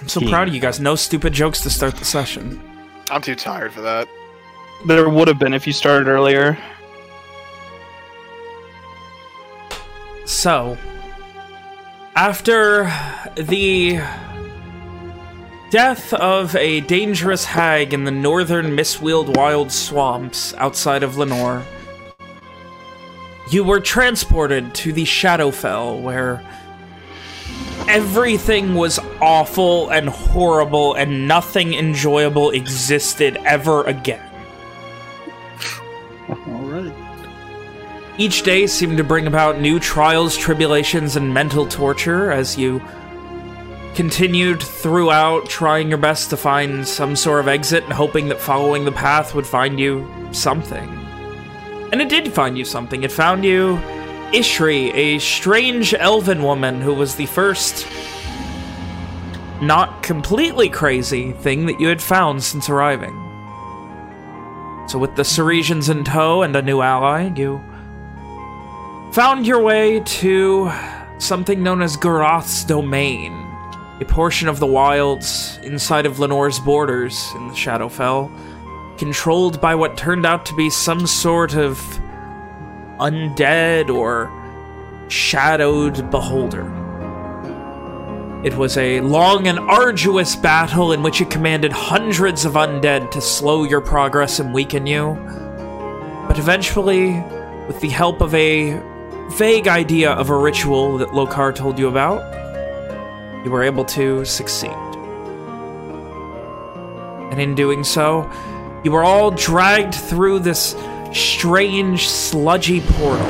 I'm so proud of you guys. No stupid jokes to start the session. I'm too tired for that. There would have been if you started earlier. So, after the death of a dangerous hag in the northern Mistweald Wild Swamps outside of Lenore, you were transported to the Shadowfell, where everything was awful and horrible and nothing enjoyable existed ever again. Alright. Each day seemed to bring about new trials, tribulations, and mental torture as you continued throughout trying your best to find some sort of exit and hoping that following the path would find you something. And it did find you something. It found you Ishri, a strange elven woman who was the first not completely crazy thing that you had found since arriving. So with the Ceresians in tow and a new ally, you found your way to something known as Garoth's Domain, a portion of the wilds inside of Lenore's borders in the Shadowfell, controlled by what turned out to be some sort of undead or shadowed beholder. It was a long and arduous battle in which it commanded hundreds of undead to slow your progress and weaken you. But eventually, with the help of a vague idea of a ritual that Lokar told you about, you were able to succeed. And in doing so, you were all dragged through this strange, sludgy portal,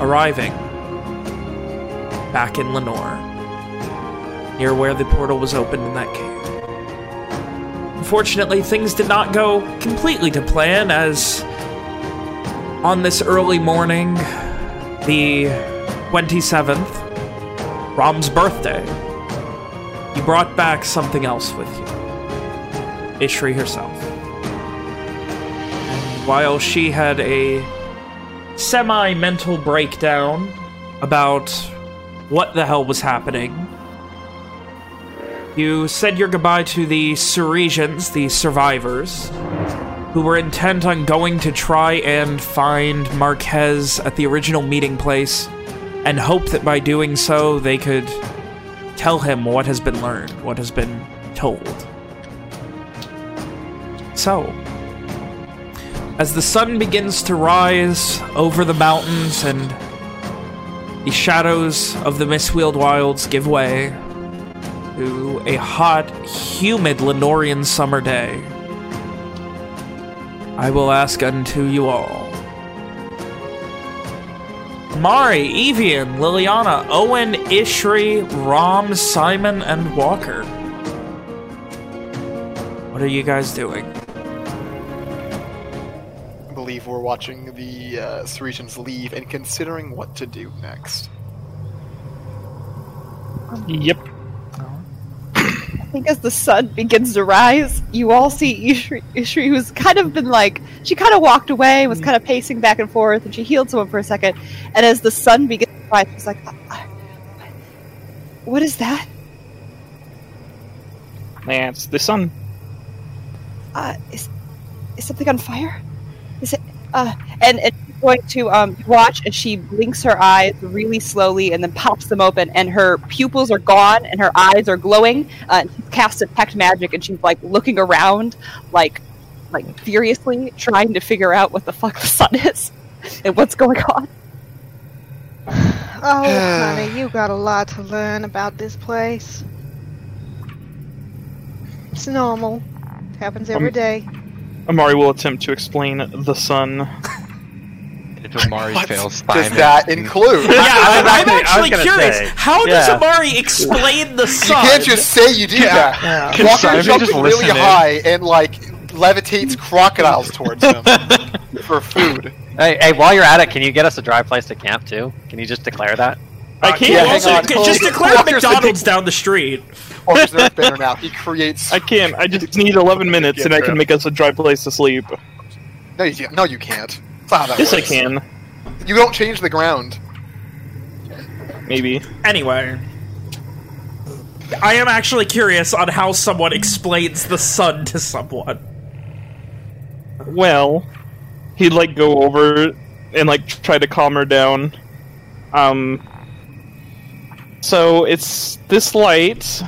arriving back in Lenore, near where the portal was opened in that cave. Unfortunately, things did not go completely to plan, as on this early morning, the 27th, Rom's birthday, you brought back something else with you. Ishri herself. While she had a semi-mental breakdown about what the hell was happening, you said your goodbye to the Ceresians, the survivors, who were intent on going to try and find Marquez at the original meeting place and hope that by doing so they could tell him what has been learned, what has been told. So, as the sun begins to rise over the mountains and the shadows of the Mistweald Wilds give way to a hot, humid Lenorian summer day, I will ask unto you all. Mari, Evian, Liliana, Owen, Ishri, Rom, Simon, and Walker. What are you guys doing? Watching the uh, Ceresians leave and considering what to do next. Yep. I think as the sun begins to rise, you all see Ishri, Ishri who's kind of been like, she kind of walked away, was kind of pacing back and forth, and she healed someone for a second. And as the sun begins to rise, she's like, "Uh, uh, what is that? Man, it's the sun. Uh, is, is something on fire? Is it, uh, and, and she's going to, um, watch as she blinks her eyes really slowly and then pops them open, and her pupils are gone and her eyes are glowing. Uh, and she's cast detect magic, and she's like looking around, like, like furiously trying to figure out what the fuck the sun is and what's going on. Oh, honey, you got a lot to learn about this place. It's normal. It happens every Um, day. Amari will attempt to explain the sun. If Amari What fails does Simon, that include? Yeah, I'm, I'm actually- I was actually gonna curious. say, How does yeah. Amari explain the sun? You can't just say you do that. Can Walker Simon jumping really listen in? high and like levitates crocodiles towards him for food. Hey, hey, while you're at it, can you get us a dry place to camp too? Can you just declare that? I Uh, can't. yeah, Well, hang also, on. just declare Walker's McDonald's down the street. Walker's their banner now. He creates. I can't. I just need 11 minutes, and I can make us a dry place to sleep. No, you, no, you can't. That's not Yes, I can. You don't change the ground. maybe. Anyway, I am actually curious on how someone explains the sun to someone. Well, he'd like go over and like try to calm her down. Um. So it's this light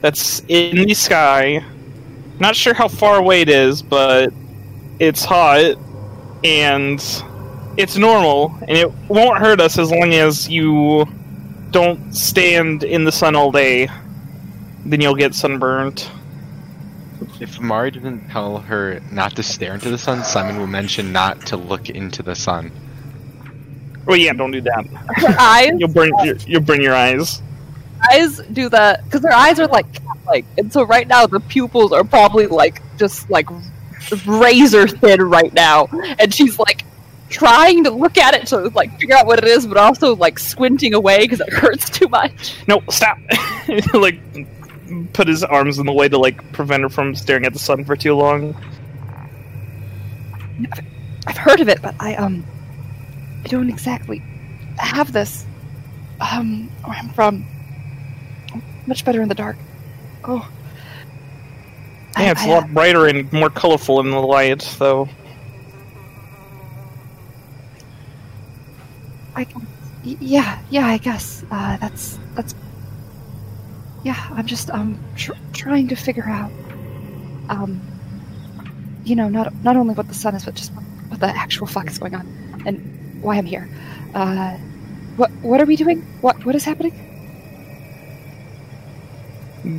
that's in the sky. Not sure how far away it is, but it's hot and it's normal, and it won't hurt us as long as you don't stand in the sun all day. Then you'll get sunburned. If Mari didn't tell her not to stare into the sun, Simon will mention not to look into the sun. Well, yeah, don't do that. Her eyes, You'll burn your, you'll burn your eyes. eyes do that because their eyes are like like, and so right now the pupils are probably like just like razor thin right now, and she's like trying to look at it to like figure out what it is, but also like squinting away because it hurts too much. No, stop! like, put his arms in the way to like prevent her from staring at the sun for too long. I've heard of it, but I um, I don't exactly have this. Um, where I'm from, I'm much better in the dark. Oh, Yeah, it's a a lot brighter and more colorful in the light, though. I, y- yeah, yeah, I guess uh, that's that's. Yeah, I'm just um tr- trying to figure out, um, you know, not not only what the sun is, but just what the actual fuck is going on, and why I'm here. Uh, what what are we doing? What what is happening?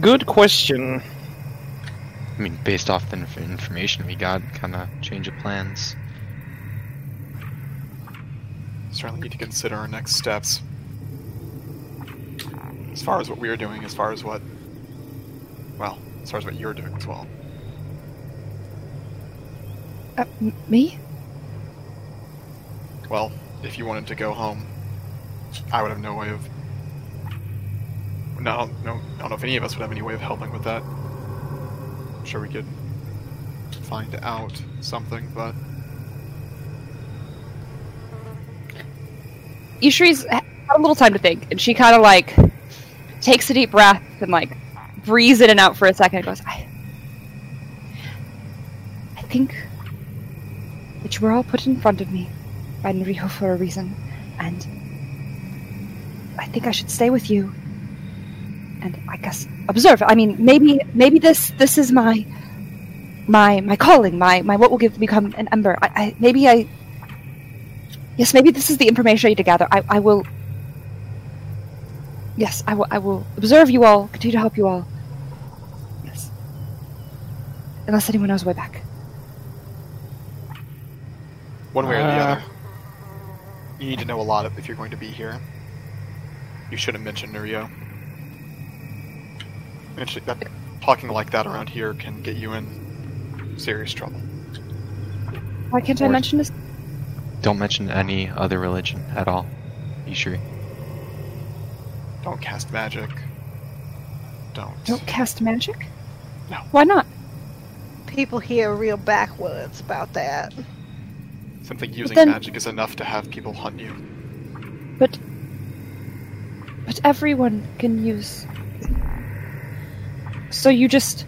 Good question. I mean, based off the inf- information we got, kind of change of plans. Certainly need to consider our next steps. As far as what we are doing, as far as what. Well, as far as what you're doing as well. Uh, m- me? Well, if you wanted to go home, I would have no way of. No, no, I don't know if any of us would have any way of helping with that. I'm sure we could find out something, but Ishri's had a little time to think, and she kind of like takes a deep breath and like breathes in and out for a second and goes, I, I think that you were all put in front of me by Nariho for a reason, and I think I should stay with you and I guess observe. I mean, maybe maybe this this is my my my calling, my my what will give become an ember. I, I maybe I Yes, maybe this is the information I need to gather. I, I will. Yes, I will. I will observe you all. Continue to help you all. Yes. Unless anyone knows the way back. one way or the Uh. other. You need to know a lot of if you're going to be here. You shouldn't mention Nurio. Mention that talking like that around here can get you in serious trouble. Why can't I mention this? Don't mention any other religion at all. You sure? Don't cast magic. Don't. Don't cast magic. No. Why not? People here are real backwoods about that. Simply using then- magic is enough to have people hunt you. But. But everyone can use. So you just.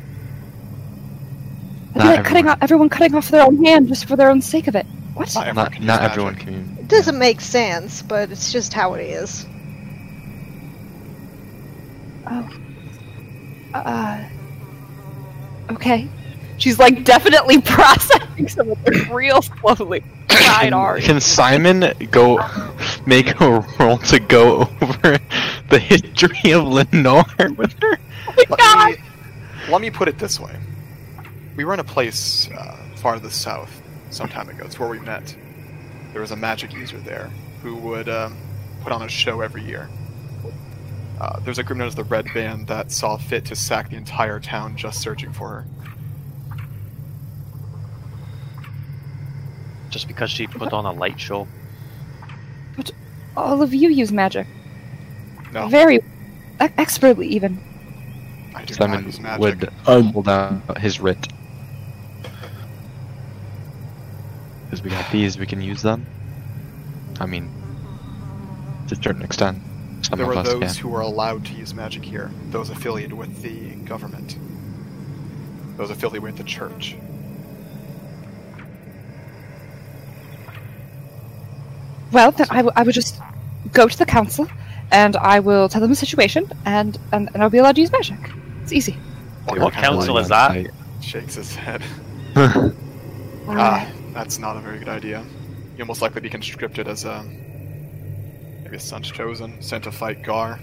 It'd be Not like cutting everyone. off everyone cutting off their own hand just for their own sake of it. What? Not everyone Not can not everyone can. It doesn't make sense, but it's just how it is. Oh. Uh. Okay. She's like definitely processing some of this real slowly. Tried hard. Can Simon go make a roll to go over the history of Lenore with her? Oh Let me, let me put it this way. We were in a place uh, far to the south some time ago. It's where we met. There was a magic user there who would um, put on a show every year. Uh, there's a group known as the Red Band that saw fit to sack the entire town just searching for her. Just because she put on a light show. But all of you use magic. No, Very expertly, even. I do not Simon use magic. would hold out his writ. Because we got these, we can use them. I mean, to a certain extent. Some there of were us those can. who were allowed to use magic here, those affiliated with the government, those affiliated with the church. Well, then I, w- I would just go to the council, and I will tell them the situation, and, and, and I'll be allowed to use magic. It's easy. Walker What council is that? I- Shakes his head. Uh, Ah, that's not a very good idea. You'll most likely be conscripted as a maybe a son's chosen, sent to fight Gar.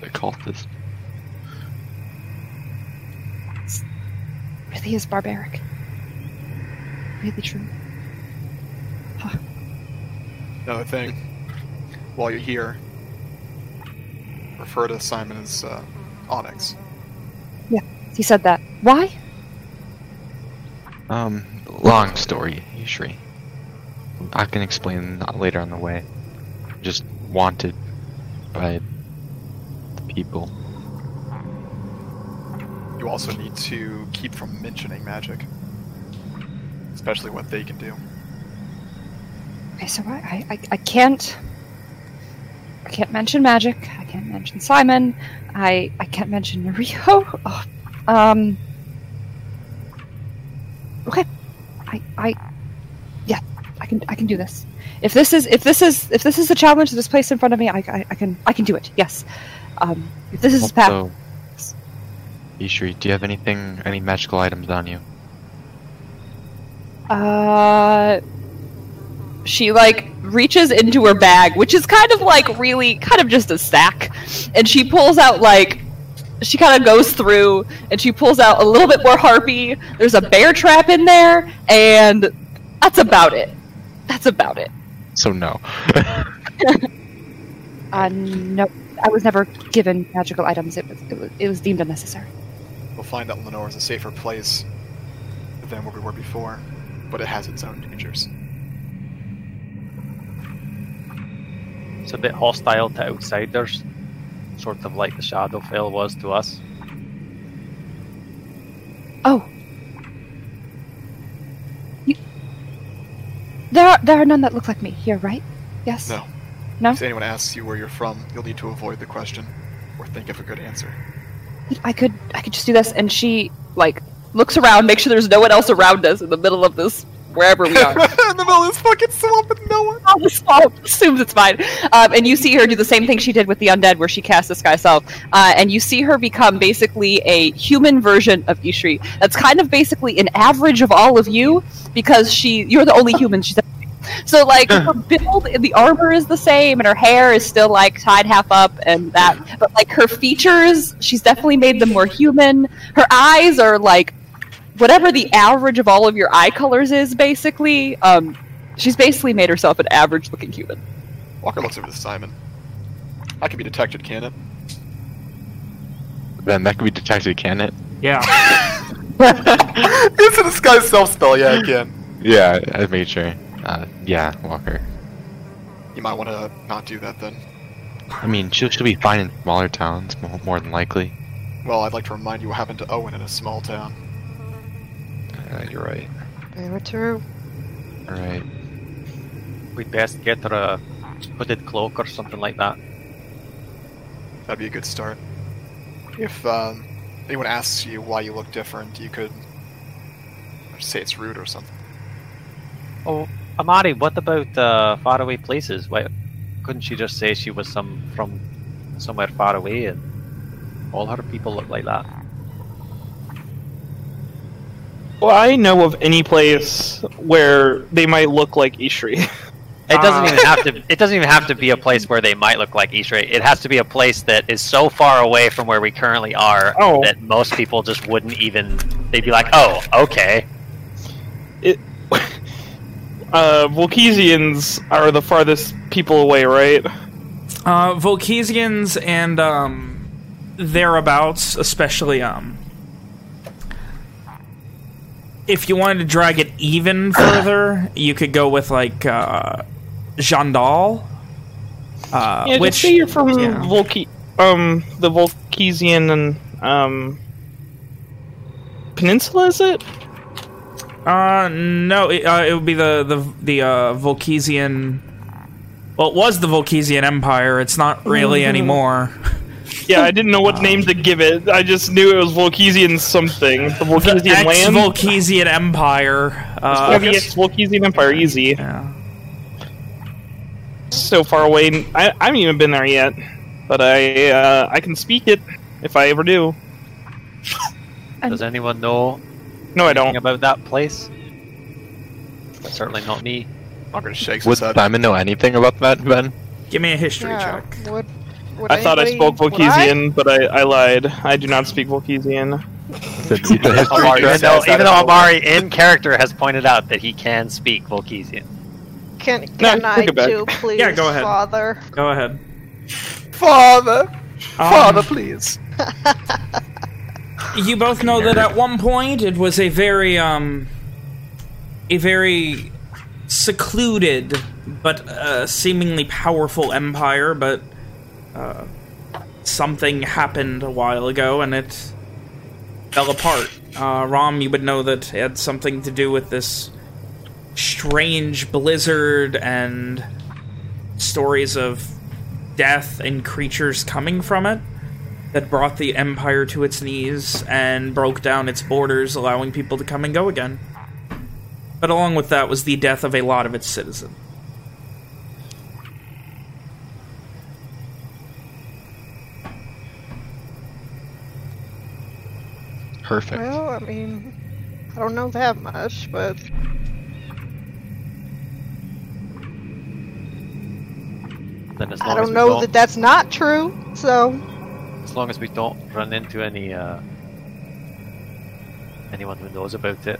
The cultist. really is barbaric. Really true. Another thing, while you're here, refer to Simon as uh, Onyx. Yeah, he said that. Why? Um, long story, Ishri. I can explain that later on the way. Just wanted by the people. You also need to keep from mentioning magic, especially what they can do. Okay, so I, I, I can't. I can't mention magic. I can't mention Simon. I, I can't mention Nariko. Oh, um. Okay, I, I, yeah, I can, I can do this. If this is, if this is, if this is a challenge that is placed in front of me, I, I, I can, I can do it. Yes. Um, if this is his path, Also, Ishri, do you have anything, any magical items on you? Uh, she like reaches into her bag, which is kind of like really kind of just a sack, and she pulls out like she kind of goes through and she pulls out a little bit more harpy. There's a bear trap in there, and that's about it. That's about it. So no. Uh, no, I was never given magical items. It was it was, it was deemed unnecessary. We'll find that Lenore is a safer place than where we were before, but it has its own dangers. It's a bit hostile to outsiders, sort of like the Shadowfell was to us. Oh. You... There are there are none that look like me here, right? Yes. No. No? If anyone asks you where you're from, you'll need to avoid the question or think of a good answer. I could I could just do this and she like looks around, make sure there's no one else around us in the middle of this wherever we are. In the middle of this fucking swamp with no one. Oh, the swamp assumes it's fine. Um, and you see her do the same thing she did with the undead, where she cast disguise self. Uh, and you see her become basically a human version of Ishri. That's kind of basically an average of all of you, because she you're the only human she's. So like her build and the armor is the same, and her hair is still like tied half up and that. But like her features, she's definitely made them more human. Her eyes are like whatever the average of all of your eye colors is, basically. Um, she's basically made herself an average-looking human. Walker looks over to Simon. I can be detected, can it? then that could be detected, can it? Yeah. it's a disguise self spell, yeah, I can. Yeah, I made sure. Uh, yeah, Walker. You might want to not do that then. I mean, she'll, she'll be fine in smaller towns, more than likely. Well, I'd like to remind you what happened to Owen in a small town. Uh, you're right. Very true. Alright. We'd best get her a hooded cloak or something like that. That'd be a good start. If um, anyone asks you why you look different, you could say it's rude or something. Oh, Amari, what about uh, faraway places? Why couldn't she just say she was some from somewhere far away and all her people look like that? Well, I know of any place where they might look like Ishri. It doesn't Uh, even have to. It doesn't even have to be a place where they might look like Ishri. It has to be a place that is so far away from where we currently are Oh. that most people just wouldn't even. They'd be like, "Oh, okay." uh, Volkesians are the farthest people away, right? Uh, Volkesians and um, thereabouts, especially um, if you wanted to drag it even further, you could go with like uh, Jandal, uh, Yeah, which just say you're from yeah. Volke- um, the Volkesian and um, peninsula. Is it? Uh, no, it, uh, it would be the the the uh, Volkesian. Well, it was the Volkesian Empire. It's not really anymore. Yeah, I didn't know what name to give it. I just knew it was Volkesian something. The The land. ex-Volkesian Empire. Uh, yeah, ex-Volkesian Empire, easy. yeah. So far away. I, I haven't even been there yet, but I uh, I can speak it if I ever do. Does anyone know No, I don't. about that place? Certainly not me. Margaret shakes Would his head. Simon know anything about that, Ben? Give me a history Yeah, check. would, would I thought I anybody- spoke would I? Volkesian, but I, I lied. I do not speak Volkesian. The, the history Amari, check? even though, even though. Amari in character has pointed out that he can speak Volkesian. Can, No, can I take it back. too, please, Yeah, go ahead. Father? Go ahead. Father! Father, Um, please. You both know that at one point it was a very, um, a very secluded but uh, seemingly powerful empire, but uh, something happened a while ago and it fell apart. Uh, Rom, you would know that it had something to do with this strange blizzard and stories of death and creatures coming from it that brought the empire to its knees and broke down its borders, allowing people to come and go again. But along with that was the death of a lot of its citizens. Perfect. Well, I mean, I don't know that much, but Then as I long as don't we know don't, that that's not true. So, as long as we don't run into any uh, anyone who knows about it,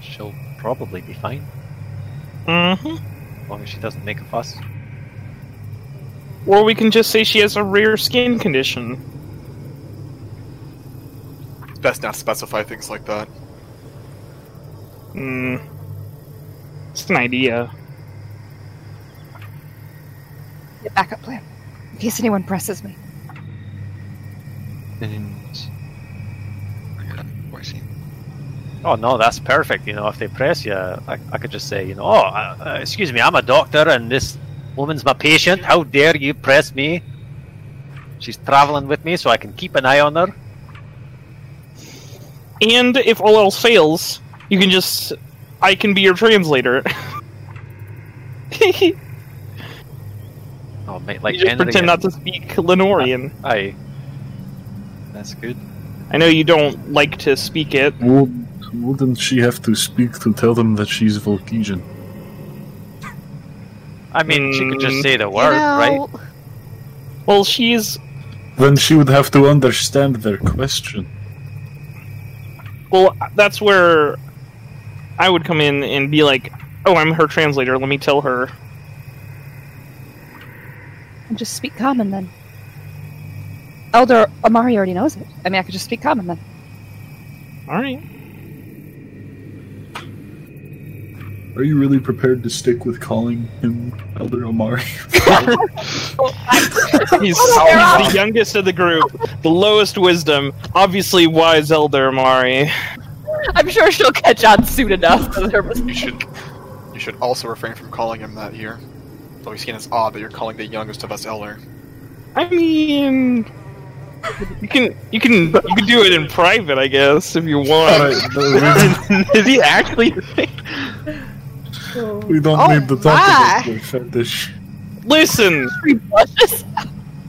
she'll probably be fine. Mm-hmm. As long as she doesn't make a fuss. Or we can just say she has a rare skin condition. It's best not to specify things like that. Hmm. It's an idea. A backup plan. In case anyone presses me. And... I got. Oh no, that's perfect. You know, if they press you, I, I could just say, you know, oh, uh, uh, excuse me, I'm a doctor, and this woman's my patient. How dare you press me? She's traveling with me, so I can keep an eye on her. And if all else fails, you can just. I can be your translator. Oh, mate, like just pretend not to speak Lenorian. I. that's good. I know you don't like to speak it. Would, wouldn't she have to speak to tell them that she's Volkesian? I mean, she could just Mm. say the you word, right? know, Well, she's. Then she would have to understand their question. Well, that's where I would come in and be like, oh, I'm her translator. Let me tell her. And just speak common then. Elder Amari already knows it. I mean, I could just speak common then. Alright. Are you really prepared to stick with calling him Elder Amari? He's, oh, he's the youngest of the group, the lowest wisdom, obviously wise elder Amari. I'm sure she'll catch on soon enough. You should you should also refrain from calling him that here. It's always seen as odd that you're calling the youngest of us elder. I mean, you can you can you can do it in private, I guess, if you want. Is he actually? We don't Oh need to talk my. about your fetish. Listen,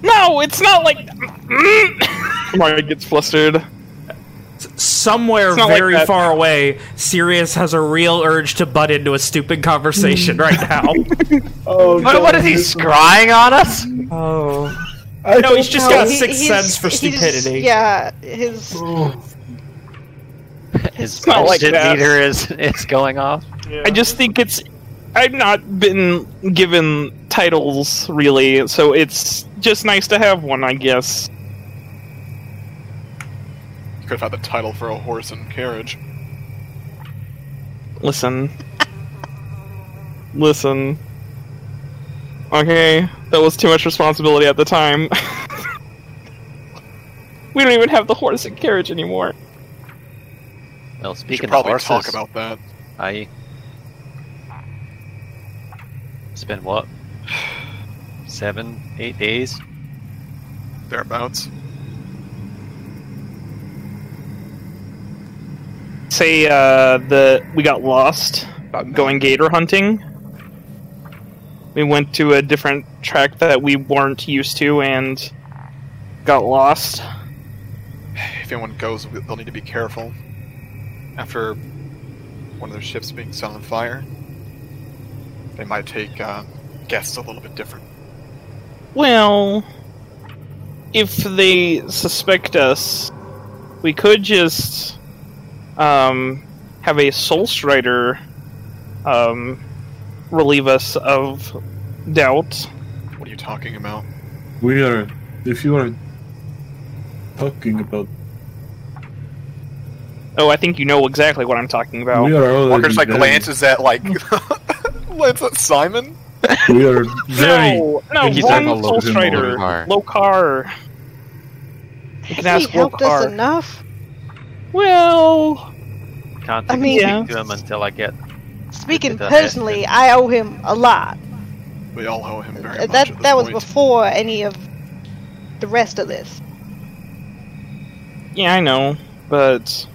no, it's not like. Amari gets flustered. Somewhere It's not like very far away, Sirius has a real urge to butt into a stupid conversation right now. Oh, What, what is he scrying on us? oh. I No, he's just no, got a he- sixth he's- sense for he's- stupidity. yeah, his oh. His not like bullshit meter is is going off. I just think it's. I've not been given titles really, so it's just nice to have one, I guess. You could have had the title for a horse and carriage. Listen. Listen. Okay, that was too much responsibility at the time. we don't even have the horse and carriage anymore. Well, We speaking probably of horses, talk about that. Aye. It's been what? Seven, eight days? Thereabouts. Say uh, the we got lost going gator hunting. We went to a different track that we weren't used to and got lost. If anyone goes, they'll need to be careful. After one of their ships being set on fire, they might take uh, guests a little bit different. Well, if they suspect us, we could just um, have a Soul Strider um, relieve us of doubt. What are you talking about? We are. If you are talking about, Oh, I think you know exactly what I'm talking about. we are already. Walker's like very- glances at like glances at Simon. We are very. No, no, He's one talking Soul about Strider, Lokar. Lokar. You can Has he ask helped us enough? Well, Can't I even mean- speak to him until I get. Speaking Look at personally, I owe him a lot. We all owe him very Uh, much. that at this that was point. before any of the rest of this. yeah, I know, but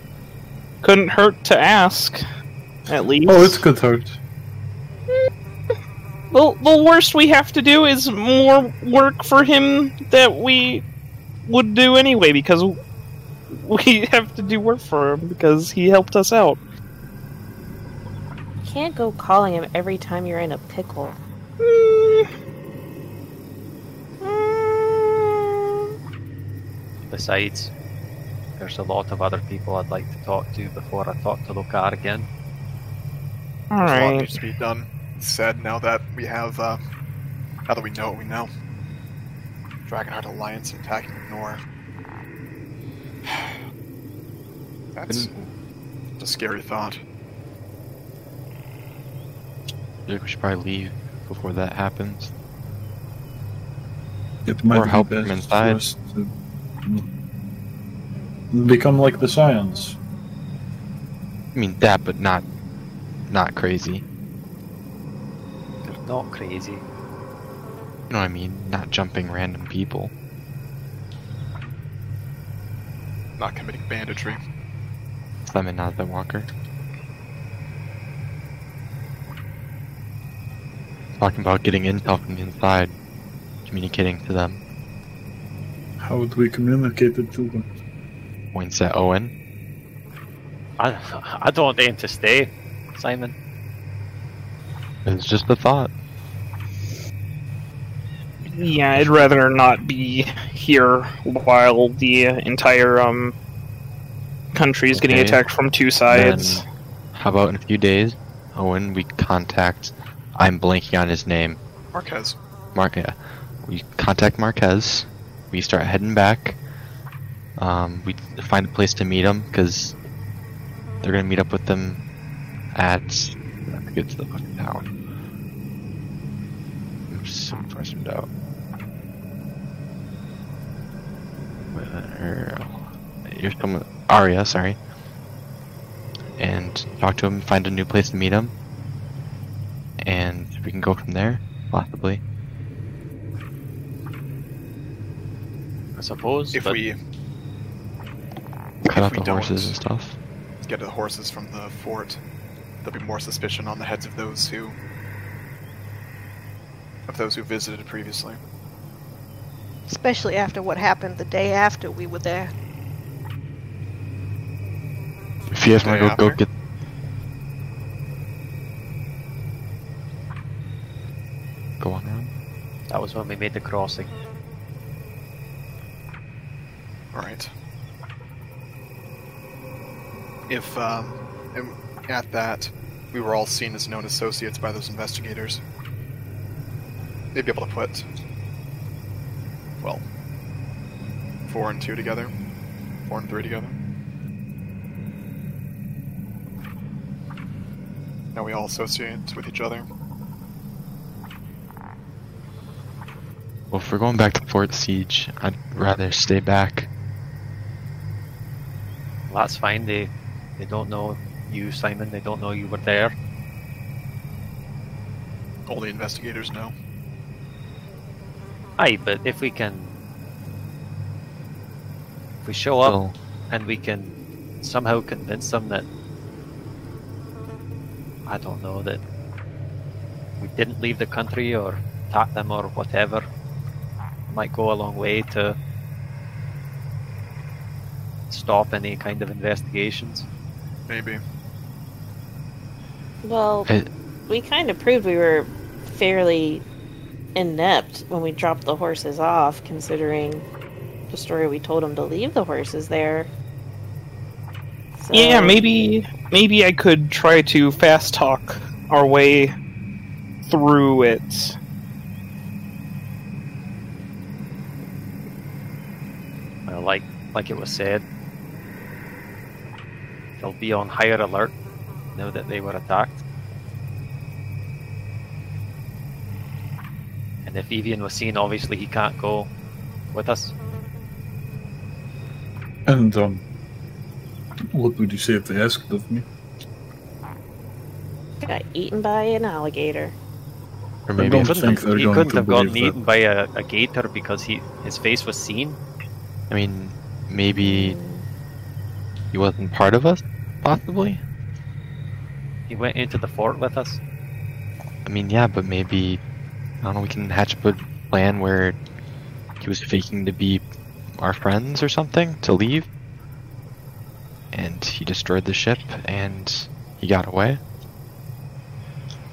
couldn't hurt to ask. At least. Oh, it's good hurt. The, the worst we have to do is more work for him that we would do anyway because we have to do work for him because he helped us out. Can't go calling him every time you're in a pickle. Mm, Besides, there's a lot of other people I'd like to talk to before I talk to Lokar again. all There's a lot right. needs to be done. Said now that we have, uh, now that we know what we know. Dragonheart Alliance attacking the North. That's a scary thought. I think we should probably leave before that happens. It might Or help best them inside. For us to become like the Scions. I mean that, but not not crazy. They're not crazy. You know what I mean? Not jumping random people. Not committing banditry. Simon not the walker. Talking about getting intel from the inside, communicating to them. How would we communicate it to them? Points at Owen. I, I don't want aim to stay, Simon. It's just a thought. Yeah, I'd rather not be here while the entire um country is getting attacked from two sides. Then, how about in a few days, Owen, we contact. I'm blanking on his name. Marquez. Mark. yeah. We contact Marquez. We start heading back. Um, we find a place to meet them because they're gonna meet up with them at. I forget the fucking town. I'm just so frustrated out. Where- You're coming, Aria, sorry. And talk to him, find a new place to meet him, and we can go from there, possibly. I suppose. If but we Cut If out the horses and stuff. get the horses from the fort, there'll be more suspicion on the heads of those who of those who visited previously. Especially after what happened the day after we were there. If you guys want to go, go get. Go on around. that was when we made the crossing. Alright. If, um, at that, we were all seen as known associates by those investigators, they'd be able to put, well, four and two together, four and three together. Now we all associate with each other. Well, if we're going back to Fort Siege, I'd rather stay back. That's fine. They They don't know you, Simon. They don't know you were there. Only investigators know. Aye, but if we can, if we show up Well, and we can somehow convince them that I don't know that we didn't leave the country or attack them or whatever, might go a long way to stop any kind of investigations. Maybe. Well, It- we kind of proved we were fairly inept when we dropped the horses off, considering the story we told them to leave the horses there. So, Yeah, maybe maybe I could try to fast talk our way through it. Well, like like it was said, they'll be on higher alert now that they were attacked. And if Evian was seen, obviously he can't go with us. And um, what would you say if they asked of me? Got eaten by an alligator. or I maybe don't if- couldn't think have, they're he going couldn't to have gotten believe that. eaten by a, a gator because he his face was seen. I mean, maybe he wasn't part of us, possibly. He went into the fort with us. I mean, yeah, but maybe I don't know. We can hatch up a plan where he was faking to be our friends or something to leave, and he destroyed the ship and he got away.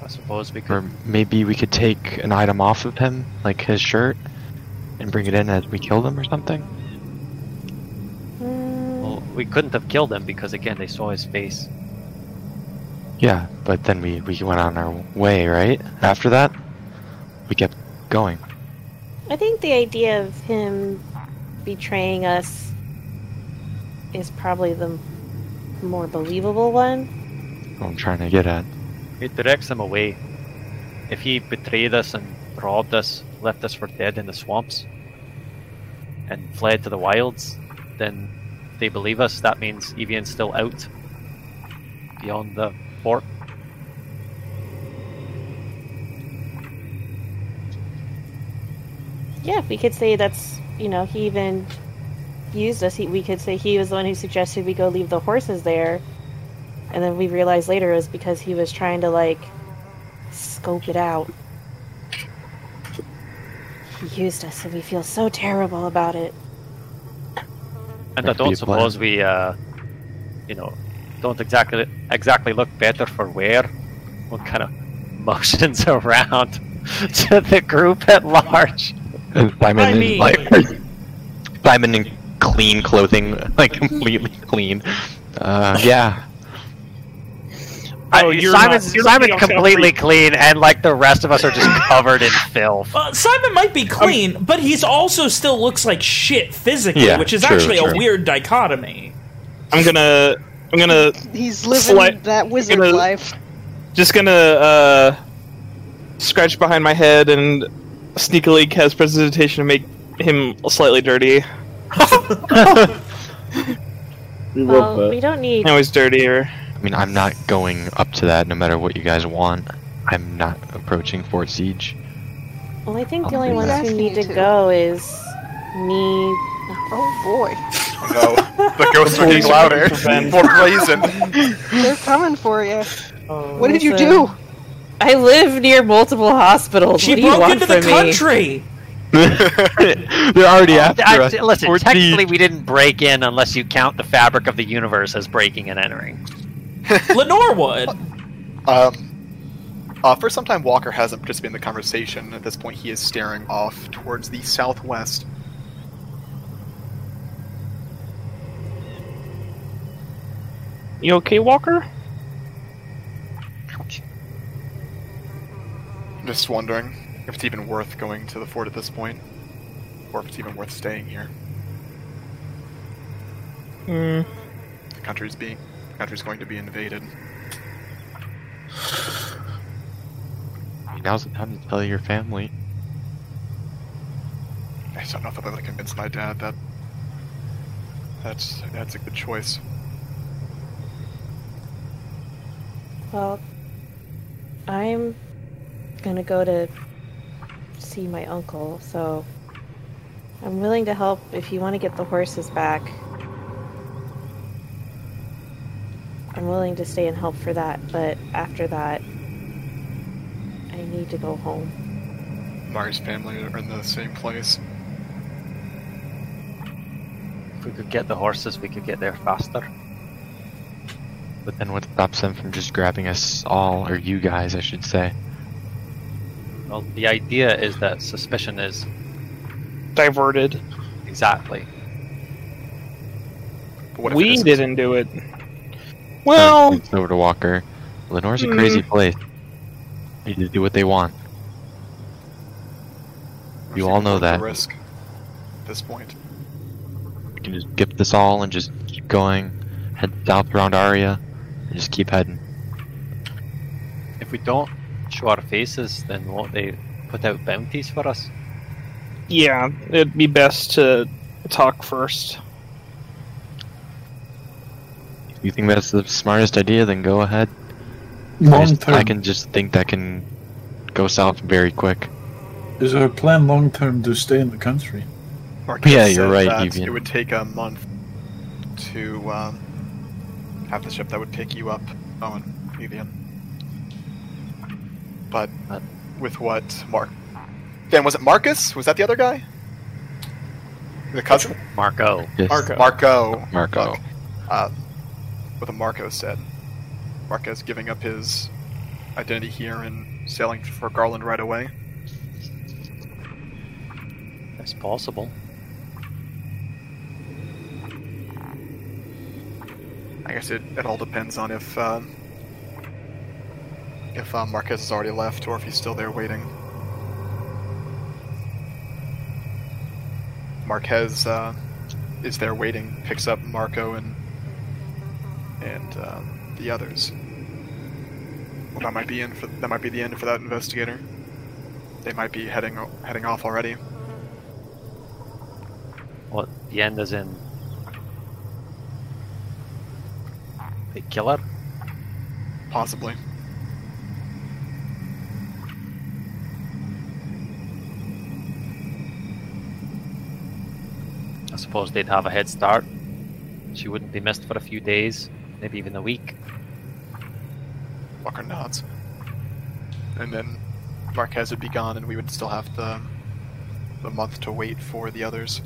I suppose we Or maybe we could take an item off of him, like his shirt, and bring it in as we killed him or something. Well, we couldn't have killed him because again they saw his face. Yeah, but then we we went on our way, right? After that, we kept going. I think the idea of him betraying us is probably the more believable one. What I'm trying to get at. It directs him away. If he betrayed us and robbed us, left us for dead in the swamps, and fled to the wilds, then if they believe us. That means Evian's still out beyond the fort. Yeah, we could say that's you know he even used us. He, we could say he was the one who suggested we go leave the horses there, and then we realized later it was because he was trying to like scope it out. He used us, and we feel so terrible about it. And I don't be a plan. suppose we, uh, you know, don't exactly exactly look better for wear. What kind of motions around to the group at large? And Simon I is mean- like Simon in clean clothing, like completely clean. Uh, yeah. Oh, I- you're Simon's not- you're Simon's completely clean, and like the rest of us are just covered in filth. Uh, Simon might be clean, but he's also still looks like shit physically, Yeah, which is true, actually a weird dichotomy. I'm gonna I'm gonna He's living Slight- that wizard gonna- life. just gonna uh scratch behind my head and sneakily cast prestidigitation to make him slightly dirty. We Well, we don't need. Now he's dirtier. I mean, I'm not going up to that no matter what you guys want. I'm not approaching Fort Siege. Well, I think the I'll only ones who need to to. go is me. Oh boy, No, the ghosts are getting Police louder, coming more blazing. they're coming for you. Oh, What did you do? I live near multiple hospitals. She what do you broke want into the me? country. They're already oh, after I- us. listen, Fort technically Siege. we didn't break in unless you count the fabric of the universe as breaking and entering. Lenore would. Um, uh, for some time, Walker hasn't participated in the conversation. At this point, he is staring off towards the southwest. You okay, Walker? I'm just wondering if it's even worth going to the fort at this point, or if it's even worth staying here. Hmm. The country's being, the country's going to be invaded. Now's the time to tell your family. I don't know if I'll be able to convince my dad that that's that's a good choice. Well, I'm gonna go to see my uncle, so I'm willing to help if you want to get the horses back. I'm willing to stay and help for that, but after that, I need to go home. Mari's family are in the same place. If we could get the horses, we could get there faster. But then what stops them from just grabbing us all, or you guys, I should say? Well, the idea is that suspicion is Diverted. exactly. But what if it We didn't do it. Well, It's over to Walker. Lenore's a crazy hmm. place. They just do what they want. Or you all know that. risk at this point. We can just skip this all and just keep going, head south around Aria, and just keep heading. If we don't show our faces, then won't they put out bounties for us? yeah, it'd be best to talk first. If you think that's the smartest idea, then go ahead. I, just- term, I can just think that can go south very quick. is our plan long term to stay in the country? Marquez Yeah, you're right, Evian. It would take a month to um, have the ship that would pick you up, Owen, Evian. But Uh, with what Mark? Dan, was it Marcus? Was that the other guy? The cousin? Marco. Yes. Marco. Marco. Marco. Uh, what the Marco said. Marquez giving up his identity here and sailing for Garland right away. That's possible. I guess it, it all depends on if um, if uh, Marquez has already left or if he's still there waiting. Marquez uh, is there waiting, picks up Marco and and um, the others. Well, that might be in for that might be the end for that investigator. They might be heading heading off already. What the end is in the killer. Possibly. I suppose they'd have a head start. She wouldn't be missed for a few days, maybe even a week. Walker nods. And then Marquez would be gone, and we would still have the the month to wait for the others.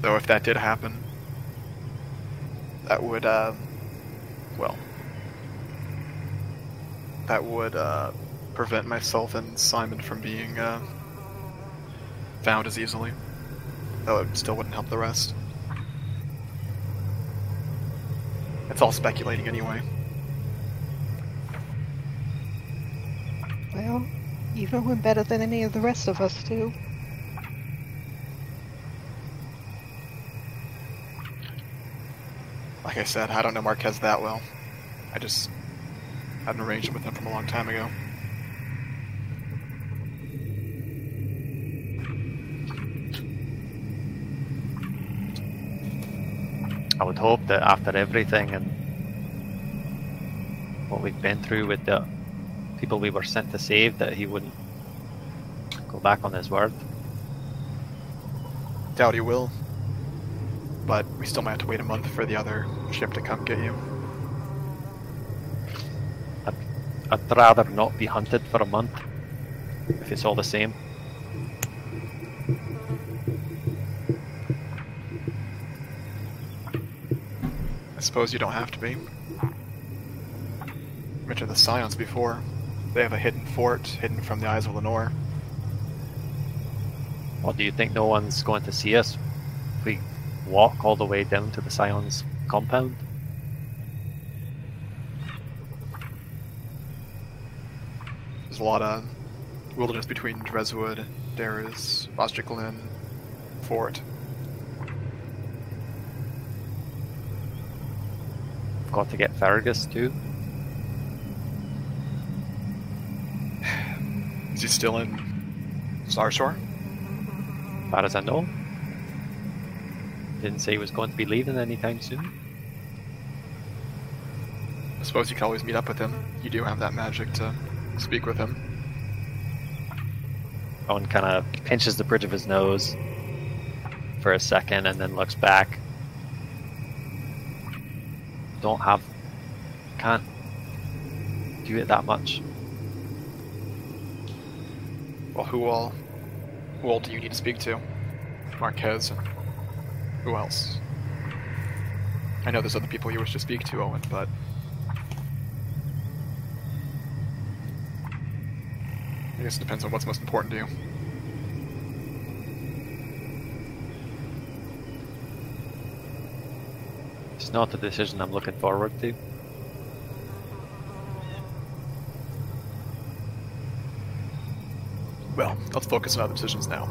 Though if that did happen, that would, uh, well, that would uh, prevent myself and Simon from being uh, found as easily. Though it still wouldn't help the rest. It's all speculating anyway. Well, you know him better than any of the rest of us do. Like I said, I don't know Marquez that well. I just had an arrangement with him from a long time ago. I would hope that after everything and what we've been through with the people we were sent to save, that he wouldn't go back on his word. Doubt he will. But we still might have to wait a month for the other ship to come get you. I'd, I'd rather not be hunted for a month if it's all the same. I suppose you don't have to be. Mentioned the Scions before. They have a hidden fort hidden from the eyes of Lenore. What do you think? No one's going to see us if we walk all the way down to the Scion's compound? There's a lot of wilderness between Dreswood, Darris, Osjiglin, Fort. Got to get Fergus too. Is he still in Starshore? Far as I know. Didn't say he was going to be leaving anytime soon. I suppose you can always meet up with him. You do have that magic to speak with him. Owen kind of pinches the bridge of his nose for a second and then looks back. Don't have. Can't do it that much. Well, who all, who all do you need to speak to? Marquez and who else? I know there's other people you wish to speak to, Owen, but I guess it depends on what's most important to you. It's not a decision I'm looking forward to. Well, let's focus on other decisions now.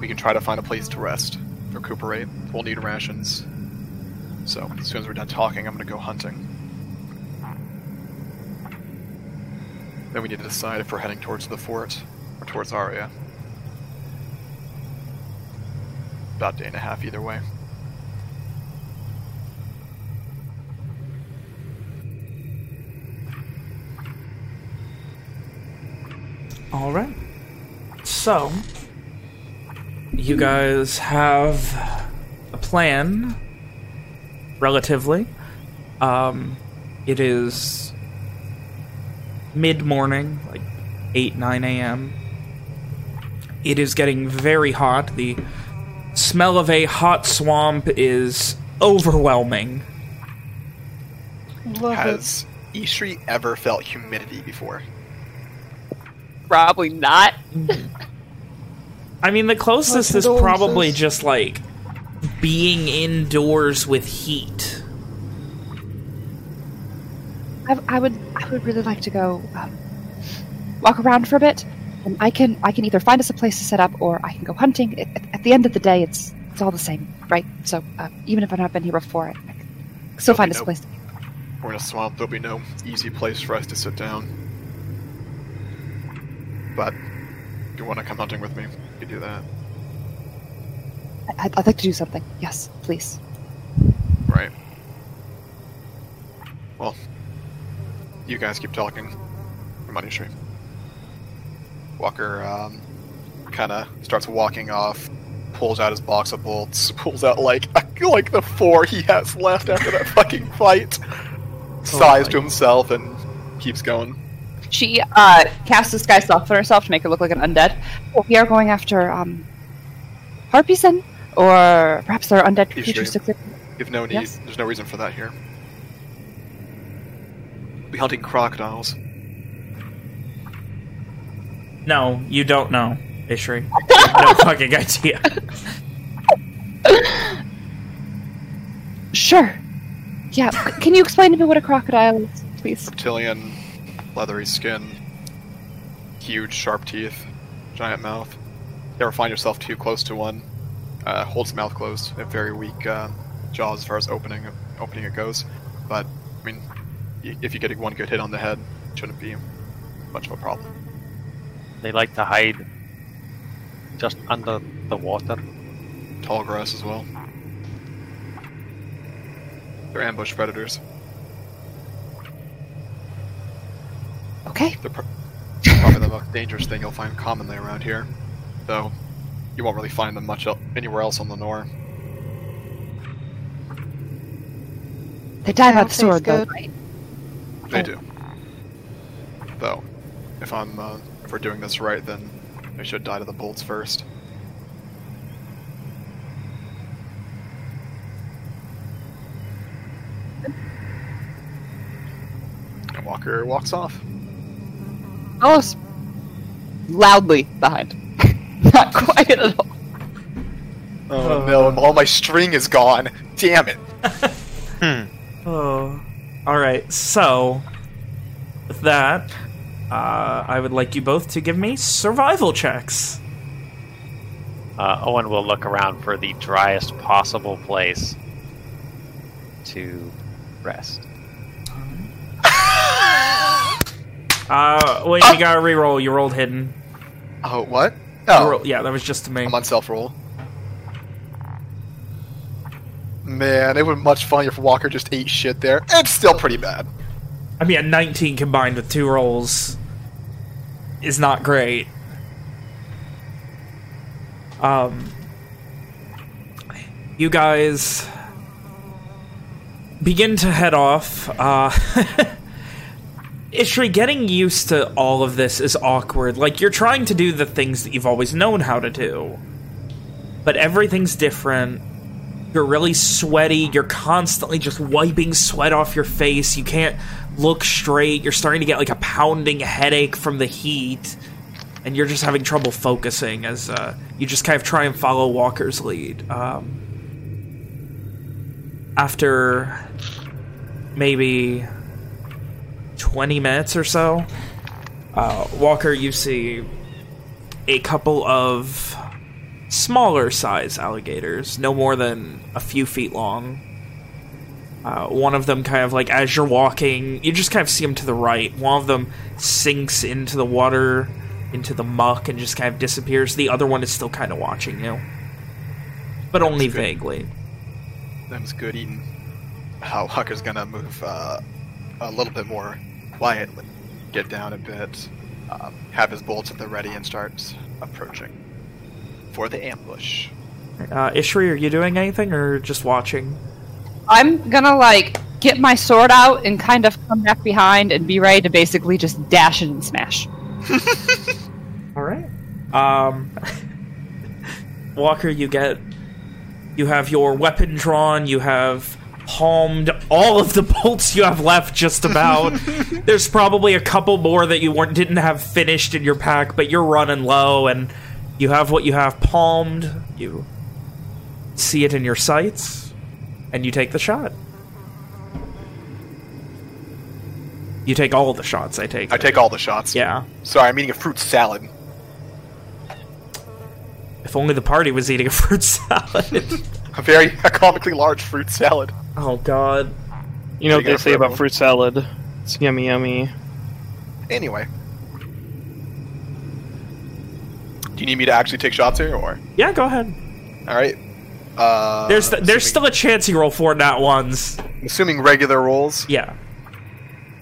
We can try to find a place to rest, recuperate. We'll need rations. So, as soon as we're done talking, I'm gonna go hunting. Then we need to decide if we're heading towards the fort or towards Aria. About day and a half either way. All right. So, you guys have a plan, relatively. Um, it is mid-morning, like 8, 9 a.m. It is getting very hot. The smell of a hot swamp is overwhelming. Love it. Has Ishri ever felt humidity before? Probably not. I mean, the closest is probably just like being indoors with heat. I, I would I would really like to go um, walk around for a bit. Um, I can I can either find us a place to set up or I can go hunting. At, at- at the end of the day, it's it's all the same, right? So uh, even if I've not been here before, I I can still There'll find be us a no- place. To We're in a swamp, there'll be no easy place for us to sit down. But if you want to come hunting with me, you can do that. I- I'd, I'd like to do something. Yes, please. Right. Well, you guys keep talking. Money Stream. Walker um, kind of starts walking off, pulls out his box of bolts, pulls out like like the four he has left after that fucking fight, sighs to himself, and keeps going. She uh, casts disguise self on herself to make her look like an undead. Oh, we are going after um, harpies then, or perhaps there are undead He's creatures to straight. You've no need. Yes. There's no reason for that here. We'll be hunting crocodiles. No, you don't know, Ishri. You have no fucking idea. Sure. Yeah. c- Can you explain to me what a crocodile is, please? reptilian, leathery skin, huge sharp teeth, giant mouth. If you ever find yourself too close to one, uh, hold its mouth closed. A very weak uh, jaws as far as opening opening it goes. But I mean, y- if you get one good hit on the head, it shouldn't be much of a problem. They like to hide just under the water. Tall grass as well. They're ambush predators. Okay. They're pr- probably the most dangerous thing you'll find commonly around here, though you won't really find them much el- anywhere else on the Nor. They die by the sword, though, right? They Oh. do. Though, if I'm uh, if we're doing this right, then they should die to the bolts first. Walker walks off. Almost loudly behind. Not quiet at all. Oh no! All my string is gone. Damn it! Hmm. Oh. Alright, so, with that, uh, I would like you both to give me survival checks. Uh, Owen will look around for the driest possible place to rest. Uh, wait, you gotta reroll. You rolled hidden. Oh, what? No, roll- yeah, that was just to me. I'm on self roll. Man, it would be much funnier if Walker just ate shit there. It's still pretty bad. I mean, a 19 combined with two rolls is not great. Um, you guys begin to head off. Uh, Ishri, getting used to all of this is awkward. Like, you're trying to do the things that you've always known how to do. But everything's different. You're really sweaty. You're constantly just wiping sweat off your face. You can't look straight. You're starting to get, like, a pounding headache from the heat. And you're just having trouble focusing as uh, you just kind of try and follow Walker's lead. Um, after maybe 20 minutes or so, uh, Walker, you see a couple of smaller size alligators, no more than a few feet long. Uh, one of them kind of like, as you're walking, you just kind of see them to the right. One of them sinks into the water, into the muck, and just kind of disappears. The other one is still kind of watching you. But only vaguely. Them's good eating. How Hucker's gonna move uh, a little bit more quietly, get down a bit, um, have his bolts at the ready, and starts approaching for the ambush. Uh, Ishri, are you doing anything or just watching? I'm gonna like get my sword out and kind of come back behind and be ready to basically just dash it and smash. All right. Um, Walker, you get, you have your weapon drawn. You have palmed all of the bolts you have left. Just about. There's probably a couple more that you weren't didn't have finished in your pack, but you're running low, and you have what you have palmed. You see it in your sights, and you take the shot. You take all the shots. I take. I take all the shots. Yeah. Sorry, I'm eating a fruit salad. If only the party was eating a fruit salad. A very a comically large fruit salad. Oh God. You know what they say about everyone. fruit salad? It's yummy, yummy. Anyway. Do you need me to actually take shots here, or? Yeah, go ahead. All right. Uh, There's th there's still a chance you roll four nat ones. assuming regular rolls. Yeah.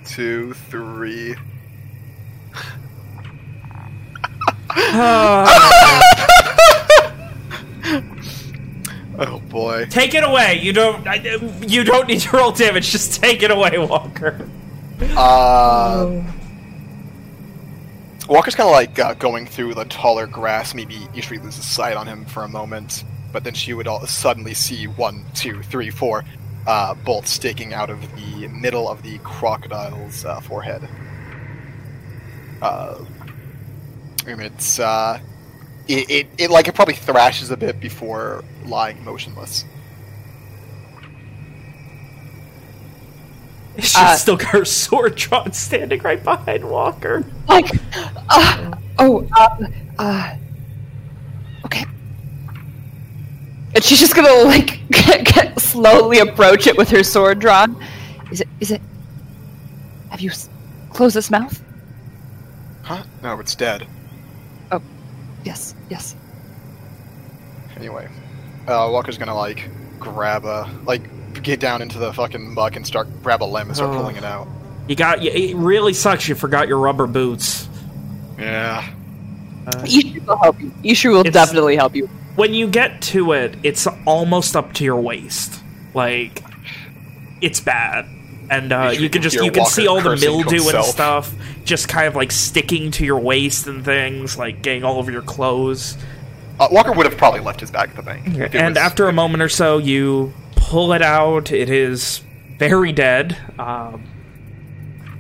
Two, three. Oh boy. take it away. You don't. I, you don't need to roll damage. Just take it away, Walker. Uh, Walker's kind of like uh, going through the taller grass. Maybe Ishri loses sight on him for a moment, but then she would all suddenly see one, two, three, four uh, bolts sticking out of the middle of the crocodile's uh, forehead. Uh, it's uh, it, it, it like it probably thrashes a bit before lying motionless. She's Uh, still got her sword drawn, standing right behind Walker. Like, uh, oh, uh, uh, okay. And she's just gonna like slowly approach it with her sword drawn. Is it? Is it? Have you s- closed its mouth? Huh? No, it's dead. Yes. Yes. Anyway, uh, Walker's gonna like grab a like get down into the fucking muck and start grab a limb and start Oh. pulling it out. You got. you- It really sucks. You forgot your rubber boots. Yeah. Ishu will help you. Ishu will definitely help you. When you get to it, it's almost up to your waist. Like, it's bad. And uh, You you can just you can see all the mildew and stuff just kind of like sticking to your waist and things, like getting all over your clothes. Uh, Walker would have probably left his bag at the bank. And was- after a moment or so, you pull it out. It is very dead. Um,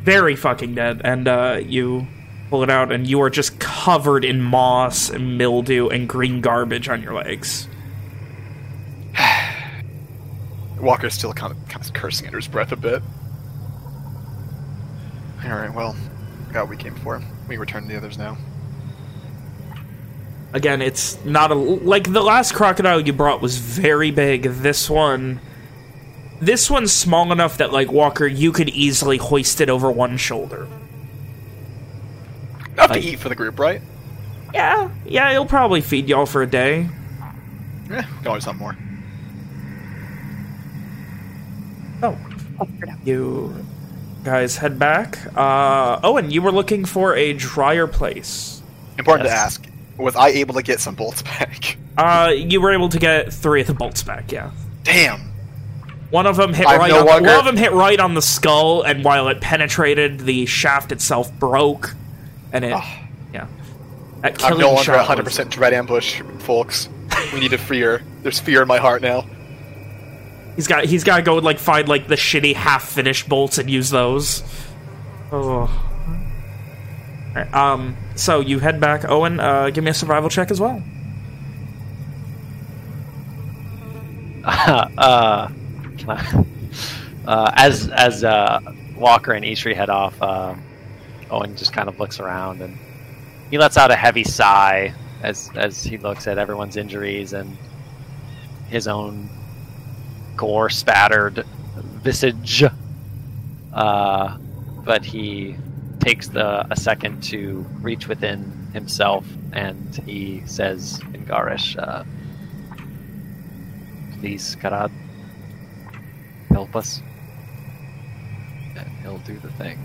very fucking dead. And uh, you pull it out, and you are just covered in moss and mildew and green garbage on your legs. Walker's still kind of kind of cursing under his breath a bit. All right, well, got what we came for. We return to the others now. Again, it's not a... Like, the last crocodile you brought was very big. This one... This one's small enough that, like, Walker, you could easily hoist it over one shoulder. Enough Like- to eat for the group, right? Yeah, yeah, it'll probably feed y'all for a day. Yeah, we can always have more. Oh, I'll figure it out. you guys head back. Uh, Owen, you were looking for a drier place. Important Yes. to ask: Was I able to get some bolts back? Uh, you were able to get three of the bolts back, yeah. Damn. One of them hit I'm right. no on longer- One of them hit right on the skull, and while it penetrated, the shaft itself broke, and it, Ah. yeah. I'm no longer shot 100 was- percent dread ambush, folks. We need a fear. There's fear in my heart now. He's got he's got to go and like find like the shitty half finished bolts and use those. Oh. Alright, um. So you head back, Owen. Uh, give me a survival check as well. uh, I- uh, as as uh, Walker and Ishri head off, uh, Owen just kind of looks around and he lets out a heavy sigh as as he looks at everyone's injuries and his own gore spattered visage. Uh, but he takes the a second to reach within himself and he says in Garish, uh, please, Karad, help us. And he'll do the thing.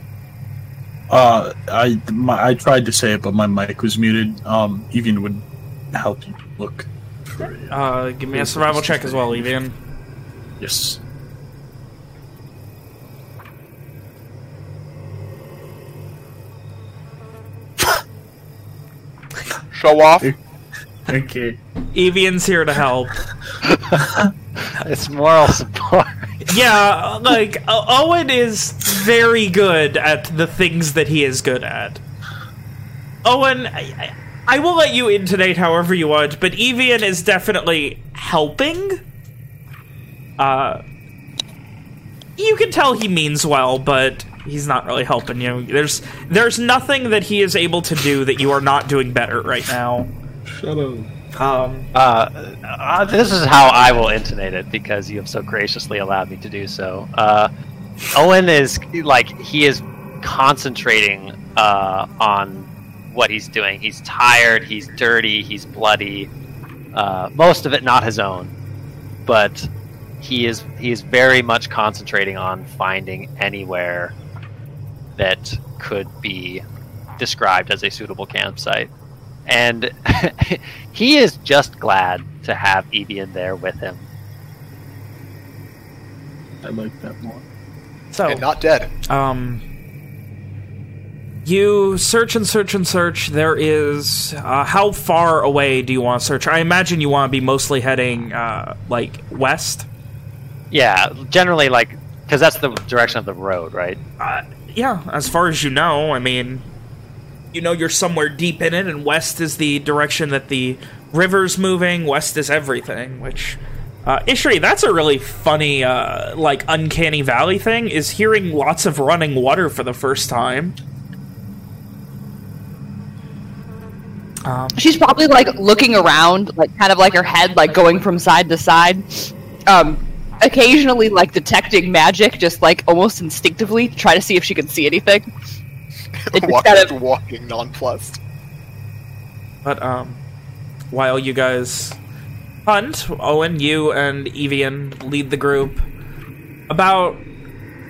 Uh, I my, I tried to say it, but my mic was muted. Um, Evian would help you look for it. Uh, give me a survival check as well, Evian. Yes. Show off. Okay. Evian's here to help. It's moral support. yeah, like O- Owen is very good at the things that he is good at. Owen, I, I- I will let you intonate however you want, but Evian is definitely helping. Uh, you can tell he means well, but he's not really helping you. There's there's nothing that he is able to do that you are not doing better right now. Shut up. Um, Uh, uh, this is how I will intonate it because you have so graciously allowed me to do so. Uh, Owen is like he is concentrating uh, on what he's doing. He's tired. He's dirty. He's bloody. Uh, most of it not his own, but he is he is very much concentrating on finding anywhere that could be described as a suitable campsite and he is just glad to have Evian there with him. I like that more. so And not dead. Um, you search and search and search. There is... Uh, how far away do you want to search? I imagine you want to be mostly heading, uh, like, west? Yeah, generally, like, because that's the direction of the road, right? Uh, yeah, as far as you know. I mean, you know you're somewhere deep in it, and west is the direction that the river's moving. West is everything, which... Uh, Ishri, that's a really funny, uh, like, uncanny valley thing, is hearing lots of running water for the first time. Um, She's probably like looking around, like kind of like her head like going from side to side. Um, occasionally like detecting magic, just like almost instinctively to try to see if she can see anything. It just walking, kind of walking nonplussed. But um, while you guys hunt, Owen, you and Evian lead the group. About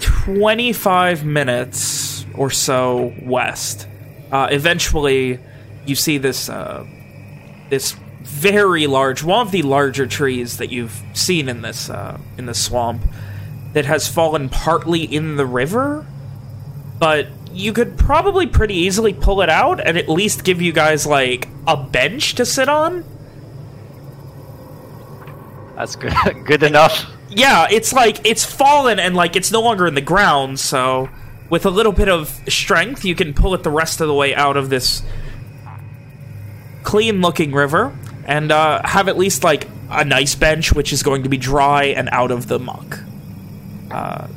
25 minutes or so west. Uh, eventually, you see this uh, this very large, one of the larger trees that you've seen in this uh, in the swamp, that has fallen partly in the river, but you could probably pretty easily pull it out and at least give you guys like a bench to sit on. That's good. good enough. Yeah, it's like it's fallen and like it's no longer in the ground, so with a little bit of strength you can pull it the rest of the way out of this clean looking river and uh, have at least like a nice bench which is going to be dry and out of the muck. Uh,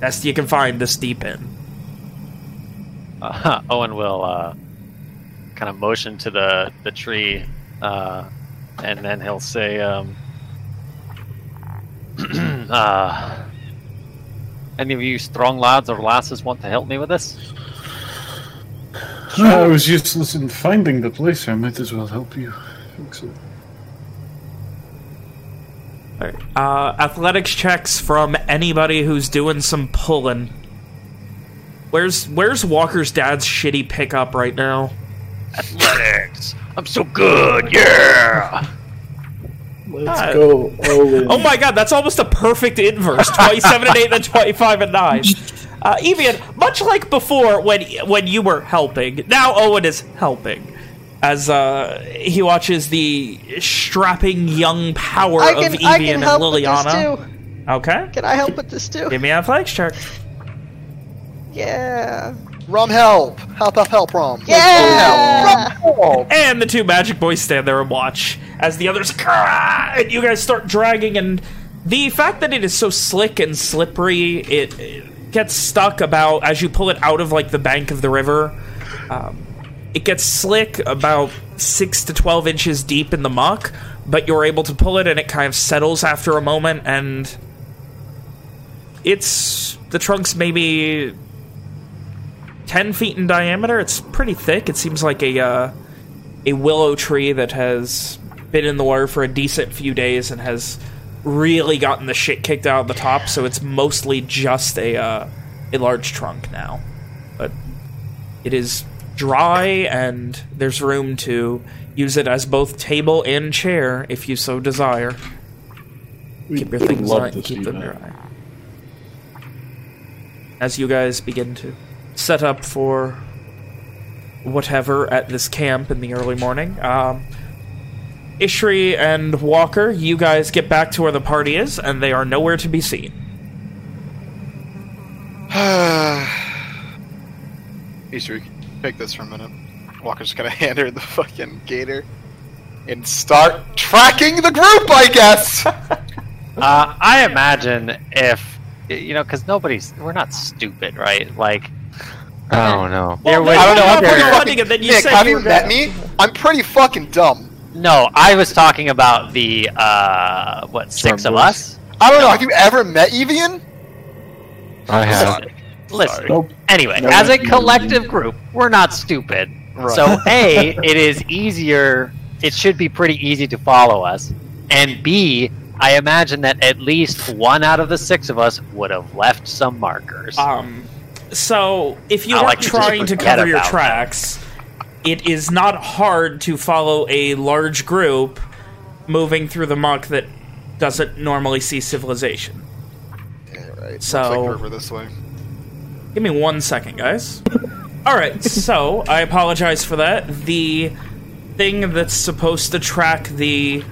best you can find this deep in. Uh, Owen will uh, kind of motion to the the tree, uh, and then he'll say, um, uh, "Any of you strong lads or lasses want to help me with this?" I was useless in finding the place. I might as well help you. Excellent. Alright, Uh, athletics checks from anybody who's doing some pulling. Where's Where's Walker's dad's shitty pickup right now? Athletics. I'm so good. Yeah. Let's Uh, go, Owen. Oh my god, that's almost a perfect inverse. 27 and 8, then 25 and 9. Uh, Evian, much like before when when you were helping, now Owen is helping. As uh, he watches the strapping young power I of can, Evian help and Liliana. too. Okay. Can I help with this too? Give me a athletics check. Yeah. Rum help! Help, help, help, Rum! Yeah. And the two magic boys stand there and watch as the others "Grah!" and you guys start dragging and the fact that it is so slick and slippery it, it gets stuck about as you pull it out of like the bank of the river um, it gets slick about 6 to 12 inches deep in the muck but you're able to pull it and it kind of settles after a moment and it's the trunk's maybe 10 feet in diameter. It's pretty thick. It seems like a uh, a willow tree that has been in the water for a decent few days and has really gotten the shit kicked out of the top. So it's mostly just a uh, a large trunk now, but it is dry and there's room to use it as both table and chair if you so desire. Keep your things love on and keep them that. dry. As you guys begin to set up for whatever at this camp in the early morning, um, Ishri and Walker, you guys get back to where the party is, and they are nowhere to be seen. Easter, take this for a minute. Walker's gonna hand her the fucking gator and start tracking the group, I guess! Uh, I imagine if you know, because nobody's we're not stupid, right? Like I don't know. there Well, was I don't know. I'm you're pretty running fucking, and then you Nick, said have you you met gonna- me? I'm pretty fucking dumb. no. I was talking about the uh, what six of Storm us. I don't know. Have you ever met Evian? I have. Listen. Nope. Anyway, No, as a you- collective group, we're not stupid. Right. So a, it is easier. It should be pretty easy to follow us, and b, I imagine that at least one out of the six of us would have left some markers. Um, so if you I are like trying to forget cover your about them. tracks, it is not hard to follow a large group moving through the muck that doesn't normally see civilization. Yeah, right. So- Looks like we're this way. Give me one second, guys. All right, so I apologize for that. The thing that's supposed to track the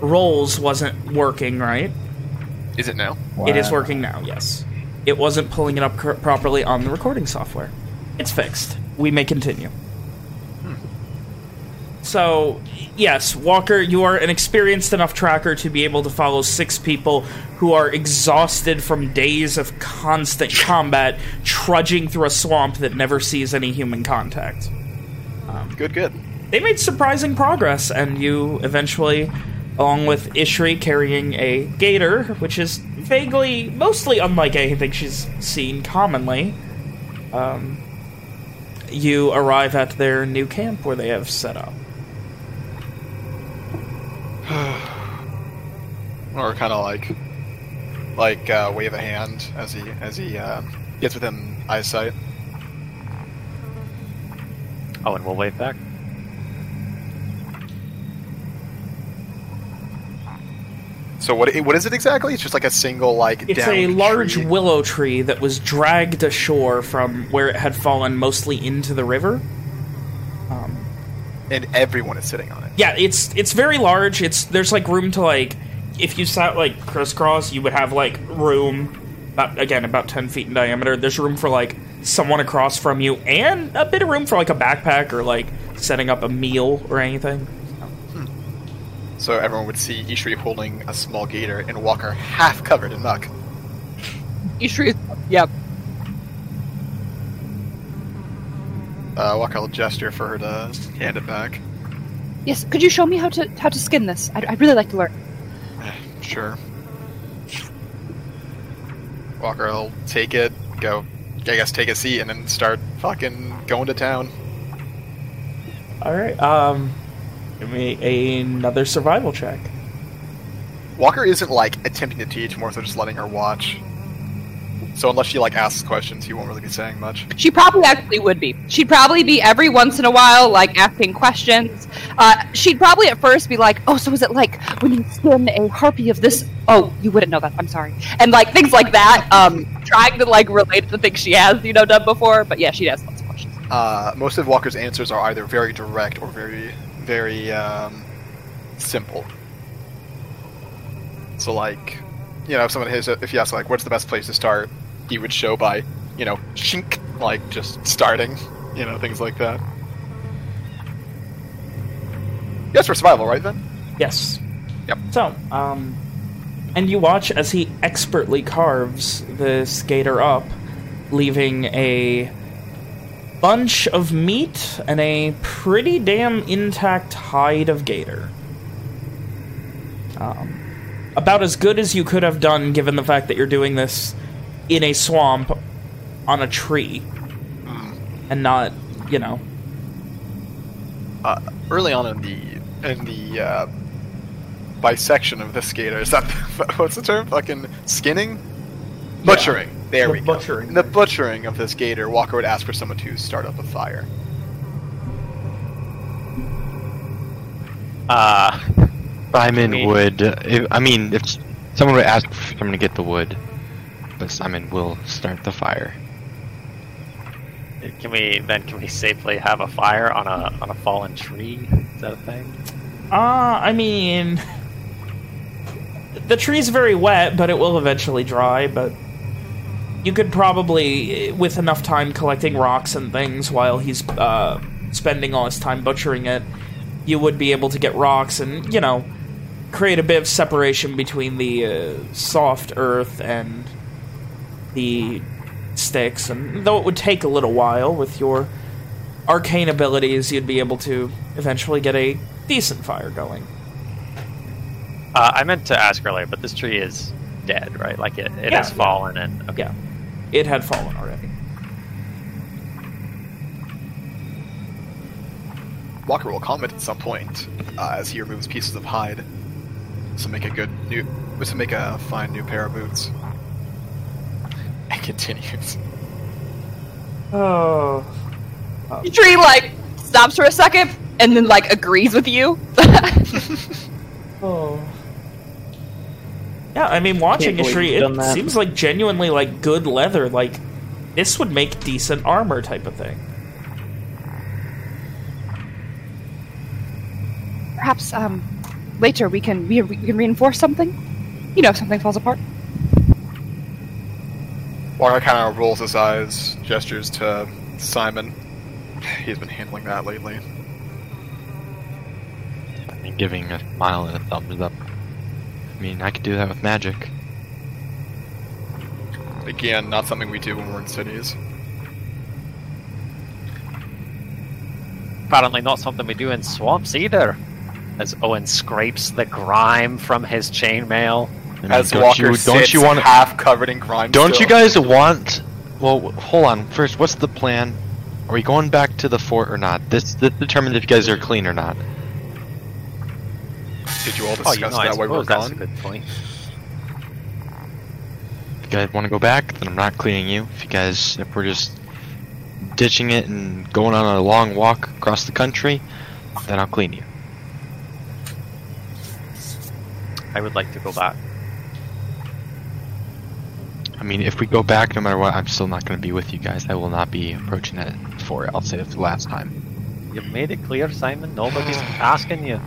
rolls wasn't working right. Is it now? It is working now, yes. It wasn't pulling it up properly on the recording software. It's fixed. We may continue. So, yes, Walker, you are an experienced enough tracker to be able to follow six people who are exhausted from days of constant combat, trudging through a swamp that never sees any human contact. Good, good. They made surprising progress, and you eventually, along with Ishri carrying a gator, which is vaguely, mostly unlike anything she's seen commonly, um, you arrive at their new camp where they have set up. Or kind of like, like uh, wave a hand as he as he uh, gets within eyesight. oh, and we'll wave back. So what? What is it exactly? It's just like a single like. It's a large tree. willow tree that was dragged ashore from where it had fallen mostly into the river. Um, and everyone is sitting on it. Yeah, it's it's very large. It's there's like room to like if you sat like crisscross, you would have like room about again about ten feet in diameter. There's room for like someone across from you, and a bit of room for like a backpack or like setting up a meal or anything. So everyone would see Ishri holding a small gator and Walker half covered in muck. Ishri, yep. Uh, Walker will gesture for her to hand it back. Yes, could you show me how to how to skin this? I'd, I'd really like to learn. Eh, Sure. Walker will take it, go, I guess take a seat, and then start fucking going to town. All right, um, give me another survival check. Walker isn't like attempting to teach, more so just letting her watch. So unless she like asks questions, he won't really be saying much. She probably actually would be. She'd probably be every once in a while, like asking questions. Uh, she'd probably at first be like, "Oh, so is it like when you skin a harpy of this? Oh, you wouldn't know that. I'm sorry." And like things like that. Um, trying to like relate to things she has, you know, done before. But yeah, she'd ask lots of questions. Uh, most of Walker's answers are either very direct or very, very um, simple. So like, you know, if someone has, if you ask like, "What's the best place to start?" He would show by, you know, shink, like just starting, you know, things like that. Yes, for survival, right then? Yes. Yep. So, um, and you watch as he expertly carves the skater up, leaving a bunch of meat and a pretty damn intact hide of gator. Um, about as good as you could have done given the fact that you're doing this in a swamp on a tree and not, you know. Uh, early on in the in the uh, bisection of this gator, is that what's the term? Fucking skinning, butchering. There The we go. butchering. In the butchering of this gator, Walker would ask for someone to start up a fire. Uh, Simon Me. would. If, I mean, if someone would ask for someone to get the wood, but Simon will start the fire. can we then can we safely have a fire on a on a fallen tree? Is that a thing? Uh, I mean... The tree's very wet, but it will eventually dry, but... You could probably, with enough time collecting rocks and things while he's uh, spending all his time butchering it, you would be able to get rocks and, you know, create a bit of separation between the uh, soft earth and the sticks. And though it would take a little while with your arcane abilities, you'd be able to eventually get a decent fire going. Uh, I meant to ask earlier, but this tree is dead, right? Like it, it Yeah, has fallen and okay. Yeah. It had fallen already. Walker will comment at some point uh, as he removes pieces of hide to make a good new, to make a fine new pair of boots. And continues. Oh. The tree like stops for a second and then like agrees with you. Oh. Yeah, I mean, watching Can't a tree, it seems like genuinely like good leather. Like this would make decent armor type of thing. Perhaps um, later we can we, we can reinforce something. You know, if something falls apart. Walker kind of rolls his eyes, gestures to Simon. He's been handling that lately. I mean, giving a smile and a thumbs up. I mean, I could do that with magic. Again, not something we do when we're in cities. Apparently not something we do in swamps either. As Owen scrapes the grime from his chainmail. I mean, As don't Walker you, don't sits you want? half covered in grime. Don't still. you guys want? Well, hold on. First, what's the plan? Are we going back to the fort or not? This, this determines if you guys are clean or not. Did you all Oh, discuss you know, that while we were suppose that's a gone? good point. If you guys want to go back, then I'm not cleaning you. If you guys, if we're just ditching it and going on a long walk across the country, then I'll clean you. I would like to go back. I mean, if we go back, no matter what, I'm still not going to be with you guys. I will not be approaching that fort. I'll say it the last time. You've made it clear, Simon. Nobody's asking you.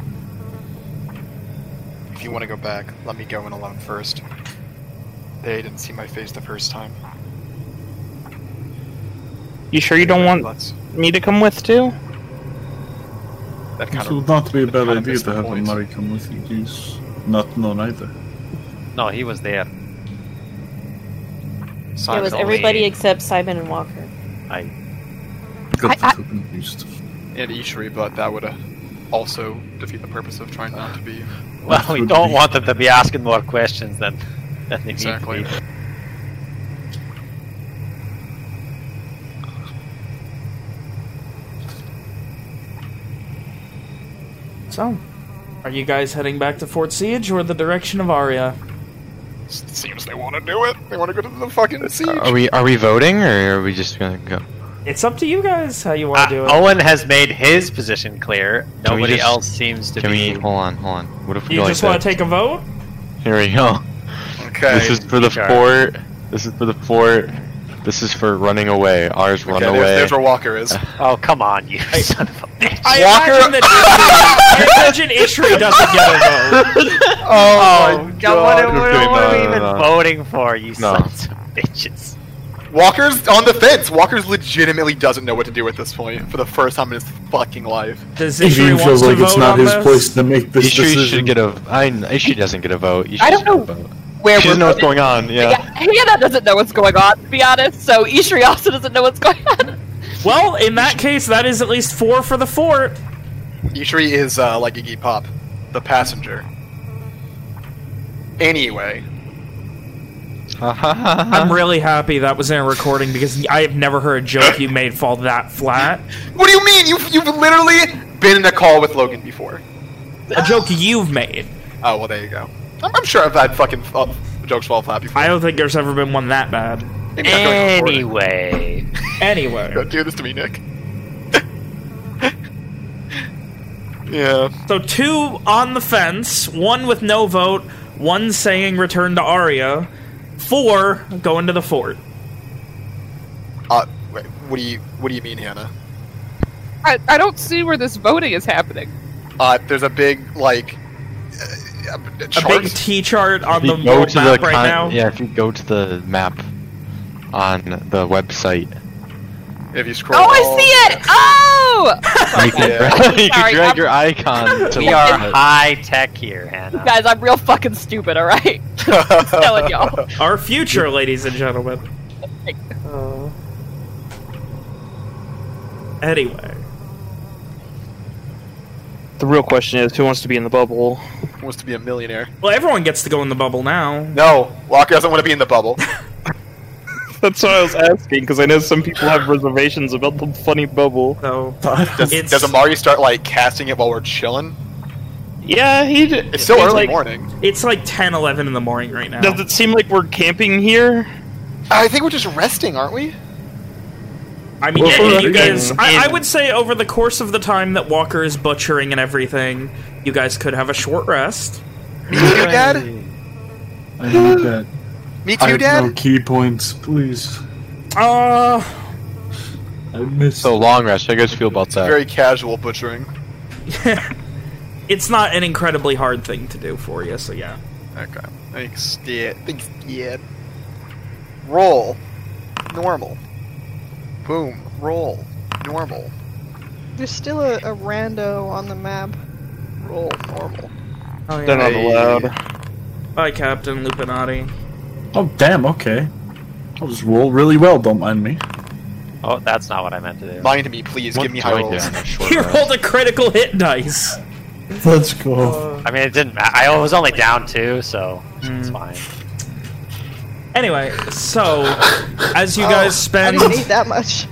If you want to go back, let me go in alone first. They didn't see my face the first time. You sure you don't want Let's- me to come with too? That kind It of would not be a bad idea to have point. Come with you. He's not known either. No, he was there. It Simon was only- everybody except Simon and Walker. I Got I- the I- token and Ishri, but that would uh, also defeat the purpose of trying not to be. well, we don't be- want them to be asking more questions than than they Exactly. need to be. So, Are you guys heading back to Fort Siege or the direction of Arya? Seems they want to do it. They want to go to the fucking siege. Are we are we voting or are we just gonna go? It's up to you guys how you want Uh, to do it. Owen has made his position clear. Can we Nobody just- else seems to Can be. we hold on, hold on? What if we you go just like want to this? take a vote? Here we go. Okay. This is for the Sure. fort. This is for the fort. This is for running away. Ours run okay, away. there's, there's where Walker is. Oh come on, you son of a bitch! I Walker- imagine that Ishri, I imagine Ishri doesn't get a vote. Oh, God, what, God. what, Okay, what are we no, no, even no. voting for? You No. sons of bitches! Walker's on the fence. Walker's legitimately doesn't know what to do at this point for the first time in his fucking life. Does He Ishri feels wants to like it's vote not his this? place to make this Ishri decision. should get a. I. Ishri doesn't get a vote. Ishri I don't should get a know vote. Where She we're doesn't know what's going on. Yeah. Yeah, Hannah doesn't know what's going on, to be honest. So Ishri also doesn't know what's going on. Well, in that case, that is at least four for the fort. Ishri is uh, like Iggy Pop, the passenger. Anyway, I'm really happy that was in a recording because I have never heard a joke you made fall that flat. what do you mean? You've you've literally been in a call with Logan before. A joke you've made. Oh well, there you go. I'm, I'm sure I've had fucking uh, jokes fall flat before. I don't think there's ever been one that bad. Maybe not during the recording. Anyway, Anyway, Don't do this to me, Nick. yeah. so two on the fence, one with no vote, one saying return to Arya, four going to the fort. Uh, wait, what do you what do you mean, Hannah? I, I don't see where this voting is happening. Uh, there's a big like uh, A chart. big T chart on the go world to map the right con- now. Yeah, if you go to the map on the website, if you scroll. Oh, I see it! Oh! you can, Yeah. you can drag I'm- your icon to we are the- high tech here, Hannah. Guys, I'm real fucking stupid, alright? Just telling y'all. Our future, ladies and gentlemen. Anyway, The real question is, who wants to be in the bubble? wants to be a millionaire. well, everyone gets to go in the bubble now. No, Walker doesn't want to be in the bubble. That's what I was asking, because I know some people have reservations about the funny bubble. So Does, It's- does Amari start like casting it while we're chilling? Yeah, he. d- It's still early like, morning. it's like 10, 11 in the morning right now. Does it seem like we're camping here? I think we're just resting, aren't we? I mean, Well, yeah, you guys. I, I would say over the course of the time that Walker is butchering and everything, you guys could have a short rest. Me too, Dad. I need that. Me I too, have Dad. no key points, please. Uh, I miss. So long rest. How do you guys feel about that? Very casual butchering. it's not an incredibly hard thing to do for you, so yeah. Okay. Thanks. Yeah. Thanks. Yeah. Roll. Normal. Boom. Roll. Normal. There's still a, a rando on the map. Roll. Normal. Oh, They're not Hey. allowed. Bye, Captain Lupinati. Oh damn. Okay. I'll just roll really well. Don't mind me. Oh, that's not what I meant to do. Mind me, please. What Give me high I rolls. get short You rest? rolled a critical hit dice. Let's go. I mean, it didn't. ma- I was only down two, so it's Mm. fine. Anyway, so as you Oh, guys I spend didn't need that much.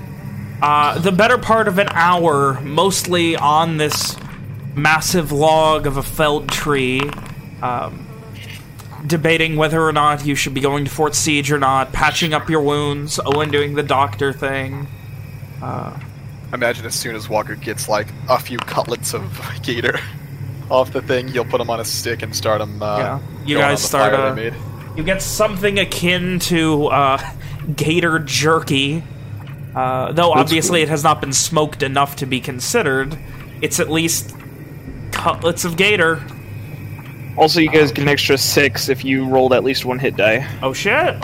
uh, the better part of an hour, mostly on this massive log of a felled tree, um, debating whether or not you should be going to Fort Siege or not, patching up your wounds, Owen doing the doctor thing. Imagine as soon as Walker gets like a few cutlets of gator off the thing, you'll put them on a stick and start them. Uh, Yeah. You guys start, uh, made. You get something akin to uh, gator jerky, uh, though obviously it has not been smoked enough to be considered. It's at least cutlets of gator. Also, you guys get an extra six if you rolled at least one hit die. Oh shit!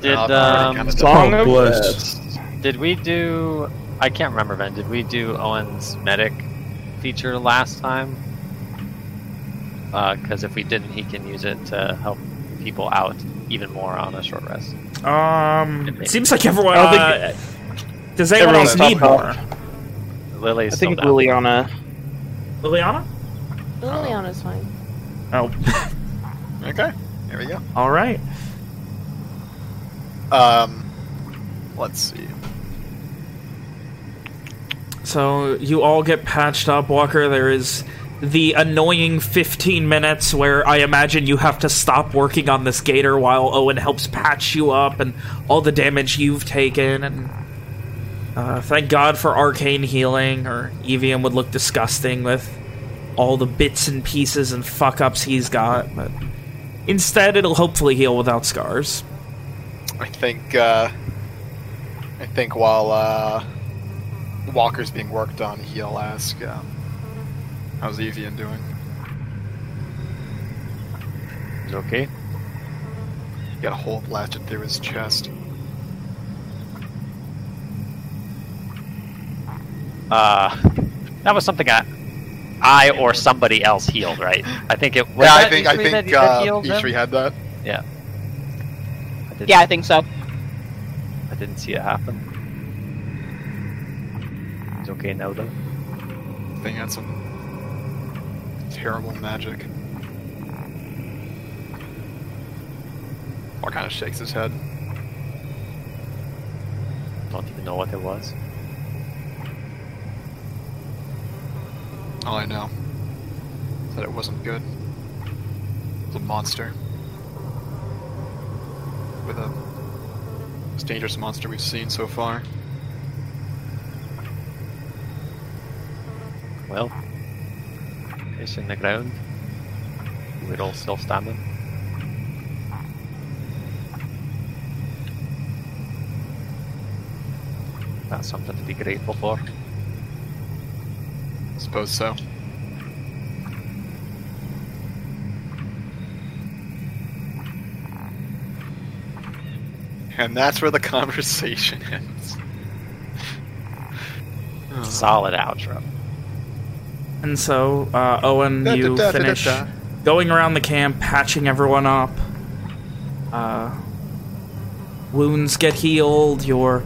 Did Uh, um, kinda Song Oh, of bless. Rest. did we do? I can't remember, Ben. Did we do Owen's medic feature last time? Because if we didn't, he can use it to help people out even more on a short rest. Um, it seems like everyone. I think Uh, does anyone else need more? Lily's I think still down. Liliana. Liliana? Liliana's fine. Oh, Okay. There we go. all right. Um, let's see. So you all get patched up, Walker. There is the annoying 15 minutes where I imagine you have to stop working on this gator while Owen helps patch you up and all the damage you've taken and uh, thank God for arcane healing or Evian would look disgusting with all the bits and pieces and fuck-ups he's got but instead it'll hopefully heal without scars. I think, uh, I think while, uh, Walker's being worked on, he'll ask, um, how's Evian doing? He's okay. He got a hole blasted through his chest. Uh, that was something I, I or somebody else healed, right? I think it. Was yeah, I think, I Ishri that- think, that uh, healed him? Ishri had that. Yeah. I Yeah, I think so. I didn't see it happen. He's okay now, though. Thing had some terrible magic. Or kind of shakes his head. Don't even know what it was. All I know that it wasn't good. A monster. With a most dangerous monster we've seen so far. Well, it's in the ground. We're all still standing. That's something to be grateful for. I suppose so. And that's where the conversation ends. Solid outro. And so, uh, Owen, Da, da, you da, da, da, finish da. going around the camp, patching everyone up. Uh, wounds get healed. Your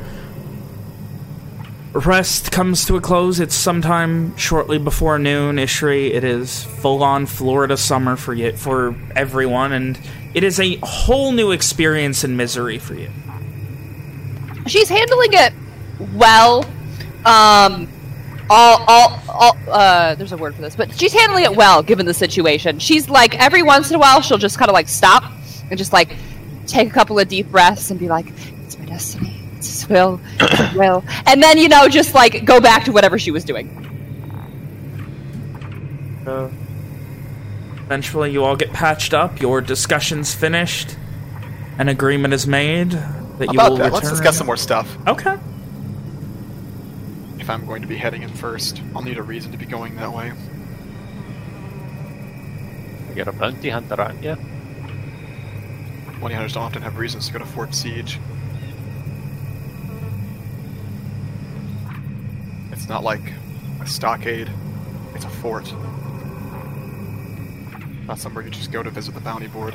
rest comes to a close. It's sometime shortly before noon. Ishri, it is full-on Florida summer for you, for everyone, and it is a whole new experience in misery for you. She's handling it well. Um, all, all, all. Uh, there's a word for this, but she's handling it well given the situation. She's like every once in a while she'll just kind of like stop and just like take a couple of deep breaths and be like, "It's my destiny. It's His will. It's will," and then you know just like go back to whatever she was doing. Uh, eventually, you all get patched up. Your discussion's finished. An agreement is made that you About will that, return. let's discuss some more stuff. Okay. If I'm going to be heading in first, I'll need a reason to be going that way. You're a bounty hunter, aren't you? Money hunters don't often have reasons to go to Fort Siege. It's not like a stockade, it's a fort. Not somewhere you just go to visit the bounty board.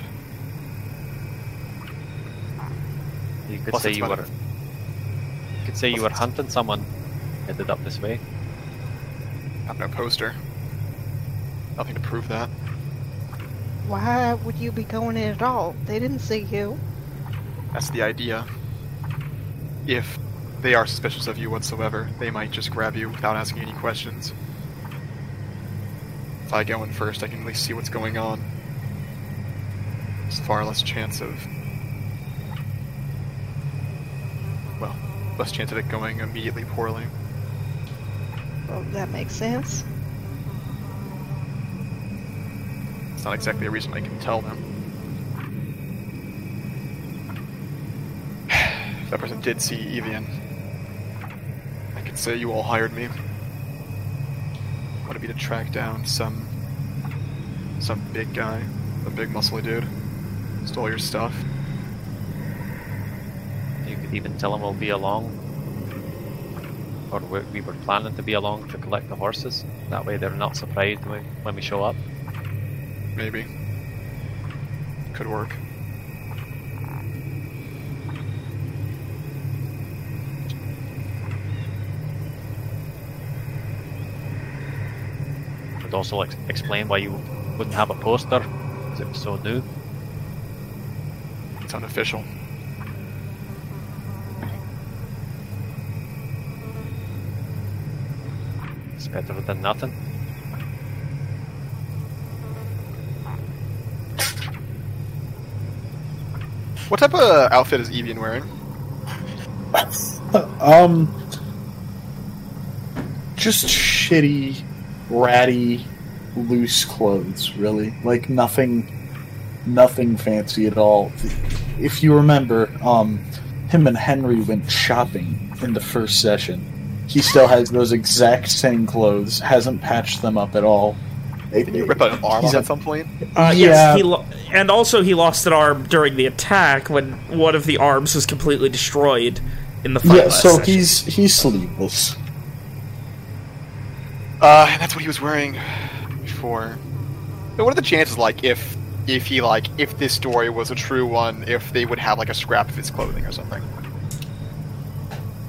You could Plus say you were. a- You could say you were hunting someone. Headed up this way. I have no poster. Nothing to prove that. Why would you be going in at all? They didn't see you. That's the idea. If they are suspicious of you whatsoever, they might just grab you without asking any questions. If I go in first, I can at least see what's going on. There's far less chance of. Well, less chance of it going immediately poorly. Well, that makes sense. It's not exactly a reason I can tell them. If that person did see Evian, I say you all hired me. Wanted me to be to track down some some big guy, a big muscly dude. Stole your stuff. You could even tell him we'll be along. Or we, we were planning to be along to collect the horses. That way they're not surprised when, when we show up. Maybe. Could work. would also ex explain why you wouldn't have a poster, because it was so new. It's unofficial. It's better than nothing. What type of outfit is Evian wearing? um, just shitty ratty, loose clothes. Really, like nothing, nothing fancy at all. If you remember, um, him and Henry went shopping in the first session. He still has those exact same clothes. Hasn't patched them up at all. Did you rip an arm off a- at some point? Uh, Yeah. Yes, he lo- and also he lost an arm during the attack when one of the arms was completely destroyed in the fight. Yeah, last so session. he's he's sleeveless. Uh, and that's what he was wearing before. Now, what are the chances, like, if if he like if this story was a true one, if they would have like a scrap of his clothing or something?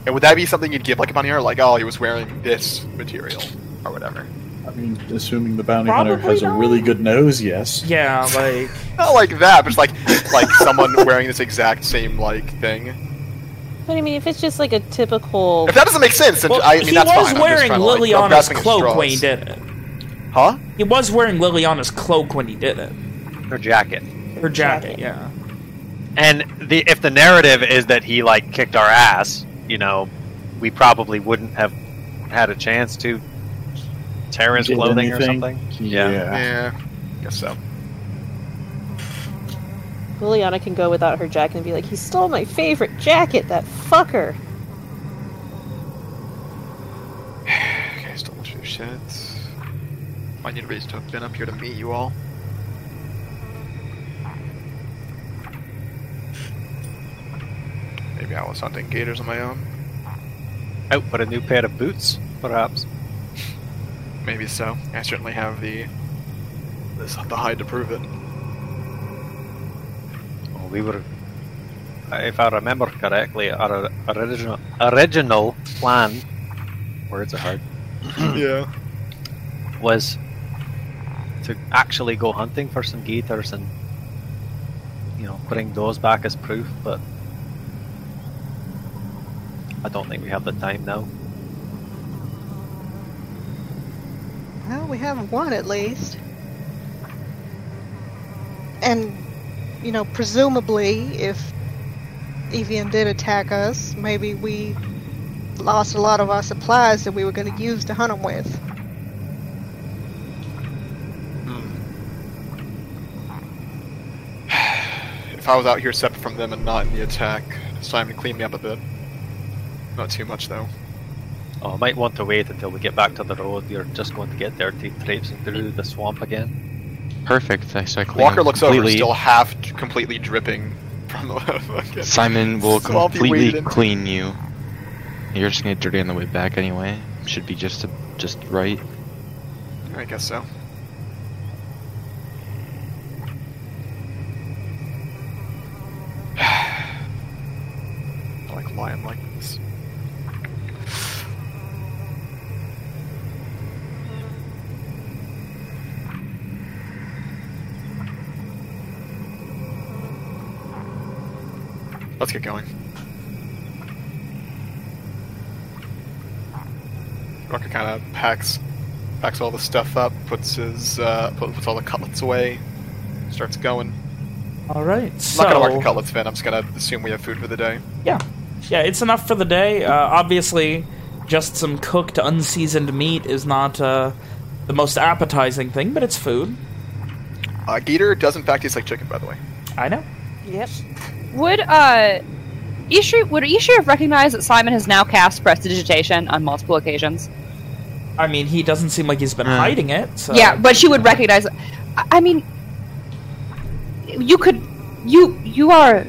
And would that be something you'd give like a bounty hunter, like, oh, he was wearing this material or whatever? I mean, assuming the bounty hunter Probably has a really good nose, yes. yeah, like Not like that, but just like like someone wearing this exact same like thing. But I mean, if it's just like a typical, If that doesn't make sense, then well, I mean he that's was fine. I'm just wearing trying to, like, Liliana's cloak when he did it. Huh? He was wearing Liliana's cloak when he did it. Her jacket. Her jacket, yeah. And the if the narrative is that he like kicked our ass, you know, we probably wouldn't have had a chance to tear his Did clothing or anything? something. Yeah. Yeah, guess so. Liliana can go without her jacket and be like, "He stole my favorite jacket, that fucker." Okay, still a bunch of shit. Might need a raise to have been up here to meet you all. Maybe I was hunting gators on my own. Oh, but a new pair of boots, perhaps. Maybe so. I certainly have the this, the hide to prove it. Well, we were, if I remember correctly, our original original plan. Words are hard. yeah. was to actually go hunting for some gators and you know putting those back as proof, but I don't think we have the time now. Well, we have one at least. And, you know, presumably, if Evian did attack us, maybe we lost a lot of our supplies that we were going to use to hunt them with. Hmm. If I was out here separate from them and not in the attack, it's time to clean me up a bit. Not too much though. Oh, I might want to wait until we get back to the road. You're just going to get dirty traipsing through the swamp again. Perfect. I so I Walker looks over, still half completely dripping from the Simon will completely clean you. You're just gonna get dirty on the way back anyway. Should be just just right. I guess so. Like lying like this. Let's get going. Rocker kind of packs packs all the stuff up, puts his uh, puts all the cutlets away, starts going. All right, I'm so not gonna mark the cutlets, Finn. I'm just gonna assume we have food for the day. yeah, yeah, it's enough for the day. Uh, obviously, just some cooked, unseasoned meat is not uh, the most appetizing thing, but it's food. Uh, Gator does in fact taste like chicken, by the way. I know. Yep. Would uh, Ishri would Ishri have recognized that Simon has now cast prestidigitation on multiple occasions? I mean, he doesn't seem like he's been Hmm. hiding it. So. Yeah, but she would recognize. I, I mean, you could, you you are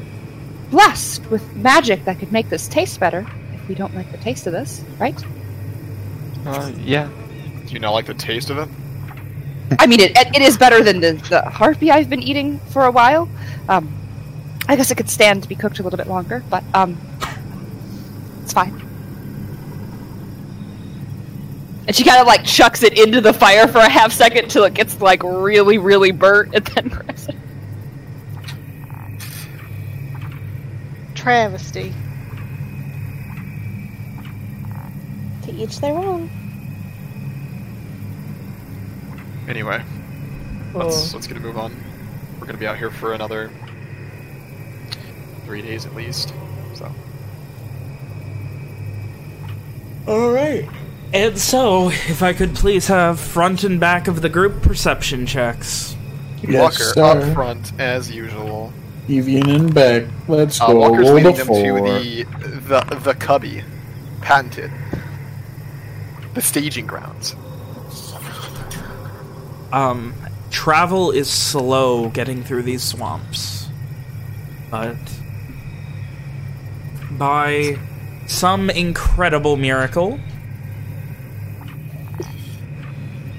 blessed with magic that could make this taste better. If we don't like the taste of this, right? Uh, yeah. Do you not like the taste of it? I mean, it, it is better than the, the harpy I've been eating for a while. Um, I guess it could stand to be cooked a little bit longer, but um, it's fine. And she kind of like chucks it into the fire for a half second till it gets like really, really burnt, and then grabs it. Travesty. To each their own. Anyway, let's let's get a move on. We're gonna be out here for another three days at least. So All right. And so, if I could please have front and back of the group perception checks. Yes, Walker sir. up front as usual. Evian and back. Let's Uh, go. Walker's Roll leading the them four. to the the the cubby, patented. The staging grounds. Um, travel is slow getting through these swamps. But by some incredible miracle,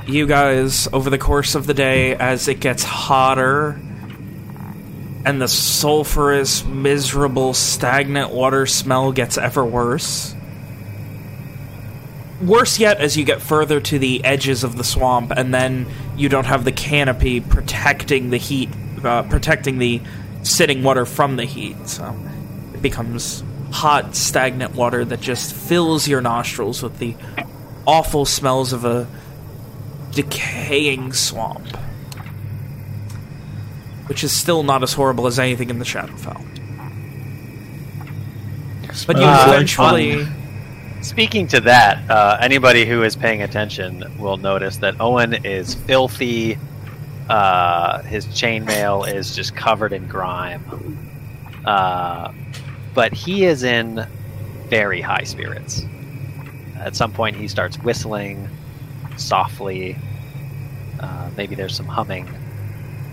you guys, over the course of the day, as it gets hotter and the sulfurous, miserable, stagnant water smell gets ever worse, worse yet as you get further to the edges of the swamp and then you don't have the canopy protecting the heat uh, protecting the sitting water from the heat so it becomes hot stagnant water that just fills your nostrils with the awful smells of a decaying swamp which is still not as horrible as anything in the Shadowfell but you Uh, eventually Speaking to that, uh, anybody who is paying attention will notice that Owen is filthy. Uh, his chainmail is just covered in grime. Uh, but he is in very high spirits. At some point, he starts whistling softly. Uh, maybe there's some humming.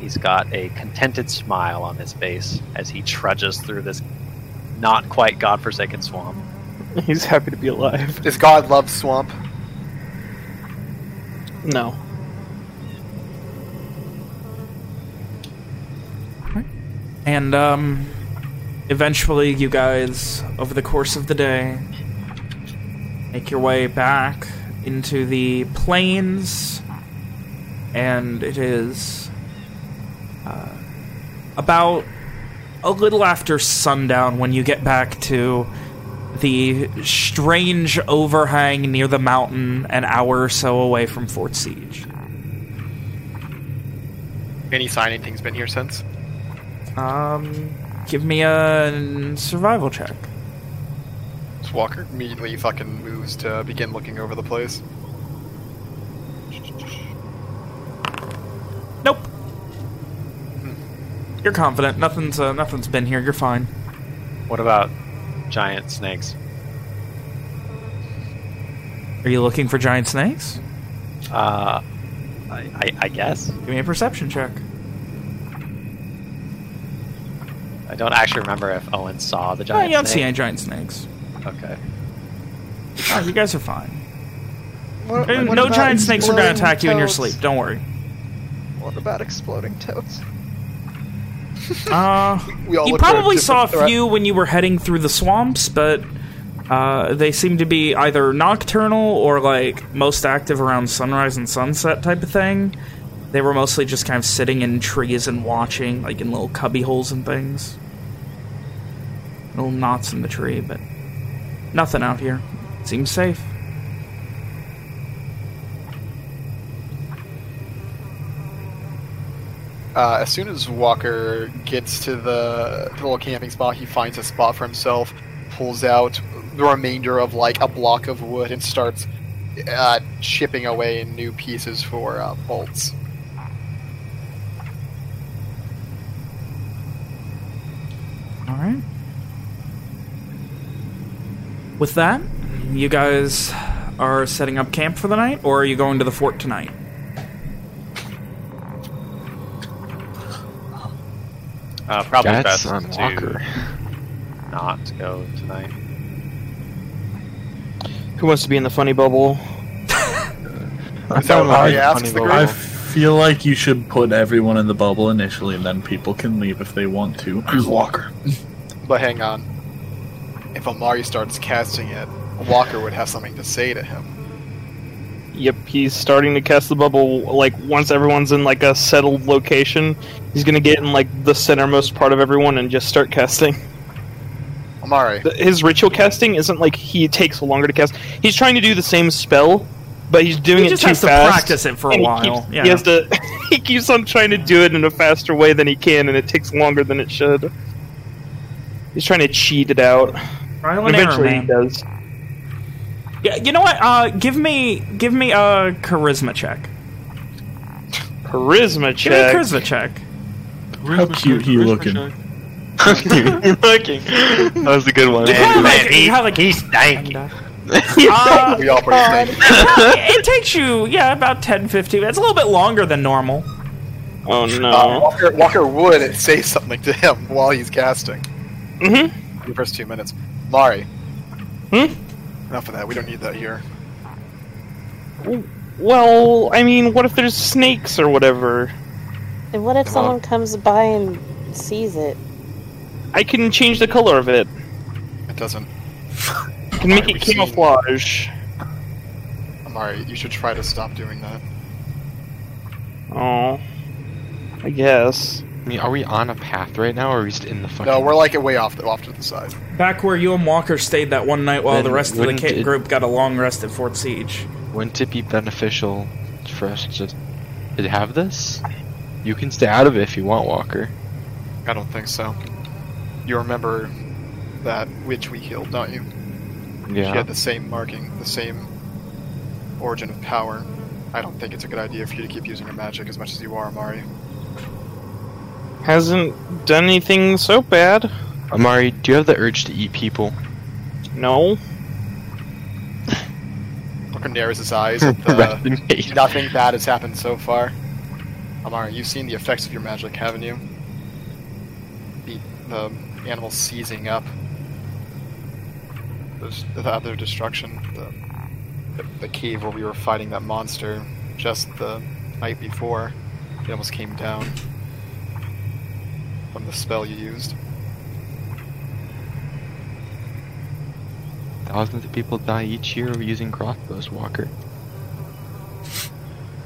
He's got a contented smile on his face as he trudges through this not quite godforsaken swamp. He's happy to be alive. Does God love swamp? No. And, um, eventually you guys, over the course of the day, make your way back into the plains, and it is uh, about a little after sundown when you get back to the strange overhang near the mountain an hour or so away from Fort Siege. Any sign anything's been here since? Um, give me a survival check. So Walker immediately fucking moves to begin looking over the place. Nope. You're confident. Nothing's uh, nothing's been here. You're fine. What about giant snakes? Are you looking for giant snakes? Uh, I, I, I guess. Give me a perception check. I don't actually remember if Owen saw the Oh, giant you don't see snake. any giant snakes. Okay. Oh, you guys are fine. What, what no giant snakes are going to exploding attack you in your sleep. Don't worry. What about exploding toads? Uh, We all you look for a probably saw a threat. few when you were heading through the swamps, but uh, they seem to be either nocturnal or like most active around sunrise and sunset type of thing. They were mostly just kind of sitting in trees and watching, like in little cubby holes and things. Little knots in the tree, but nothing out here. Seems safe. Uh, as soon as Walker gets to the, the little camping spot, he finds a spot for himself, pulls out the remainder of like a block of wood, and starts uh, chipping away in new pieces for uh, bolts. All right. With that, you guys are setting up camp for the night, or are you going to the fort tonight? Uh, probably That's best on to Walker. not go tonight. Who wants to be in the funny bubble? Is that what Ari asks the I group? Feel like you should put everyone in the bubble initially, and then people can leave if they want to. Walker. But hang on. If Amari starts casting it, Walker would have something to say to him. Yep, he's starting to cast the bubble. Like once everyone's in like a settled location, he's gonna get in like the centermost part of everyone and just start casting. Amari, His ritual casting isn't like he takes longer to cast. He's trying to do the same spell, but he's doing it. too fast. He just has to practice it for a and he while, keeps- yeah. He has to. he keeps on trying to do it in a faster way than he can, and it takes longer than it should. He's trying to cheat it out. Trial and error, Eventually he does. Yeah, you know what? Uh, give me give me a charisma check. Charisma Give me a check. charisma check. How cute he looking. looking. That was a good one. You probably like- he- you have, like, he's stanky. Uh, We all pretty think. it takes you, yeah, about 10, 15 minutes. A little bit longer than normal. Oh no. Uh, Walker, Walker would say something to him while he's casting. mm-hmm. The first two minutes. Mari. Hmm? Enough of that. We don't need that here. Well, I mean, what if there's snakes or whatever? And what if Well- someone comes by and sees it? I can change the color of it. It doesn't. I can make Alright, it we've seen- camouflage. Amari, you should try to stop doing that. Oh, I guess. I mean, are we on a path right now, or are we just in the fucking? No, we're like way off the, off to the side. Back where you and Walker stayed that one night while Then the rest of the wouldn't it- group got a long rest at Fort Siege. Wouldn't it be beneficial for us to to have this? You can stay out of it if you want, Walker. I don't think so. You remember that witch we killed, don't you? She had the same marking, the same origin of power. I don't think it's a good idea for you to keep using your magic as much as you are, Amari. Hasn't done anything so bad. Amari, do you have the urge to eat people? No. Walker narrows his eyes at the Rest in peace. nothing bad has happened so far. Amari, you've seen the effects of your magic, haven't you? The, the animals seizing up. There's the other destruction. The, the, the cave where we were fighting that monster just the night before. It almost came down from the spell you used. Thousands of people die each year using crossbows, Walker.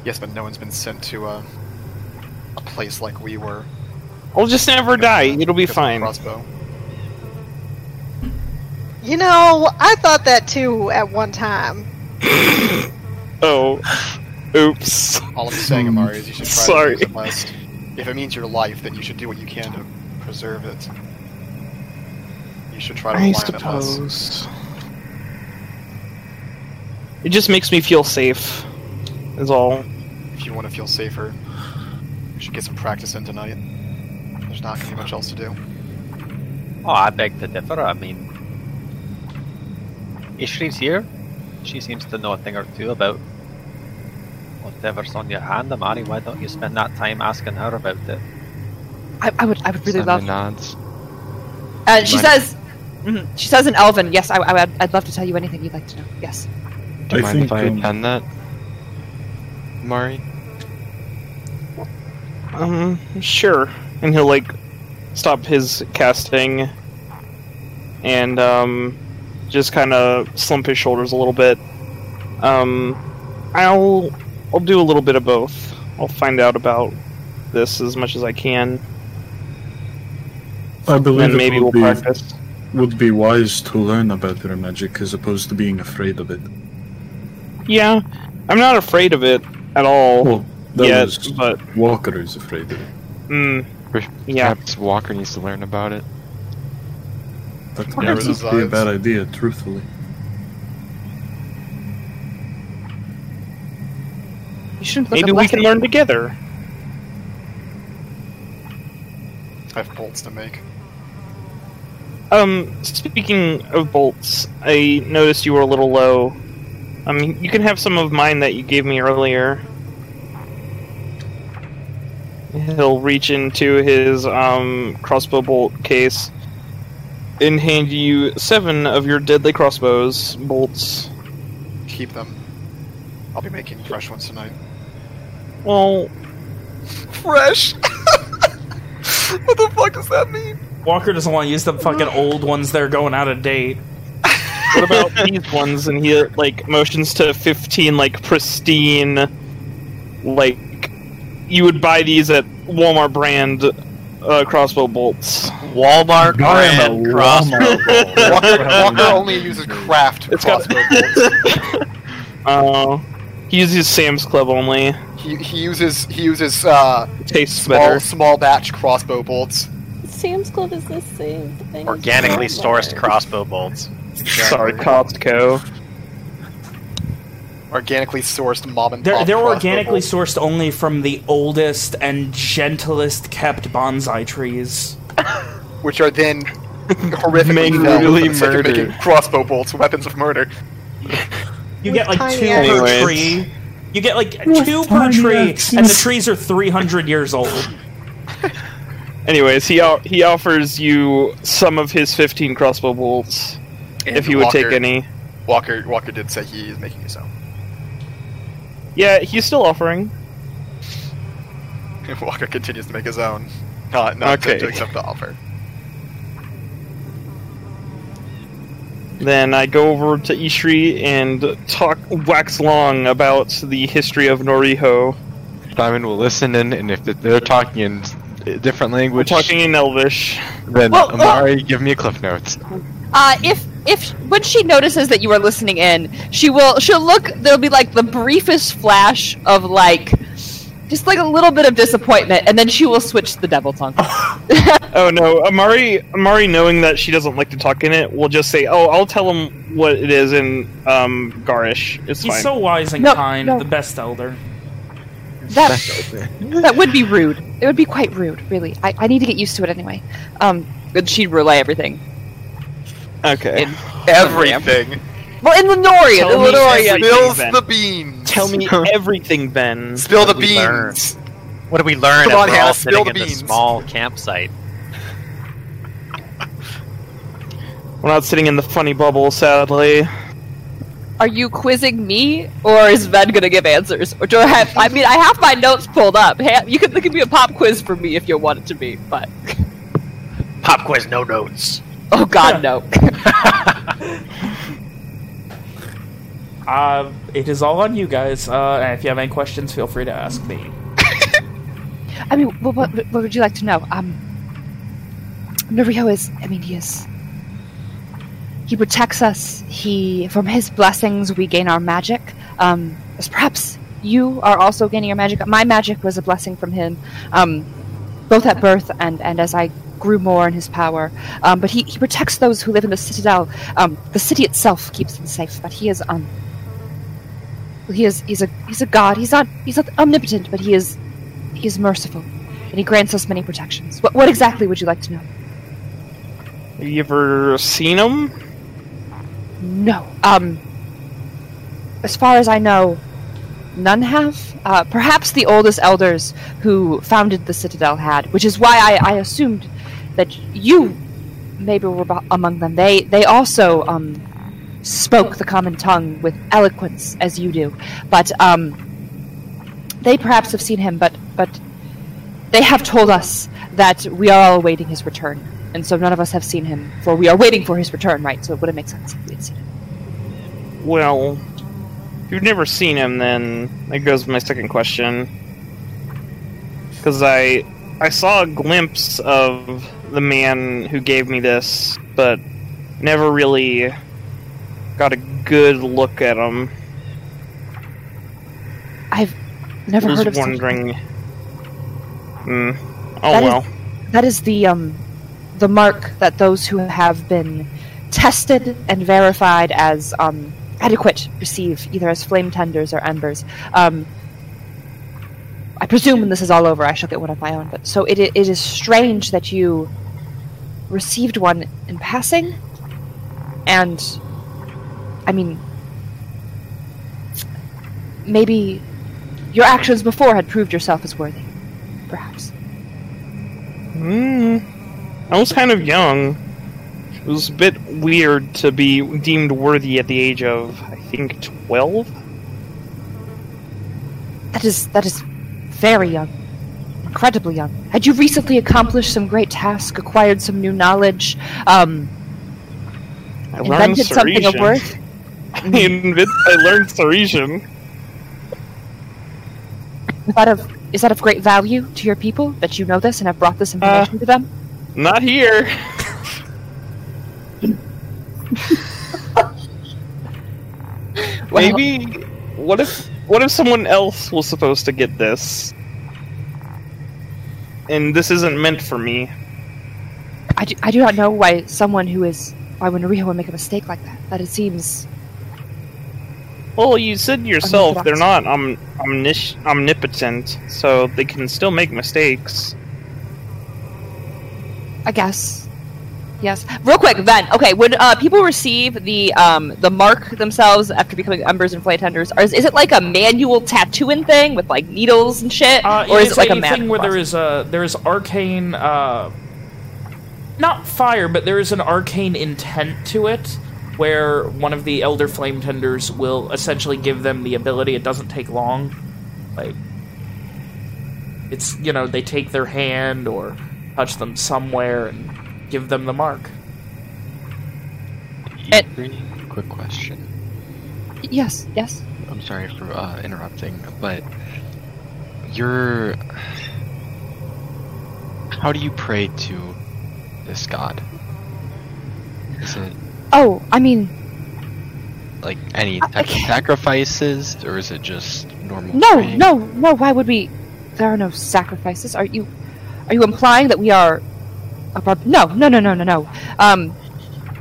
Yes, but no one's been sent to a, a place like we were. I'll just never die. It'll be because of the fine. Crossbow. You know, I thought that too at one time. Oh. Oops. All I'm saying, Amari, is you should try Sorry. to use it less. If it means your life, then you should do what you can to preserve it. You should try to I rely it suppose. It just makes me feel safe. Is all. If you want to feel safer, you should get some practice in tonight. There's not going to be much else to do. Oh, I beg to differ. I mean, Ishri's here. She seems to know a thing or two about whatever's on your hand, Amari. Why don't you spend that time asking her about it? I, I would, I would really Send love. the nods. And she Mind- says, mhm, she says in Elven, yes, I, I would, I'd love to tell you anything you'd like to know. Yes. Do you I mind if think, I um, attend that, Mari? Um, sure. And he'll like stop his casting and um just kind of slump his shoulders a little bit. Um, I'll I'll do a little bit of both. I'll find out about this as much as I can, I believe and it maybe we'll would be, practice. would be wise to learn about their magic as opposed to being afraid of it. Yeah, I'm not afraid of it at all Well, yet, was but Walker is afraid of it. mm, Yeah. Perhaps Walker needs to learn about it. That Narrows would his be a bad idea, truthfully. You shouldn't look maybe we can learn together. I have bolts to make. Um, speaking of bolts, I noticed you were a little low. Um, you can have some of mine that you gave me earlier. He'll reach into his um, crossbow bolt case and hand you seven of your deadly crossbows bolts. Keep them. I'll be making fresh ones tonight. Well, Fresh? what the fuck does that mean? Walker doesn't want to use the fucking old ones that are going out of date. what about these ones? And he like motions to fifteen like pristine, like you would buy these at Walmart brand uh, crossbow bolts. Walmart I brand crossbow. Walmart. Walker, Walker only uses craft It's got- crossbow bolts. Uh, he uses Sam's Club only. He, he uses he uses uh, tastes small better. small batch crossbow bolts. Sam's Club is the same thing. Organically Walmart. sourced crossbow bolts. Sorry, Costco. Organically sourced mob and They're, pop they're organically bolts. sourced only from the oldest and gentlest kept bonsai trees. which are then horrifically Being felled brutally for the sake of making murdered. crossbow bolts, weapons of murder. You get like tiny two per tree. You get like With two per tree, axes. and the trees are 300 years old. Anyways, he he offers you some of his 15 crossbow bolts And if you would take any. Walker Walker did say he is making his own. Yeah, he's still offering. Walker continues to make his own, not not to- Okay. to accept the offer. Then I go over to Ishri and talk wax long about the history of Noriho. Simon will listen in, and if they're talking in a different We're language, talking in Elvish. then Well, well- Amari, give me a cliff notes. Uh, if if when she notices that you are listening in, she will she'll look. There'll be like the briefest flash of like, just like a little bit of disappointment, and then she will switch to the devil tongue. Oh no, Amari, Amari, knowing that she doesn't like to talk in it, will just say, "Oh, I'll tell him what it is in um Garish." It's He's fine. so wise and No, kind, no. the best elder. That that would be rude. It would be quite rude, really. I, I need to get used to it anyway. Um, and she'd relay everything. okay. In- Everything. Well, in Lenorian, Tell in me Lenorian. everything. Spills the beans. Tell me everything, Ben. Spill the What we learn. beans. What do we learn Come as on, we're Hannah, all spill sitting the in this small campsite? We're not sitting in the funny bubble, sadly. Are you quizzing me, or is Ben gonna give answers? Or do I have? I mean, I have my notes pulled up. Ha- You could give me a pop quiz for me if you want it to be, but Pop quiz, no notes. oh god, no. Uh, it is all on you guys. Uh, if you have any questions, feel free to ask me. I mean, what, what, what would you like to know? Um, is. I mean, he is. He protects us. He, from his blessings, we gain our magic. Um, perhaps you are also gaining your magic. My magic was a blessing from him, um, both at birth and and as I grew more in his power. Um, but he, he protects those who live in the citadel. Um, the city itself keeps them safe, but he is um. He is he's a he's a god. He's not he's not omnipotent, but he is he is merciful, and he grants us many protections. What, what exactly would you like to know? Have you ever seen him? No. Um. As far as I know, none have. Uh, perhaps the oldest elders who founded the citadel had, which is why I, I assumed that you maybe were among them. They they also um, spoke the common tongue with eloquence as you do, but um, they perhaps have seen him. But but they have told us that we are all awaiting his return, and so none of us have seen him. For we are waiting for his return, right? So it wouldn't make sense if we had seen him. Well, if you've never seen him, then that goes with my second question. Because I I saw a glimpse of the man who gave me this, but never really got a good look at him. I've never heard of wondering. Hmm. Oh That is- well. That is the um, the mark that those who have been tested and verified as um, adequate receive, either as flame tenders or embers. Um, I presume when this is all over, I shall get one of my own. But so it, it is strange that you received one in passing, and I mean, maybe your actions before had proved yourself as worthy, perhaps. Hmm. I was kind of young. It was a bit weird to be deemed worthy at the age of, I think, 12? That is that is very young. Incredibly young. Had you recently accomplished some great task, acquired some new knowledge, um, I invented something of worth? I, invent- I learned Sarisian. Is that of is that of great value to your people that you know this and have brought this uh, information to them? Not here. Well- Maybe. What if? What if someone else was supposed to get this, and this isn't meant for me? I do, I do not know why someone who is why Nariho would make a mistake like that. That it seems Well, you said yourself they're not om- omnis- omnipotent, so they can still make mistakes. I guess. Yes. Real quick, then. Okay, when uh, people receive the um, the mark themselves after becoming embers and flight tenders, is, is it like a manual tattooing thing with like needles and shit, Uh, or is it like a thing where there process? is a there is arcane, uh, not fire, but there is an arcane intent to it, where one of the elder flame tenders will essentially give them the ability. It doesn't take long, like it's you know they take their hand or touch them somewhere and give them the mark. It- Quick question. Yes. Yes. I'm sorry for uh, interrupting, but you're. How do you pray to this god? Is it Oh, I mean, like any type of sacrifices, or is it just normal? no, no, no. Why would we? There are no sacrifices. Are you? Are you implying that we are? No, no, no, no, no, no. Um,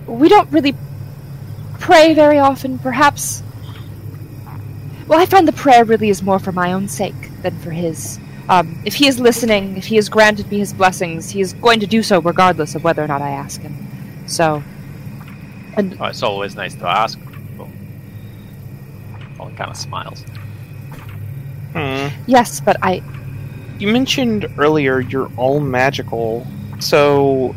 we don't really pray very often. Perhaps. Well, I find the prayer really is more for my own sake than for his. Um, if he is listening, if he has granted me his blessings, he is going to do so regardless of whether or not I ask him. So, and Oh, it's always nice to ask. Well, Colin kind of smiles. Hmm. yes, but I, You mentioned earlier you're all magical, so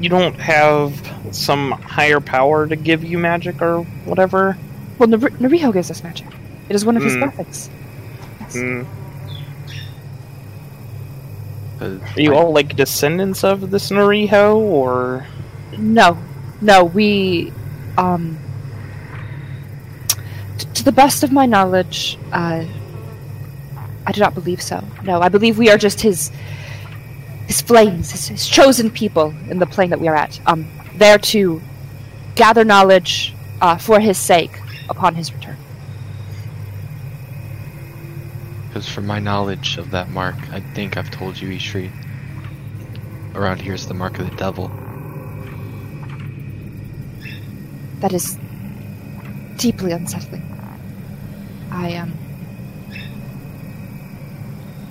you don't have some higher power to give you magic or whatever. well, Nar- Nariho gives us magic. It is one of his Hmm. blessings. Yes. 'Cause Are you all like descendants of this Nariho, or No, no, we, um, t- to the best of my knowledge, uh, I do not believe so. No, I believe we are just his, his flames, his, his chosen people in the plane that we are at. Um, there to gather knowledge uh, for his sake upon his return. Because from my knowledge of that mark, I think I've told you, Ishri. Around here's the mark of the devil. That is deeply unsettling. I um,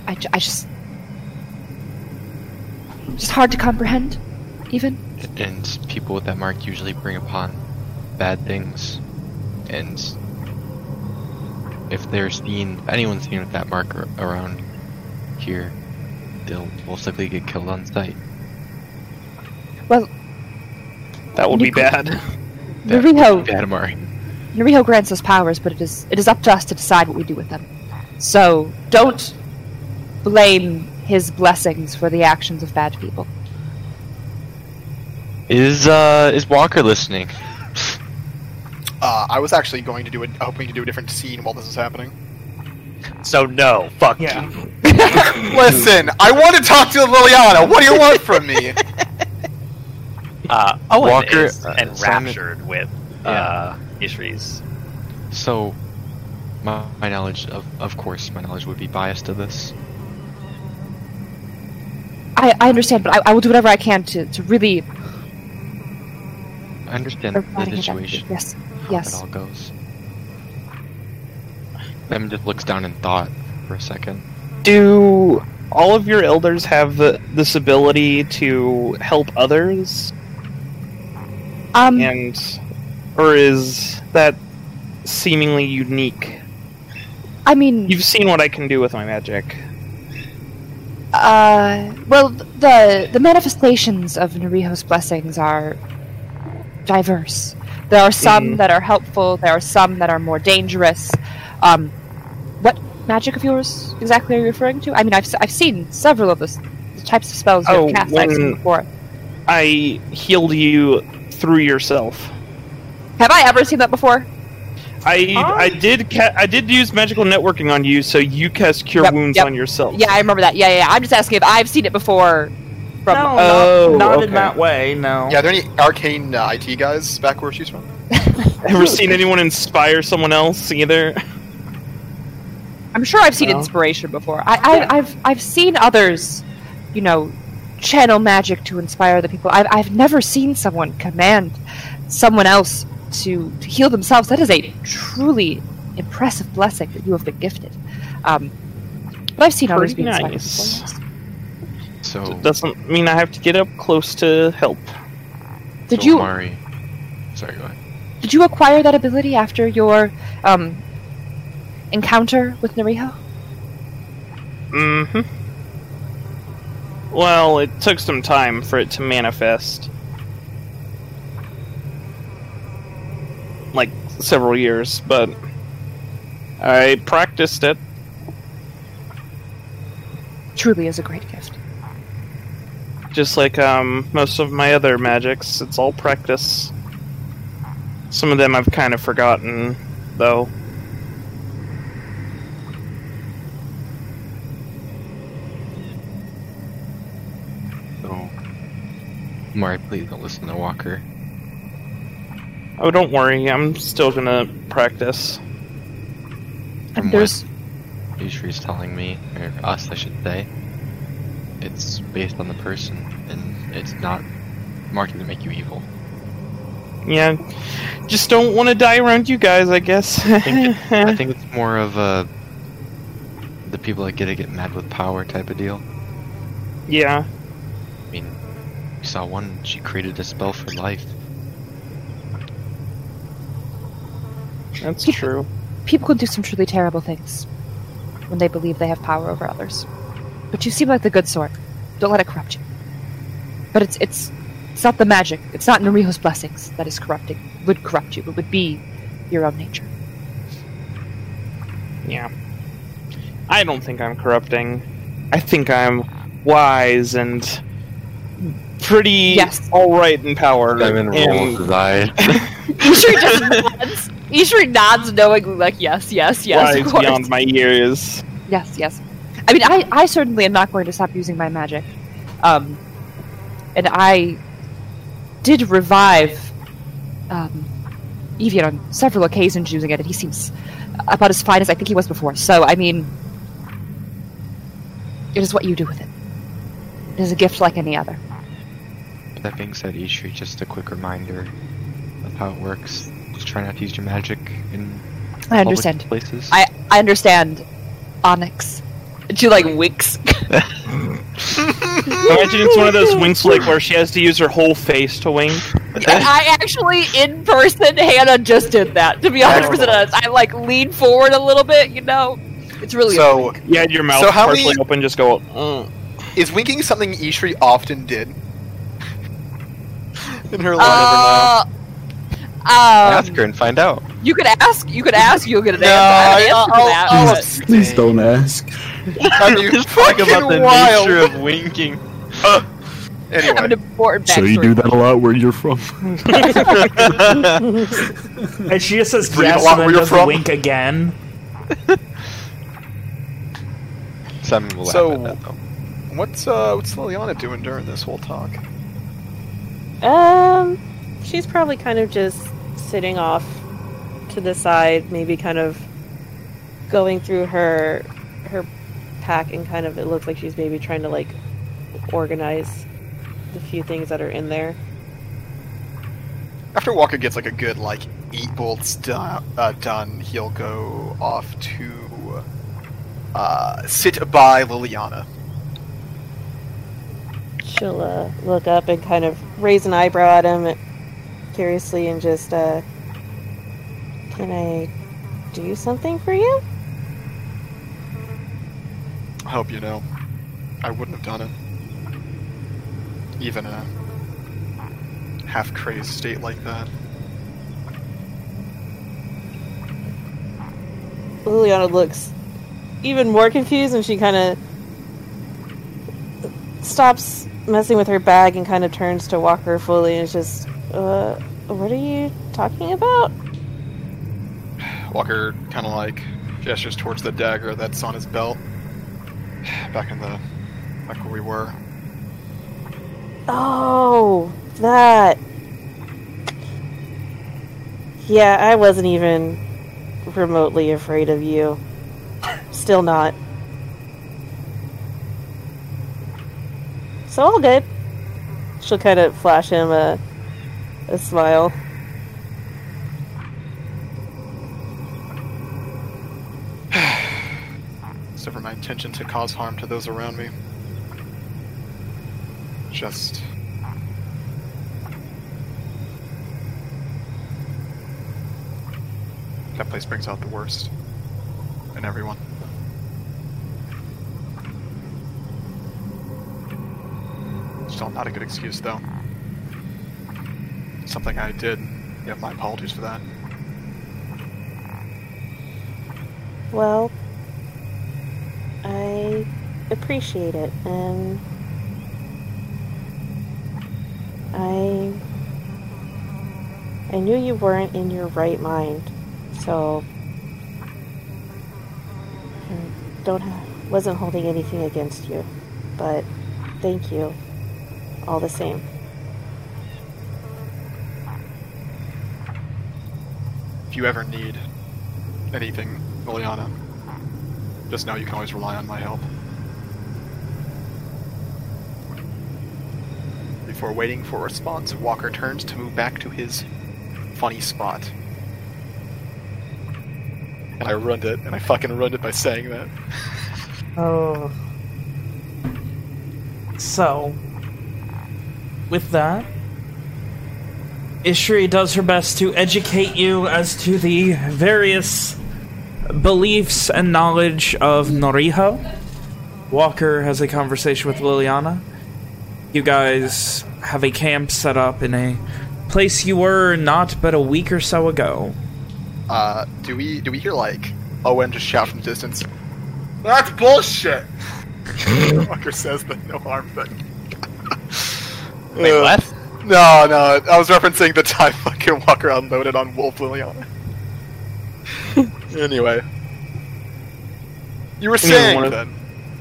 I, I just, just hard to comprehend, even. And people with that mark usually bring upon bad things. And if they're seen, if anyone's seen with that mark ar- around here, they'll most likely get killed on sight. Well, that would be Nico- bad? That Nariho, would be bad, Nariho grants us powers, but it is it is up to us to decide what we do with them. So don't blame his blessings for the actions of bad people. Is uh is Walker listening? Uh, I was actually going to do it, hoping to do a different scene while this is happening. So no, fuck Yeah. you. Listen, I want to talk to Liliana. What do you want from me? Uh, Owen Walker, is uh, enraptured with uh, Ishri's. So, my, my knowledge of, of course, my knowledge would be biased to this. I, I understand, but I, I will do whatever I can to, to really I understand the situation, Yes, how it yes. all goes. Em just looks down in thought for a second. Do all of your elders have the, this ability to help others, Um, and or is that seemingly unique? I mean, You've seen what I can do with my magic. Uh, well, the the manifestations of Nariho's blessings are diverse. There are some Mhm. that are helpful. There are some that are more dangerous. Um, what magic of yours exactly are you referring to? I mean, I've I've seen several of the, the types of spells Oh, have cast. I've seen before. I healed you through yourself. Have I ever seen that before? I I did ca- I did use magical networking on you, so you cast cure Yep, wounds yep. on yourself. Yeah, I remember that. Yeah, yeah. yeah. I'm just asking if I've seen it before. From no, Oh, not, not okay. in that way. No. Yeah, are there any arcane uh, IT guys back where she's from? Ever seen anyone inspire someone else either? I'm sure I've seen Well. inspiration before. I, I, I've I've seen others, you know, channel magic to inspire the people. I've, I've never seen someone command someone else to, to heal themselves. That is a truly impressive blessing that you have been gifted. Um, but I've seen others be Pretty inspired nice. before. yes. So, Doesn't mean I have to get up close to help. Did so you Mari, sorry, go ahead. did you acquire that ability after your um, encounter with Nariho? Mm-hmm. Well, it took some time for it to manifest. Like several years, but I practiced it. Truly is a great gift. Just like um, most of my other magics, it's all practice. Some of them I've kind of forgotten, though. So, Mari, please don't listen to Walker. Oh, don't worry, I'm still gonna practice. And From there's what Ishri's telling me, or us, I should say, it's based on the person, and it's not marketed to make you evil. Yeah, just don't want to die around you guys, I guess. I think, it, I think it's more of a the people that get to get mad with power type of deal. yeah, I mean, we saw one, she created a spell for life. that's true. people can do some truly terrible things when they believe they have power over others. But you seem like the good sort. Don't let it corrupt you. But it's it's it's not the magic. It's not Nariho's blessings that is corrupting. Would corrupt you. It would be your own nature. Yeah. I don't think I'm corrupting. I think I'm wise and pretty Yes. alright in power. Simon rolls and his eyes. Ishri just nods. Ishri nods knowingly like yes, yes, yes, of course. beyond my years. Yes, yes. I mean, I, I certainly am not going to stop using my magic. Um, and I did revive um, Evian on several occasions using it, and he seems about as fine as I think he was before. So, I mean, it is what you do with it. It is a gift like any other. That being said, Ishri, just a quick reminder of how it works. Just try not to use your magic in I understand. places. I, I understand Onyx. And she, like, winks. Imagine it's one of those winks like where she has to use her whole face to wink. I actually, in person, Hannah just did that. To be honest, with honest, I like lean forward a little bit. You know, it's really So, You had your mouth So how partially many- open, just go. "Mm." is winking something Ishri often did in her life? Uh, Ask um, her and find out. you could ask. You could ask. You'll get an No, answer. I I'll- have an answer I'll- I'll that. abstain. Please don't ask. I mean, Just talk about the wild. nature of winking. I have an Anyway, So you do that a lot where you're from? And she just says Breathe a yes lot and then where you're does from. wink again. Simon will So- laugh at that though. what's uh, what's Liliana doing during this whole talk? Um, she's probably kind of just sitting off to the side, maybe kind of going through her her pack and kind of it looks like she's maybe trying to like organize the few things that are in there. After Walker gets like a good like eight bolts done, uh, done he'll go off to uh, sit by Liliana. She'll uh, look up and kind of raise an eyebrow at him curiously and just, uh, can I do something for you? I hope you know, I wouldn't have done it, even in a half crazed state like that. Liliana looks even more confused and she kind of stops messing with her bag and kind of turns to Walker fully and is just, uh, what are you talking about? Walker kind of like gestures towards the dagger that's on his belt, back in the back where we were. Oh, that. Yeah, I wasn't even remotely afraid of you. Still not. So all good. She'll kind of flash him a, a smile. It's never my intention to cause harm to those around me. Just. That place brings out the worst in everyone. Still not a good excuse, though. Something I did. Yeah, my apologies for that. Well, I appreciate it, and I I knew you weren't in your right mind, so I don't wasn't holding anything against you, but thank you all the same. If you ever need anything, Liliana, just know you can always rely on my help. Before waiting for a response, Walker turns to move back to his funny spot. And I ruined it, and I fucking ruined it by saying that. Oh. So, with that, Ishri does her best to educate you as to the various beliefs and knowledge of Nariho. Walker has a conversation with Liliana. You guys have a camp set up in a place you were not but a week or so ago. Uh, do we do we hear like Owen just shout from distance? That's bullshit. Walker says the no harm thing. Wait, Uh, what? No, no, I was referencing the time fucking Walker unloaded on Wolf Liliana. anyway, you were Anyone saying wanna- then.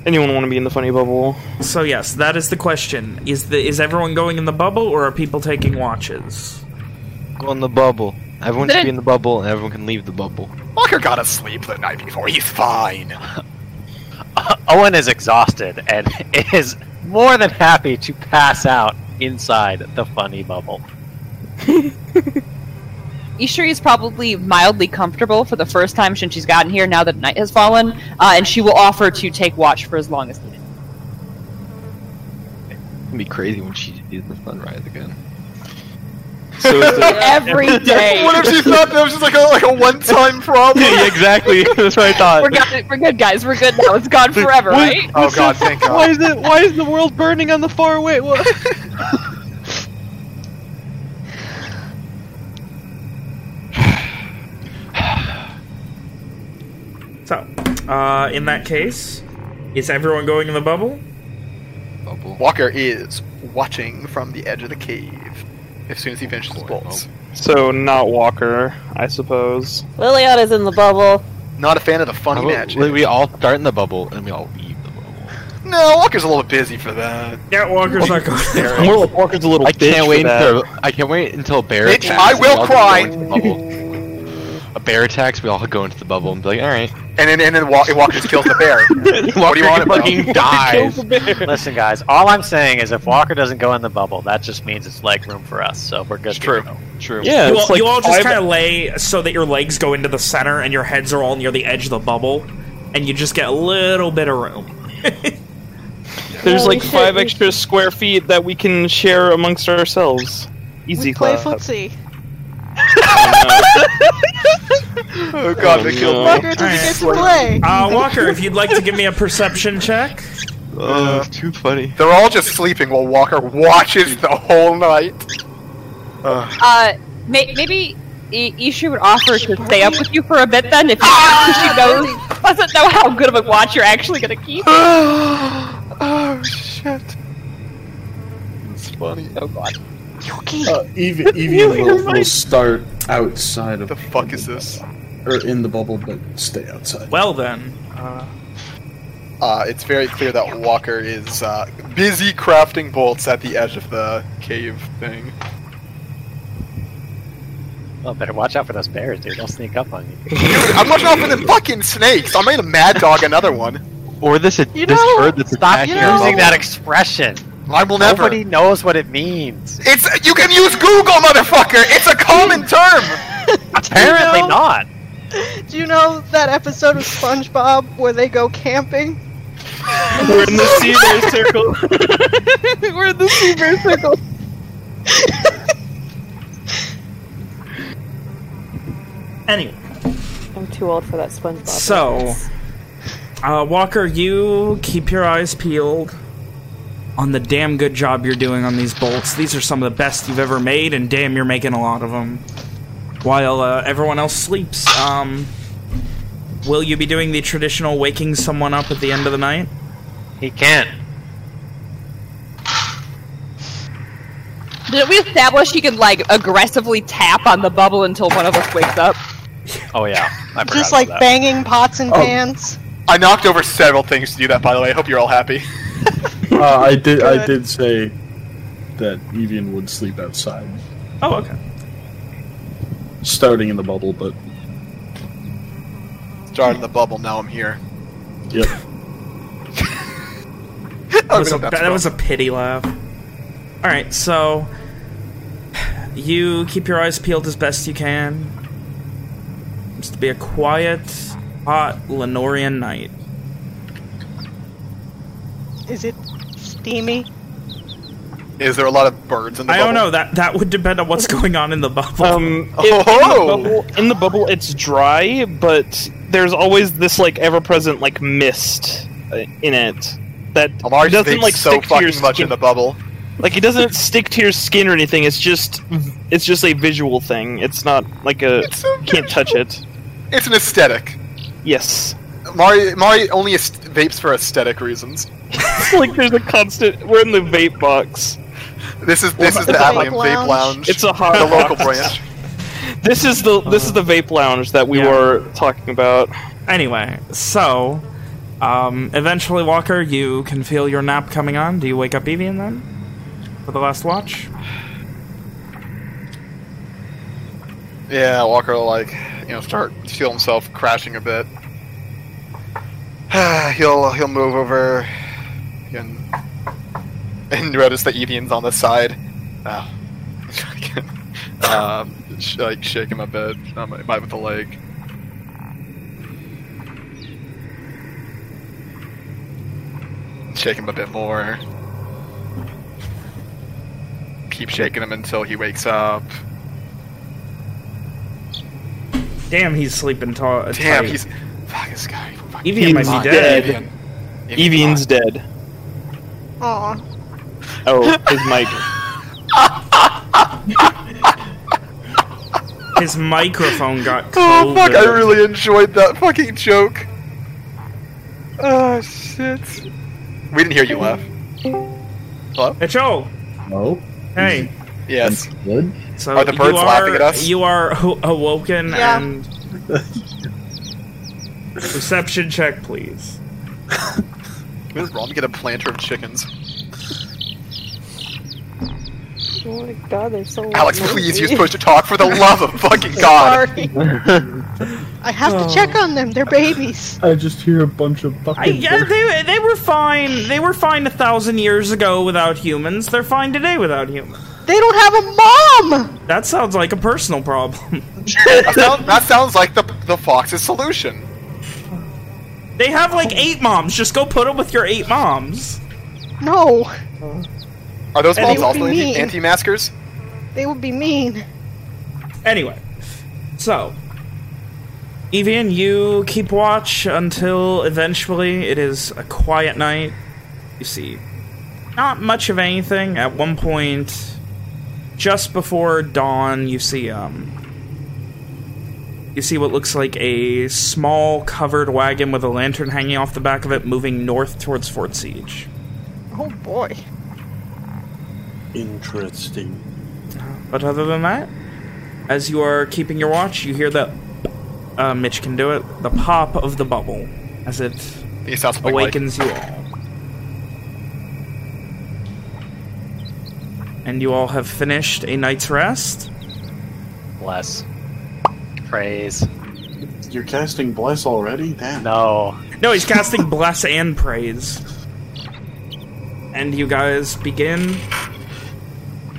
Anyone want to be in the funny bubble? So yes, that is the question. Is the is everyone going in the bubble or are people taking watches? Go in the bubble. Everyone should be in the bubble, and everyone can leave the bubble. Walker got to sleep the night before. He's fine. Owen is exhausted and is more than happy to pass out inside the funny bubble. Ishri is probably mildly comfortable for the first time since she's gotten here now that night has fallen, uh, and she will offer to take watch for as long as needed. It's gonna be crazy when she sees the sunrise again. So the, Every day. what if she thought that was just like a like a one time problem? yeah, exactly. That's what I thought. We're good, we're good, guys. We're good now. It's gone forever, What- right? Oh god, thank God. Why is it? Why is the world burning on the far away? What? So, uh, in that case, is everyone going in the bubble? Bubble. Walker is watching from the edge of the cave as soon as he finishes his bolts. so not Walker, I suppose. Liliana's in the bubble. Not a fan of the funny How about magic. we- eh? we all start in the bubble and we all leave the bubble. No, Walker's a little busy for that. Yeah, Walker's not going there. More like Walker's a little I bitch can't for wait that. until I can't wait until a bear Bitch, attacks. I and will we all cry. into the bubble. A bear attacks, we all go into the bubble and be like, all right. And then and then Wa- Walker just kills the bear. what do you want, bro? fucking dies. Listen, guys, all I'm saying is if Walker doesn't go in the bubble, that just means it's leg room for us, so we're good. It's true. go. True. Yeah, You all, like you all just kind of lay so that your legs go into the center and your heads are all near the edge of the bubble, and you just get a little bit of room. There's Well, we like five we extra square feet that we can share amongst ourselves. Easy we play clap. footsie. Oh god, they Oh, killed no. me. Walker doesn't get to play. Uh, Walker, if you'd like to give me a perception check. Oh, it's too funny. They're all just sleeping while Walker watches the whole night. Uh, Uh, may- maybe I- Ishri would offer to stay up with you for a bit then, if you, she knows doesn't know how good of a watch you're actually going to keep. oh shit. It's funny. Oh god. Uh, Ev- Evian will, will start outside of The fuck is this? or in the bubble, but stay outside. Well then, uh, Uh, it's very clear that Walker is uh, busy crafting bolts at the edge of the cave thing. Well, better watch out for those bears, dude. They'll sneak up on you. Dude, I'm watching out for the fucking snakes. I made a mad dog another one. Or this You this know, bird that's Stop attacking our using that expression. I will never. Nobody knows what it means. It's you can use Google, motherfucker. It's a common term. Apparently know? not. Do you know that episode of SpongeBob where they go camping? We're in the sea bear circle. We're in the sea bear circle. Anyway, I'm too old for that SpongeBob. So, uh, Walker, you keep your eyes peeled on the damn good job you're doing on these bolts. These are some of the best you've ever made, and damn, you're making a lot of them. While uh, everyone else sleeps, um, will you be doing the traditional waking someone up at the end of the night? He can't. Did we establish he can like aggressively tap on the bubble until one of us wakes up? Oh yeah, I forgot Just like that. banging pots and pans. I knocked over several things to do that. By the way, I hope you're all happy. Uh, I did. I did say that Evian would sleep outside, Oh, okay. starting in the bubble. But Started the bubble. Now I'm here. yep. That was, a, that was a pity laugh. Alright, so... You keep your eyes peeled as best you can. Seems to be a quiet, hot Lenorian night. Is it steamy? Is there a lot of birds in the I bubble? don't know, that that would depend on what's going on in the bubble. Um, Oh! in, in, the bubble, in the bubble, it's dry, but there's always this like ever-present like mist uh, in it that Amari doesn't like so stick to your fucking much skin. in the bubble. Like it doesn't stick to your skin or anything. It's just it's just a visual thing. It's not like a It's so can't touch it. It's an aesthetic. Yes. Mari, Mari only est- vapes for aesthetic reasons. It's like there's a constant. We're in the vape box. This is this is the Vape Atlium Vape Lounge? Lounge. It's a hot the local box. branch. This is the this is the vape lounge that we Yeah. were talking about. Anyway, so... Um, eventually, Walker, you can feel your nap coming on. Do you wake up Evian then? For the last watch? Yeah, Walker will like you know start feel himself crashing a bit. he'll he'll move over and and notice that Evian's on the side. Oh. um, sh- like shake him a bit, um, might with the leg. Shake him a bit more. Keep shaking him until he wakes up. Damn, he's sleeping ta- Damn, tight. he's fuck this guy. Fuck Evian might be dead. dead. Evian. Evian's dead. Aw. Oh, his mic. His microphone got Oh fuck! I really enjoyed that fucking joke. Oh shit! We didn't hear you laugh. Hello? Hey, Joe. No. Hey. Yes. Good. So Are the birds you are, laughing at us? You are awoken Yeah. and perception check, please. It was wrong to get a planter of chickens. Oh my god, they're so Alex, noisy. please, you're supposed to talk for the love of fucking God. Sorry. I have to check on them. They're babies. I just hear a bunch of fucking. I, yeah, they, they were fine. They were fine a thousand years ago without humans. They're fine today without humans. They don't have a mom. That sounds like a personal problem. That, sound, that sounds like the the fox's solution. They have like eight moms. Just go put them with your eight moms. No, Are those They moms also anti-maskers? they would be mean. Anyway, so Evian, you keep watch until eventually it is a quiet night. You see, not much of anything. At one point, just before dawn, you see um, you see what looks like a small covered wagon with a lantern hanging off the back of it, moving north towards Fort Siege. Oh boy. Interesting. But other than that, as you are keeping your watch, you hear that uh, Mitch can do it. The pop of the bubble as it He sounds something like. awakens you all. And you all have finished a night's rest. Bless. Praise. You're casting bless already? Damn. No. No, he's casting bless and praise. and you guys begin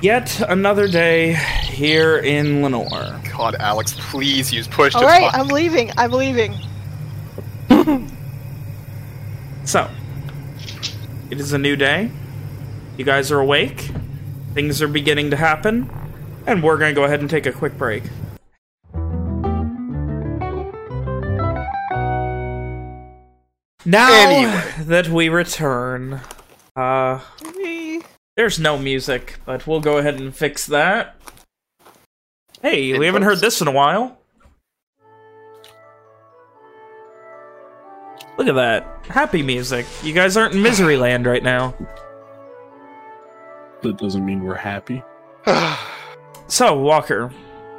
yet another day here in Lenore. God, Alex, please use push to All right. I'm leaving. I'm leaving. So, it is a new day. You guys are awake. Things are beginning to happen. And we're going to go ahead and take a quick break. Now Anyway. that we return, uh, there's no music, but we'll go ahead and fix that. Hey, we haven't heard this in a while. Look at that. Happy music. You guys aren't in misery land right now. That doesn't mean we're happy. So, Walker,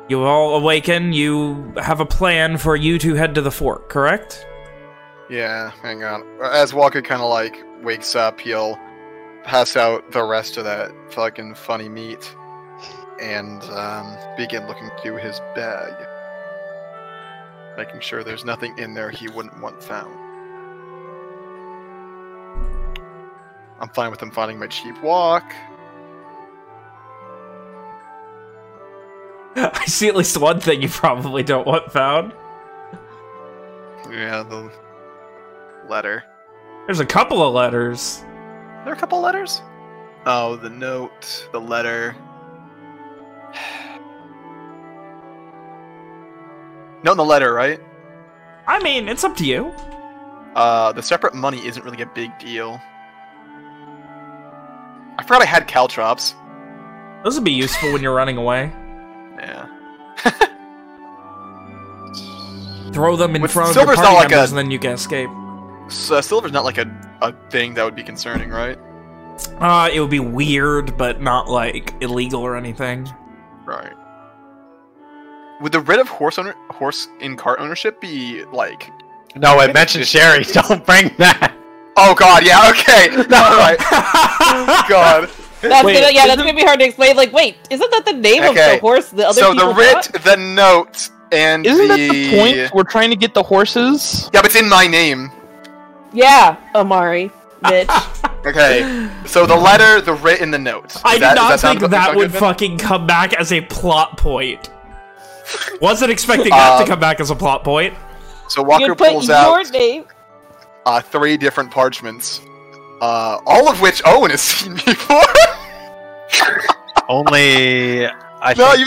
you all awaken. You have a plan for you to head to the fort, correct? Yeah, hang on. As Walker kind of like wakes up, he'll pass out the rest of that fucking funny meat and um, begin looking through his bag, making sure there's nothing in there he wouldn't want found. I'm fine with him finding my cheap walk. I see at least one thing you probably don't want found. Yeah, the letter. There's a couple of letters. There are a couple letters? Oh, the note, the letter. Note in the letter, right? I mean, it's up to you. Uh, the separate money isn't really a big deal. I forgot I had caltrops. Those would be useful when you're running away. Yeah. Throw them in With front of your party like members a- and then you can escape. So silver's not like a, a thing that would be concerning, right? Uh, it would be weird, but not, like, illegal or anything. Right. Would the writ of horse owner horse in cart ownership be like No, it mentioned Sherry. Don't bring that. Oh god, yeah, okay. Alright. God. That's Wait, gonna, yeah, that's gonna be hard to explain. Like, wait, isn't that the name of the horse? The other So the people writ, bought? the note, and Isn't the... that the point? We're trying to get the horses. Yeah, but it's in my name. Yeah, Amari, bitch. Okay. So the letter, the writ, and the note. Does I did that- not sound think good- that would fucking come back as a plot point. Wasn't expecting that to Um, come back as a plot point. So Walker pulls out uh, three different parchments, uh, all of which Owen has seen before. Only I no, you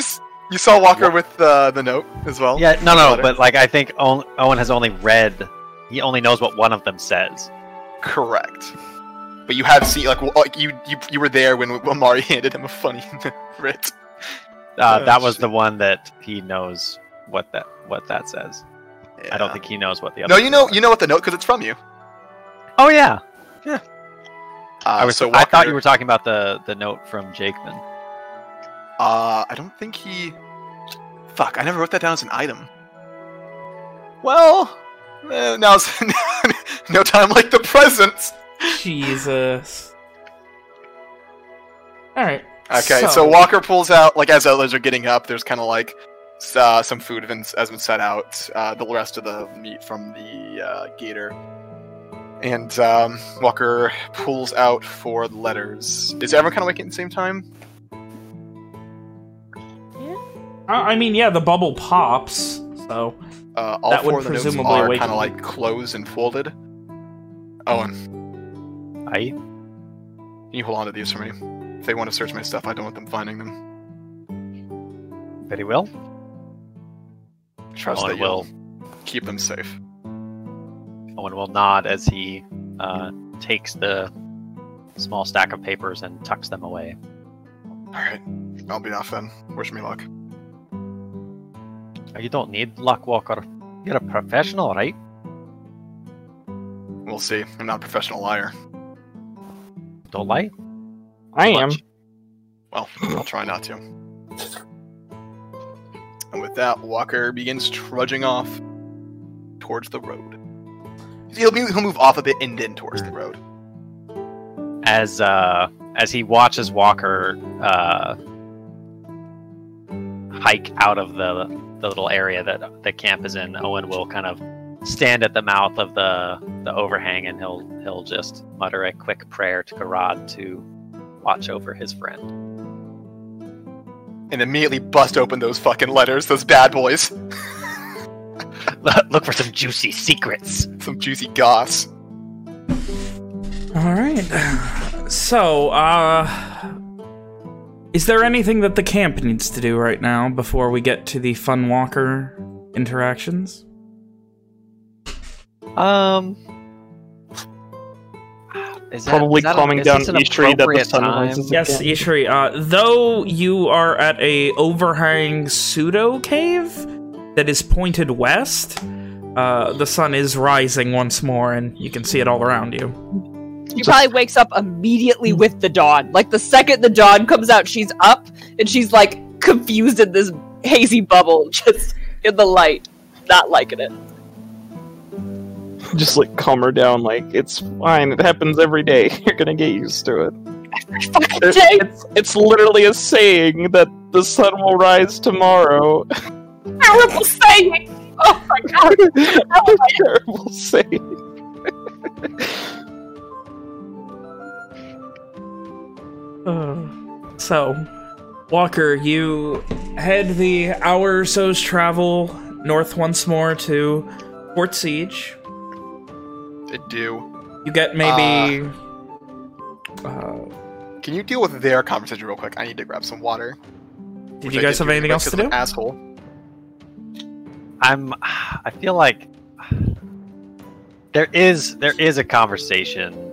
you saw Walker with uh, the note as well. yeah, no, no, but like I think Owen, Owen has only read. He only knows what one of them says. correct. But you have seen like, like you, you you were there when Amari handed him a funny writ. Uh, Oh, that was shit. the one that he knows what that what that says. I don't think he knows what the other. No, you know you know what the note because it's from you. Oh yeah, Uh, I was. so I thought you were talking about the the note from Jakeman. Uh, I don't think he. Fuck! I never wrote that down as an item. Well, eh, now's no time like the present. Jesus. Alright. Okay, so, So- Walker pulls out like as others are getting up. There's kind of like uh, some food has has been set out. Uh, the rest of the meat from the uh, gator, and um, Walker pulls out four letters. Is everyone kind of waking at the same time? Uh, I mean, yeah, the bubble pops, so... Uh, all That four of the notes are kind of like closed and folded. Owen, I can you hold on to these for me? If they want to search my stuff, I don't want them finding them. very well. Trust Owen that you'll will. keep them safe. Owen will nod as he uh, takes the small stack of papers and tucks them away. All right, I'll be off then. Wish me luck. You don't need luck, Walker. You're a professional, right? We'll see. I'm not a professional liar. Don't lie. I am. Well, I'll try not to. And with that, Walker begins trudging off towards the road. He'll, be, he'll move off a bit and then towards the road. As uh, as he watches Walker uh, hike out of the the little area that the camp is in, Owen will kind of stand at the mouth of the the overhang, and he'll he'll just mutter a quick prayer to Garad to watch over his friend. And immediately bust open those fucking letters, those bad boys. Look for some juicy secrets. Some juicy goss. All right. So, uh, is there anything that the camp needs to do right now before we get to the Fun Walker interactions? Um. Is that- Probably is that a- calming is down this an Ishri that the sun time? rises Yes, again. Ishri. Uh, though you are at a overhang pseudo cave that is pointed west, uh, the sun is rising once more, and you can see it all around you. She probably wakes up immediately with the dawn. Like the second the dawn comes out, she's up and she's like confused in this hazy bubble, just in the light, not liking it. Just like calm her down. Like it's fine. It happens every day. You're gonna get used to it. Every Fucking It's, day. it's, it's literally a saying that the sun will rise tomorrow. Terrible saying. Oh my god. terrible saying. So, Walker, you head the hour or so's travel north once more to Fort Siege. They do. You get maybe... uh, Can you deal with their conversation real quick? I need to grab some water. did you guys have anything else to do? I'm Asshole. I'm. I feel like there is there is a conversation.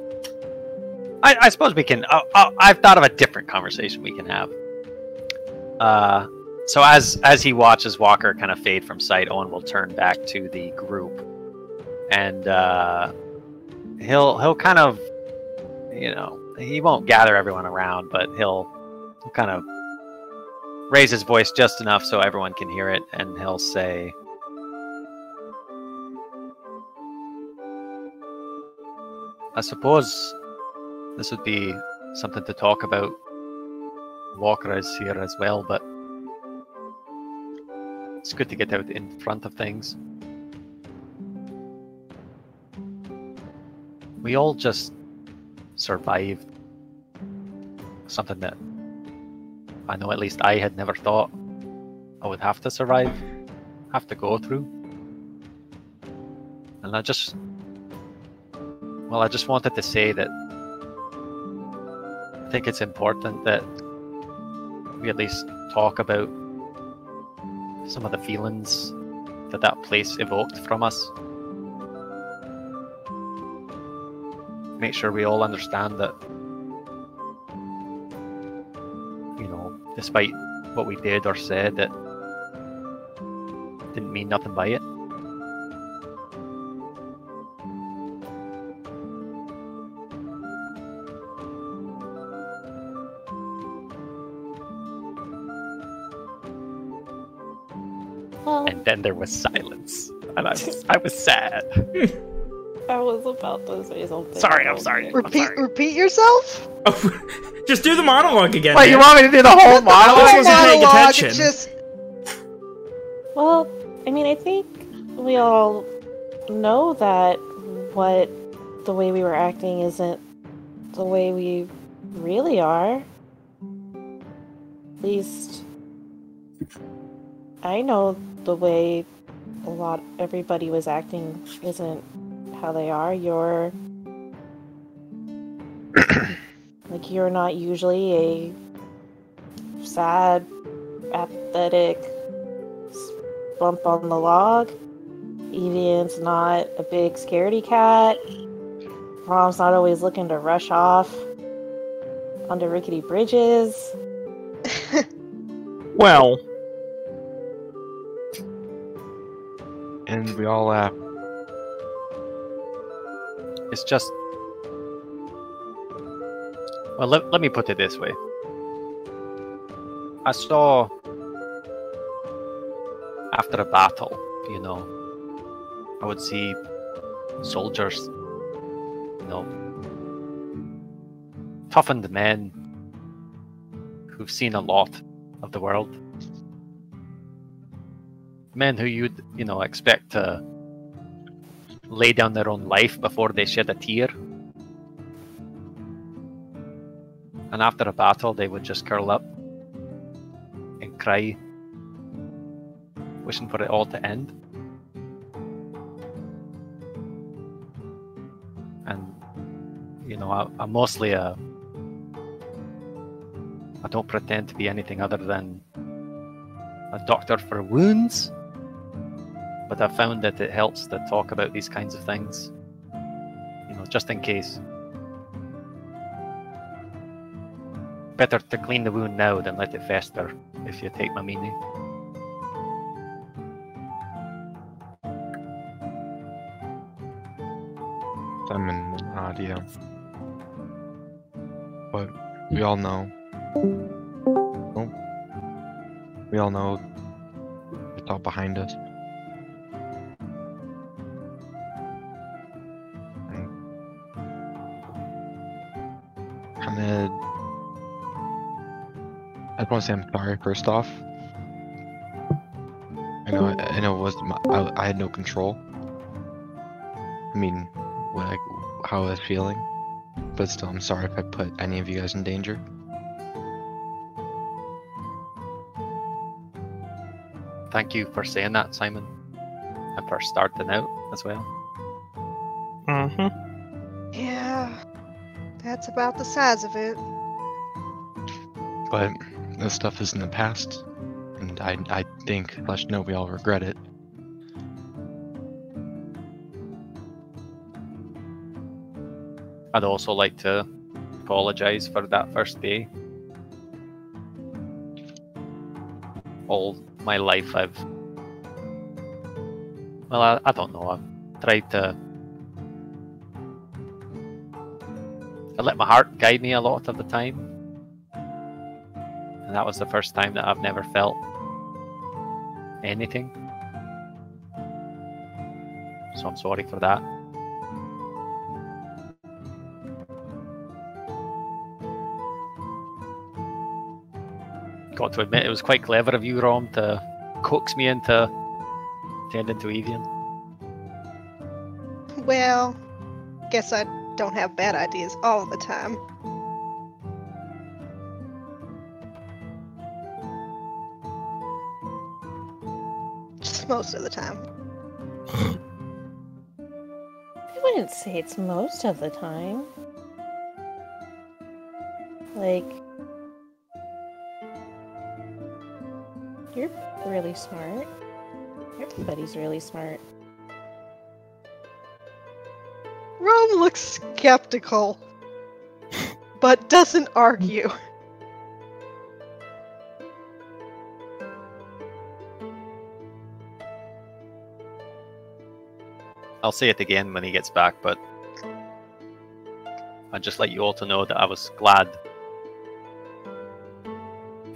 I, I suppose we can. Uh, uh, I've thought of a different conversation we can have. Uh, so as as he watches Walker kind of fade from sight, Owen will turn back to the group, and uh, he'll he'll kind of, you know, he won't gather everyone around, but he'll he'll kind of raise his voice just enough so everyone can hear it, and he'll say. I suppose this would be something to talk about. Walker is here as well, but it's good to get out in front of things. We all just survived something that I know at least I had never thought I would have to survive, have to go through. And I just well, I just wanted to say that think it's important that we at least talk about some of the feelings that that place evoked from us. Make sure we all understand that, you know, despite what we did or said, that didn't mean nothing by it. Then there was silence, and I was I was sad. I was about to say something. Sorry, I'm sorry. I'm Repeat, sorry. repeat yourself. Oh, just do the monologue again. Wait, you want me to do the whole I monologue? wasn't paying Monologue, attention. Just Well, I mean, I think we all know that what the way we were acting isn't the way we really are. At least I know the way a lot everybody was acting isn't how they are. You're like you're not usually a sad, apathetic bump on the log. Evian's not a big scaredy cat. Mom's not always looking to rush off onto rickety bridges. Well, And we all laugh. It's just. Well, let, let me put it this way. I saw. After a battle, you know, I would see soldiers, you know, toughened men who've seen a lot of the world. Men who you'd, you know, expect to lay down their own life before they shed a tear. And after a battle, they would just curl up and cry, wishing for it all to end. And, you know, I, I'm mostly a. I don't pretend to be anything other than a doctor for wounds but I've found that it helps to talk about these kinds of things. You know, just in case. Better to clean the wound now than let it fester, if you take my meaning. Simon and Nadia. But we hmm. all know. Oh, we all know it's all behind us. Just want to say I'm sorry first off. I know, I know it was my, I, I had no control. I mean, like how I was feeling, but still, I'm sorry if I put any of you guys in danger. Thank you for saying that, Simon. And for starting out as well. Mm-hmm. Yeah, that's about the size of it. But this stuff is in the past, and I I think slash know we all regret it. I'd also like to apologize for that first day. All my life, I've. Well, I, I don't know. I've tried to. I let my heart guide me a lot of the time. And that was the first time that I've never felt anything. So I'm sorry for that. got to admit, it was quite clever of you, Rom, to coax me into tending to Evian. Well, guess I don't have bad ideas all the time. Most of the time. I wouldn't say it's most of the time. Like, you're really smart. Everybody's really smart. Rome looks skeptical, but doesn't argue. I'll say it again when he gets back, but I'd just like you all to know that I was glad.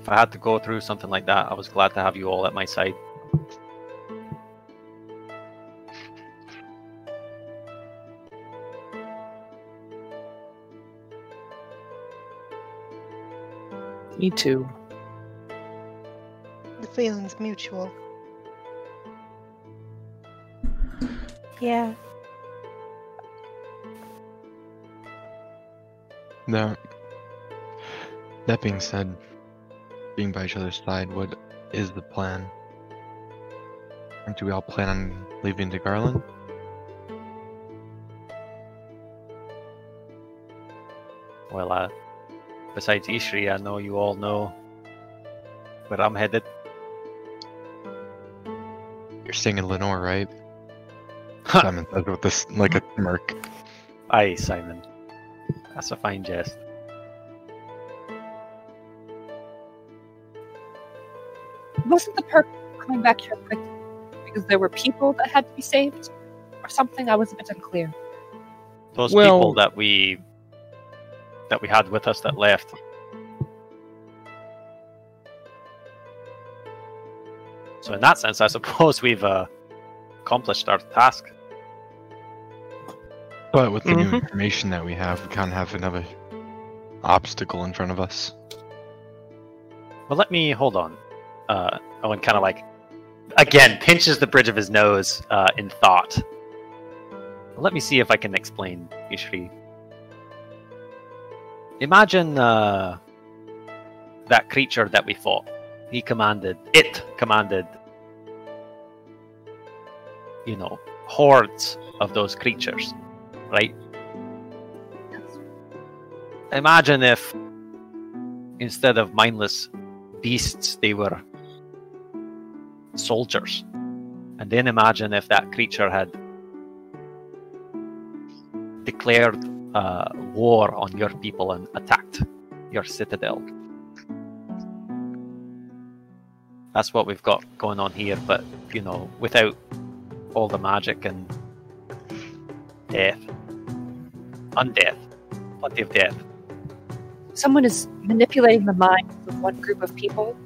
If I had to go through something like that, I was glad to have you all at my side. Me too. The feeling's mutual. Yeah. That that being said, being by each other's side, what is the plan? Do we all plan on leaving to Garland? Well, uh, besides Ishri, I know you all know where I'm headed. You're staying in Lenore, right? Simon says with this like a smirk. Aye, Simon. That's a fine jest. Wasn't the purpose coming back here quick because there were people that had to be saved? Or something? I was a bit unclear. Those Well- people that we that we had with us that left. So in that sense, I suppose we've uh, accomplished our task. But with the new Mhm. information that we have, we can't have another obstacle in front of us. Well, let me hold on. Uh, Owen kind of like again pinches the bridge of his nose uh, in thought. Let me see if I can explain, Ishri. Imagine uh, that creature that we fought. He commanded, it commanded, you know, hordes of those creatures, right? Imagine if instead of mindless beasts, they were soldiers. And then imagine if that creature had declared uh, war on your people and attacked your citadel. That's what we've got going on here, but you know, without all the magic and death, undeath, plenty of death. Someone is manipulating the minds of one group of people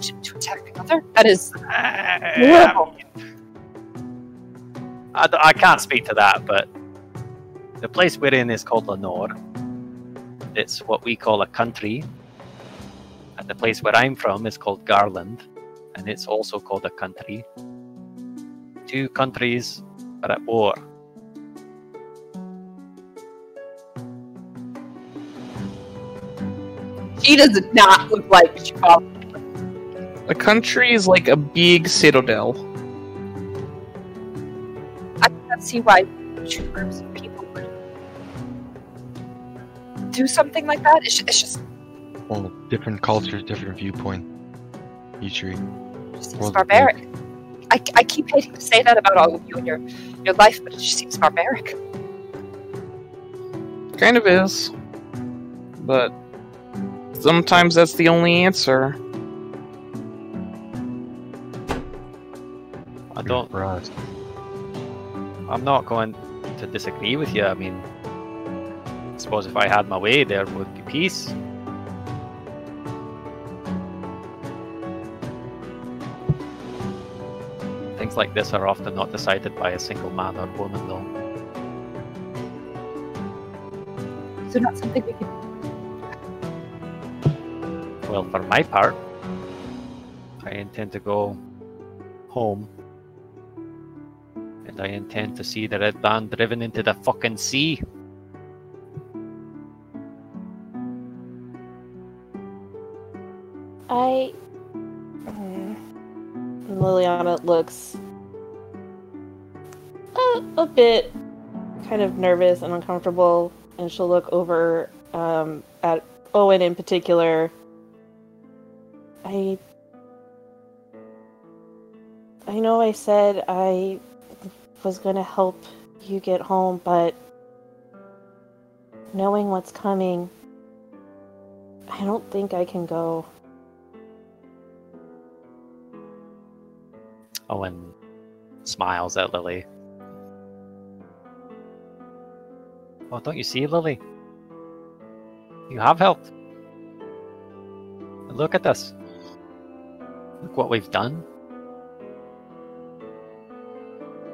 to, to attack another. That is uh, horrible. I, I can't speak to that, but the place we're in is called Lenore. It's what we call a country. And the place where I'm from is called Garland, and it's also called a country. Two countries are at war. She does not look like she probably A country is like a big citadel. I can't see why two groups of people would do something like that. It's, it's just Well, different cultures, different viewpoint. Ishri. it just seems barbaric. I, I keep hating to say that about all of you and your your life, but it just seems barbaric. Kind of is. But sometimes that's the only answer. I don't. Right. I'm not going to disagree with you. I mean, I suppose if I had my way, there would be peace. Things like this are often not decided by a single man or woman, though. So not something we can. Well, for my part, I intend to go home. And I intend to see the red band driven into the fucking sea. I. Hmm. Liliana looks a, a bit kind of nervous and uncomfortable, and she'll look over um, at Owen in particular. I. I know I said I was going to help you get home, but knowing what's coming, I don't think I can go. Owen smiles at Lily. Oh, don't you see, Lily? You have helped. Look at this. Look what we've done.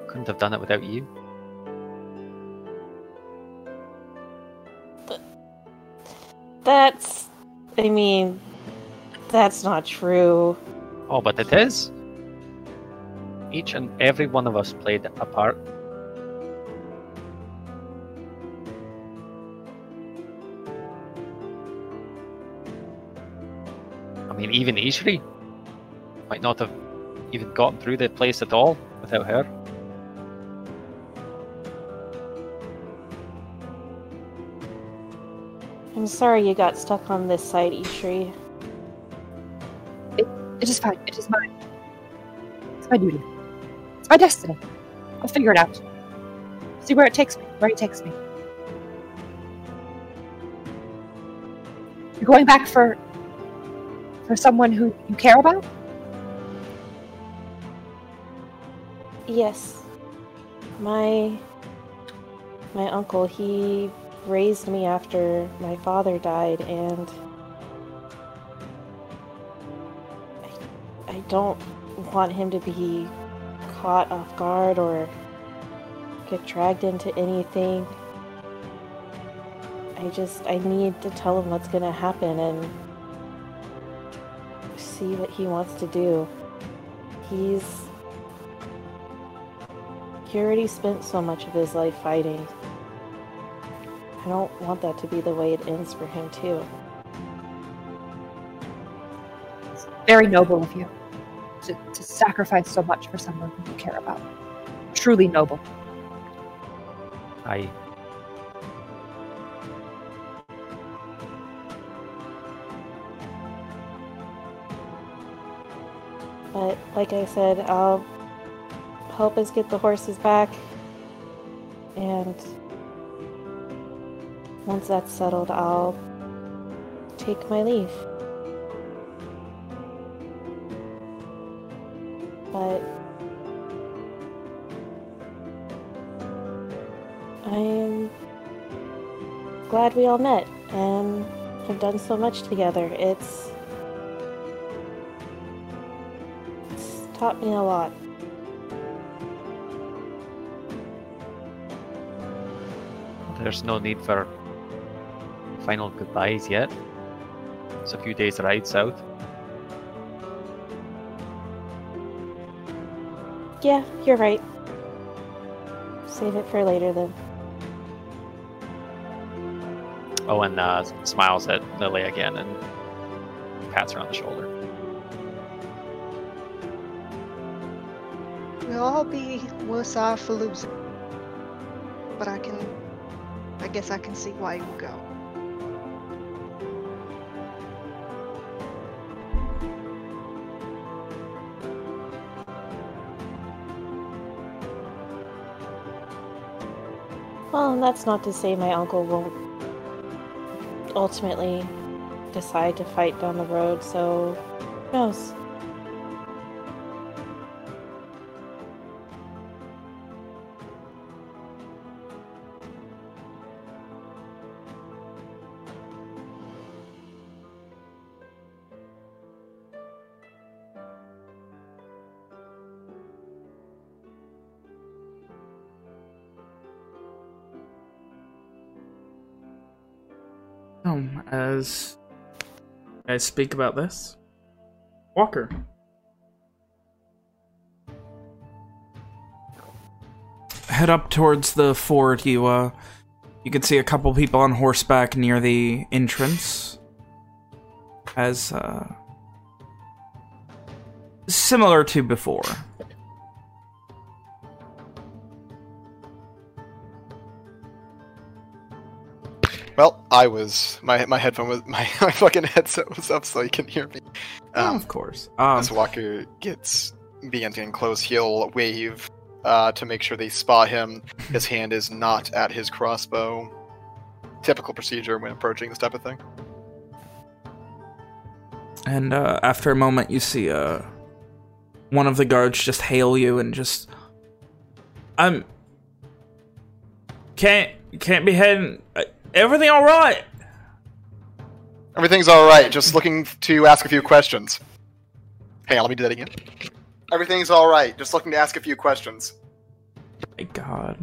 Couldn't have done it without you. That's. I mean, that's not true. Oh, but it is. Each and every one of us played a part. I mean, even Ishri might not have even gotten through the place at all without her. I'm sorry you got stuck on this side, Ishri. It is fine. It is mine. It's my duty. It's my destiny. I'll figure it out. See where it takes me. Where it takes me. You're going back for for someone who you care about? Yes. My my uncle, he raised me after my father died and I, I don't want him to be caught off guard or get dragged into anything. I just I need to tell him what's going to happen and see what he wants to do. He's He already spent so much of his life fighting. I don't want that to be the way it ends for him, too. It's Very noble of you to, to sacrifice so much for someone who you care about. Truly noble. I But like I said, I'll help us get the horses back. And once that's settled, I'll take my leave. But I'm glad we all met and have done so much together. It's it's taught me a lot. There's no need for final goodbyes yet. It's a few days ride south. Yeah, you're right. Save it for later then. Owen uh, smiles at Lily again and pats her on the shoulder. We'll all be worse off for losing. But I can. I guess I can see why you would go. Well, that's not to say my uncle won't ultimately decide to fight down the road, so who knows? As I speak about this, Walker. Head up towards the fort. You uh, you can see a couple people on horseback near the entrance. As uh, similar to before. I was my my headphone was my, my fucking headset was up so you can hear me. Oh, Um, of course. Um, as Walker gets begins getting close, he'll wave uh, to make sure they spot him. His hand is not at his crossbow. Typical procedure when approaching this type of thing. And uh, after a moment, you see uh, one of the guards just hail you and just, I'm can't can't be heading. Everything all right? Everything's all right. Just looking to ask a few questions. On, let me do that again. Everything's all right. Just looking to ask a few questions. My God.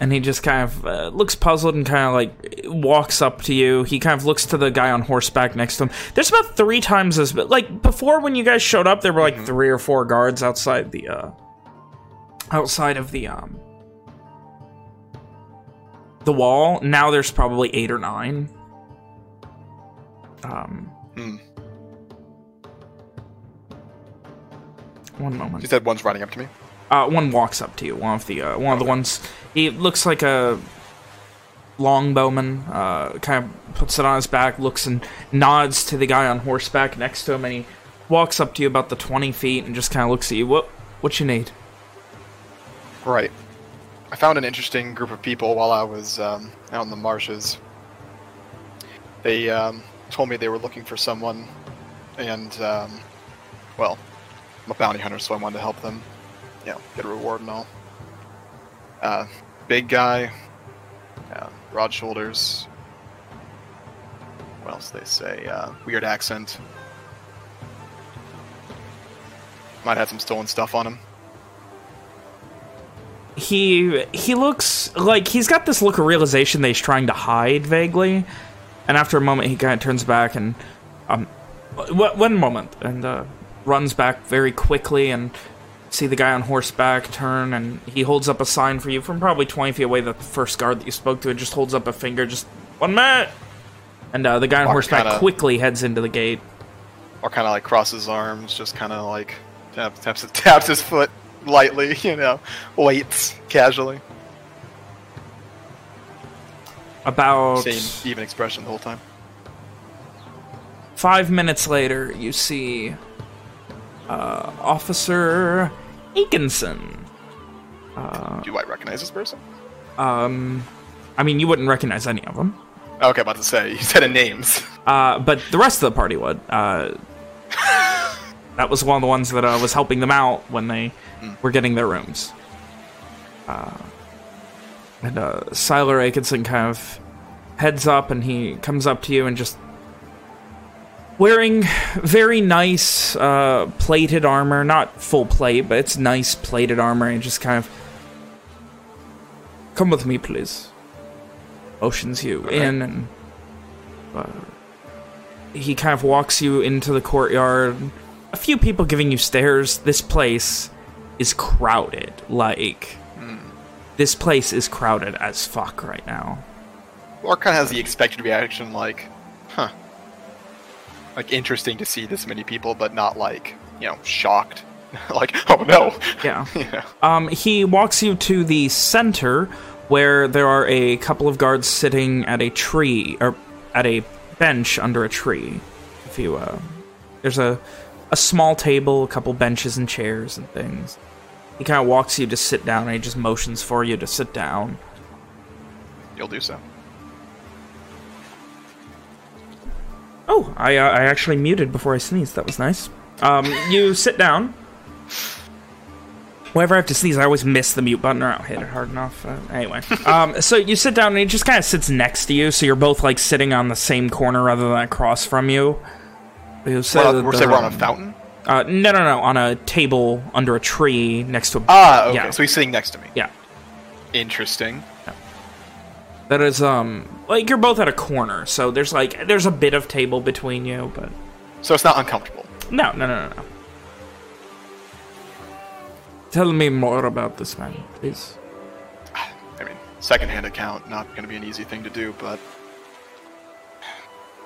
And he just kind of uh, looks puzzled and kind of like walks up to you. He kind of looks to the guy on horseback next to him. There's about three times as like before when you guys showed up, there were like three or four guards outside the uh outside of the um the wall. Now there's probably eight or nine. Um. Hmm. One moment. You said one's running up to me. Uh, one walks up to you. One of the uh, one of the ones. He looks like a longbowman. Uh, kind of puts it on his back, looks and nods to the guy on horseback next to him, and he walks up to you about the twenty feet and just kind of looks at you. What what you need? Right. I found an interesting group of people while I was um, out in the marshes. They um, told me they were looking for someone, and um, well, I'm a bounty hunter, so I wanted to help them, you know, get a reward and all. Uh, big guy, uh, broad shoulders. What else they say? Uh, weird accent. Might have some stolen stuff on him. He he looks like he's got this look of realization that he's trying to hide vaguely, and after a moment he kind of turns back and um, w- one moment and uh, runs back very quickly and see the guy on horseback turn, and he holds up a sign for you from probably 20 feet away. That the first guard that you spoke to just holds up a finger, just one minute. And uh, the guy on Or horseback kinda- quickly heads into the gate. Or kind of like crosses arms, just kind of like taps, taps, taps his foot lightly, you know, waits casually. About Same even expression the whole time. five minutes later, you see uh, Officer Aikenson. Do I recognize this person? Um, I mean, you wouldn't recognize any of them. Okay, about to say, you said in names. Uh, but the rest of the party would. Uh, that was one of the ones that uh, was helping them out when they were getting their rooms. Uh, and uh, Siler Aikenson kind of heads up and he comes up to you and just wearing very nice uh, plated armor, not full plate, but it's nice plated armor, and just kind of come with me, please. Oceans you in and uh, he kind of walks you into the courtyard. A few people giving you stares. This place is crowded. Like, this place is crowded as fuck right now. Of has the expected reaction, like, huh. Like, interesting to see this many people, but not like, you know, shocked. like, oh no. Yeah. yeah. Um, he walks you to the center where there are a couple of guards sitting at a tree, or at a bench under a tree. If you, uh, there's a, a small table, a couple benches and chairs and things. He kind of walks you to sit down, and he just motions for you to sit down. You'll do so. Oh, I, uh, I actually muted before I sneezed. That was nice. Um, you sit down. Whenever I have to sneeze, I always miss the mute button or I don't hit it hard enough. Uh, anyway, um, so you sit down and he just kind of sits next to you, so you're both like sitting on the same corner rather than across from you. You say We're, that we're, say they're, we're on a fountain? Uh, no, no, no, on a table under a tree next to a. Ah, okay. yeah. So he's sitting next to me. Yeah. Interesting. That is, um, like you're both at a corner, so there's like, there's a bit of table between you, but. So it's not uncomfortable. No, no, no, no, no. Tell me more about this man, please. I mean, secondhand account, not going to be an easy thing to do, but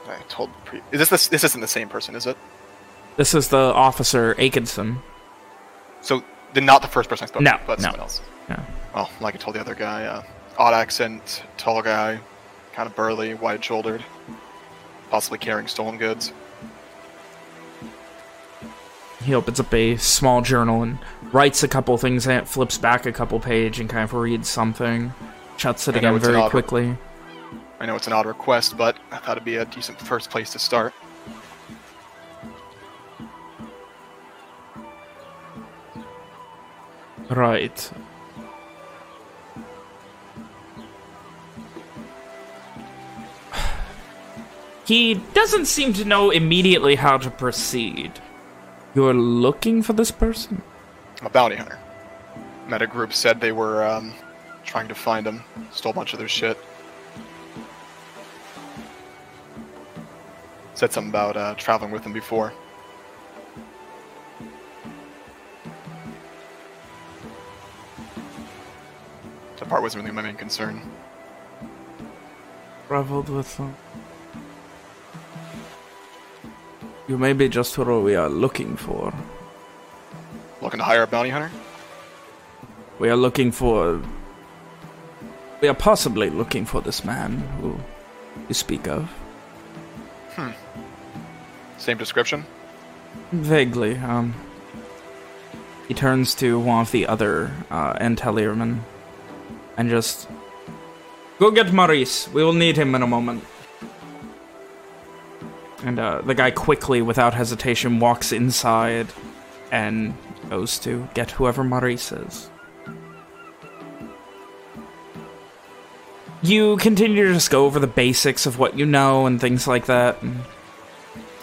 I told. Pre- is this the, this isn't the same person, is it? This is the officer Aikenson. So, then not the first person I spoke No, to, but no. someone else. No. Well, like I told the other guy, uh, odd accent, tall guy, kind of burly, wide-shouldered, possibly carrying stolen goods. He opens up a small journal and writes a couple things and it, flips back a couple page and kind of reads something, shuts it I again very quickly. I know it's an odd request, but I thought it'd be a decent first place to start. Right. He doesn't seem to know immediately how to proceed. You're looking for this person? I'm a bounty hunter. Met a group said they were um, trying to find him. Stole a bunch of their shit. Said something about uh, traveling with him before. That part wasn't really my main concern. Traveled with them. You may be just what we are looking for. Looking to hire a bounty hunter? We are looking for... We are possibly looking for this man who you speak of. Same description? Vaguely, um... He turns to one of the other uh, Anteliermen and just... Go get Maurice. We will need him in a moment. And uh, the guy quickly, without hesitation, walks inside and goes to get whoever Maurice is. You continue to just go over the basics of what you know and things like that. And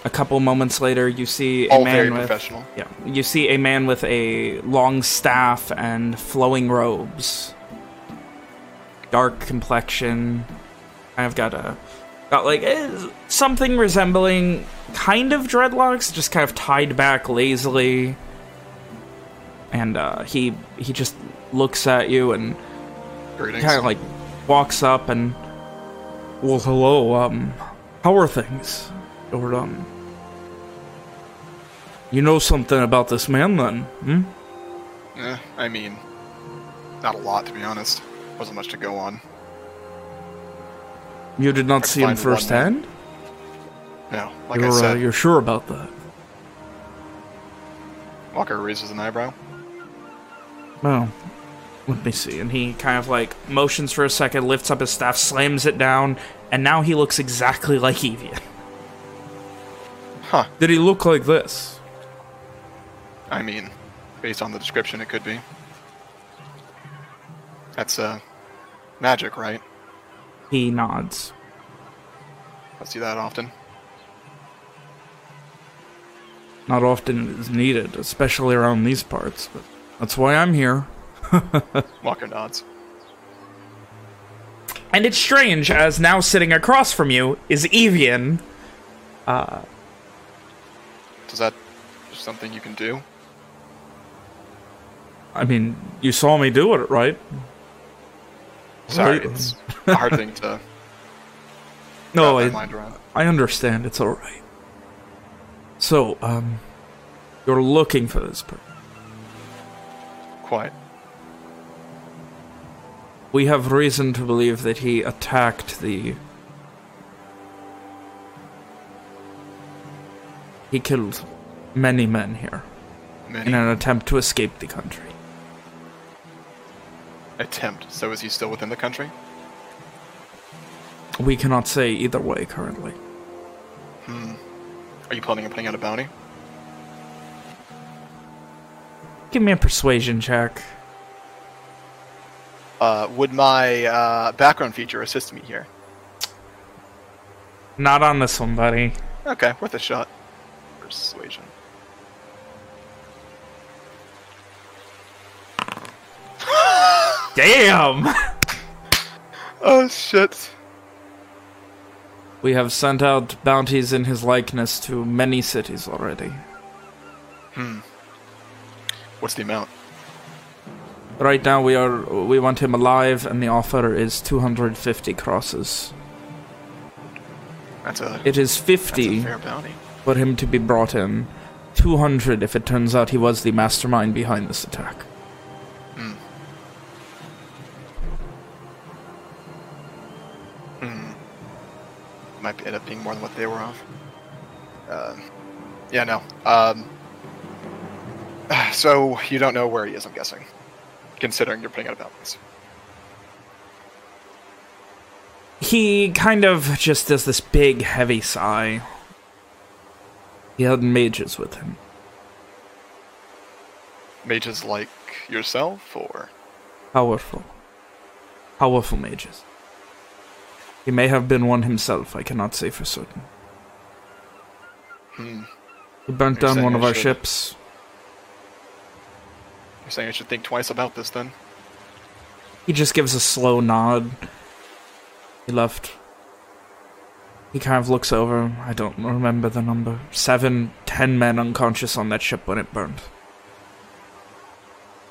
a couple moments later, you see a All man with professional. yeah, you see a man with a long staff and flowing robes, dark complexion. of got a got like eh, something resembling kind of dreadlocks, just kind of tied back lazily. and uh, he he just looks at you and kind of like walks up and well hello um how are things or um you know something about this man then hmm? Eh, I mean, not a lot to be honest. Wasn't much to go on. you did not see him firsthand? No, like you're, I uh, said, you're sure about that? Walker raises an eyebrow. well let me see. And he kind of like motions for a second lifts up his staff slams it down and now he looks exactly like Evian Huh. did he look like this I mean, based on the description, it could be. That's uh, magic, right? he nods I see that often. Not often is needed, especially around these parts, but that's why I'm here. Walker nods. And it's strange, as now sitting across from you is Evian. Does that something you can do? I mean, you saw me do it, right? Sorry, Right. it's a hard thing to No, I, mind around. I understand. It's alright. So, um, you're looking for this person. Quite. We have reason to believe that he attacked the... He killed many men here Many in an attempt to escape the country. attempt. So is he still within the country? We cannot say either way currently. Hmm. Are you planning on putting out a bounty? Give me a persuasion check. Uh, would my uh, background feature assist me here? Not on this one, buddy. Okay, worth a shot. Persuasion. Damn! Oh shit! We have sent out bounties in his likeness to many cities already. Hmm. What's the amount? Right now we are we want him alive and the offer is 250 crosses. That's a It is that's a 50 fair bounty. For him to be brought in. 200 if it turns out he was the mastermind behind this attack. Hmm, might end up being more than what they were off. Um, yeah, no. Um, so you don't know where he is, I'm guessing, considering you're putting out bounties. He kind of just does this big heavy sigh. He had mages with him. Mages like yourself, or Powerful. Powerful mages. He may have been one himself, I cannot say for certain. Hmm. He burnt You're down one of our ships. you're saying I should think twice about this then? He just gives a slow nod. He left. He kind of looks over. I don't remember the number. Seven, ten men unconscious on that ship when it burned.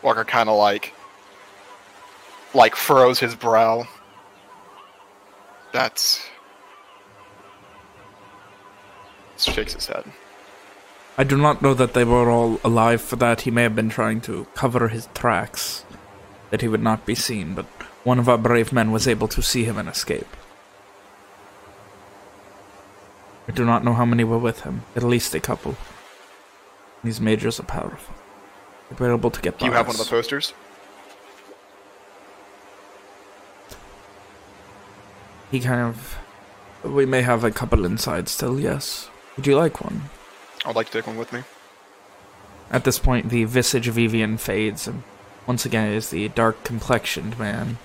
Walker kind of like, like furrows his brow. That's shakes his head. I do not know that they were all alive for that. He may have been trying to cover his tracks, that he would not be seen, but one of our brave men was able to see him and escape. I do not know how many were with him. At least a couple. These majors are powerful. They were able to get Do you have one of the posters? He kind of... We may have a couple inside still, yes. Would you like one? I'd like to take one with me. At this point, the visage of Evian fades, and once again it is the dark-complexioned man.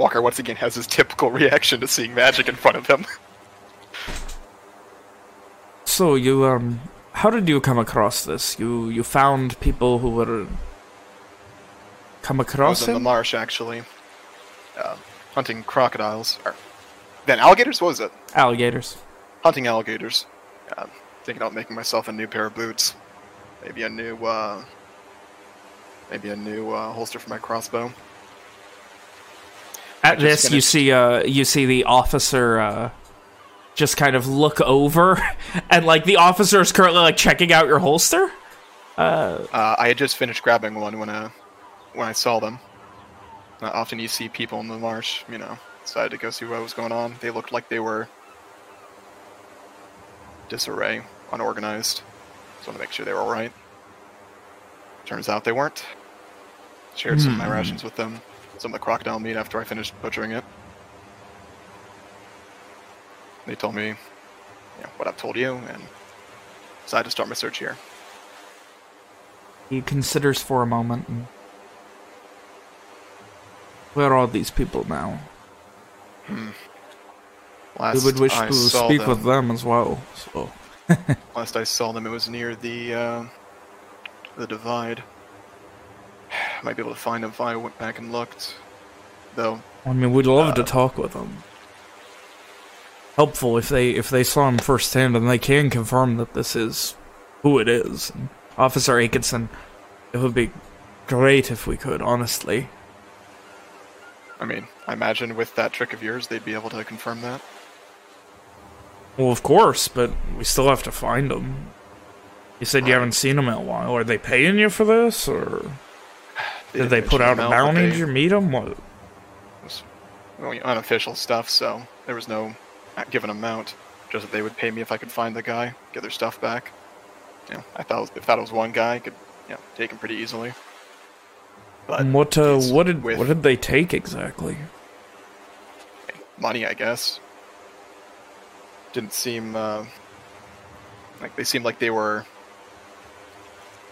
Walker once again has his typical reaction to seeing magic in front of him. So you um, how did you come across this? You you found people who were come I across was in the marsh actually, uh, hunting crocodiles or then alligators. What was it? Alligators. Hunting alligators. Uh, thinking about making myself a new pair of boots. maybe a new, uh, maybe a new uh, holster for my crossbow. At this, you see, uh, you see the officer uh, just kind of look over, and like the officer is currently like checking out your holster. Uh, Uh, I had just finished grabbing one when uh, when I saw them. Uh, often you see people in the marsh, you know, decided to go see what was going on. They looked like they were disarray, unorganized. Just want to make sure they were all right. Turns out they weren't. Shared some of my Hmm. rations with them, some of the crocodile meat after I finished butchering it. They told me, you know, what I've told you, and decided to start my search here. he considers for a moment. And... Where are these people now? Last we would wish I to speak them, with them as well. So, Last I saw them, it was near the uh, the divide. Might be able to find them if I went back and looked. Though, I mean, we'd love Uh, to talk with them. Helpful if they if they saw him firsthand and they can confirm that this is who it is. And Officer Atkinson, it would be great if we could, honestly. I mean, I imagine with that trick of yours, they'd be able to confirm that. Well, of course, but we still have to find them. You said you haven't seen them in a while. Are they paying you for this, or did they put out a bounty? Did you meet them? What? was well, unofficial stuff, so there was no given amount. Just that they would pay me if I could find the guy, get their stuff back. You know, I thought was, if that was one guy, I could you know, take him pretty easily. But what? Uh, what did what did they take exactly? money, I guess. Didn't seem uh, like they seemed like they were.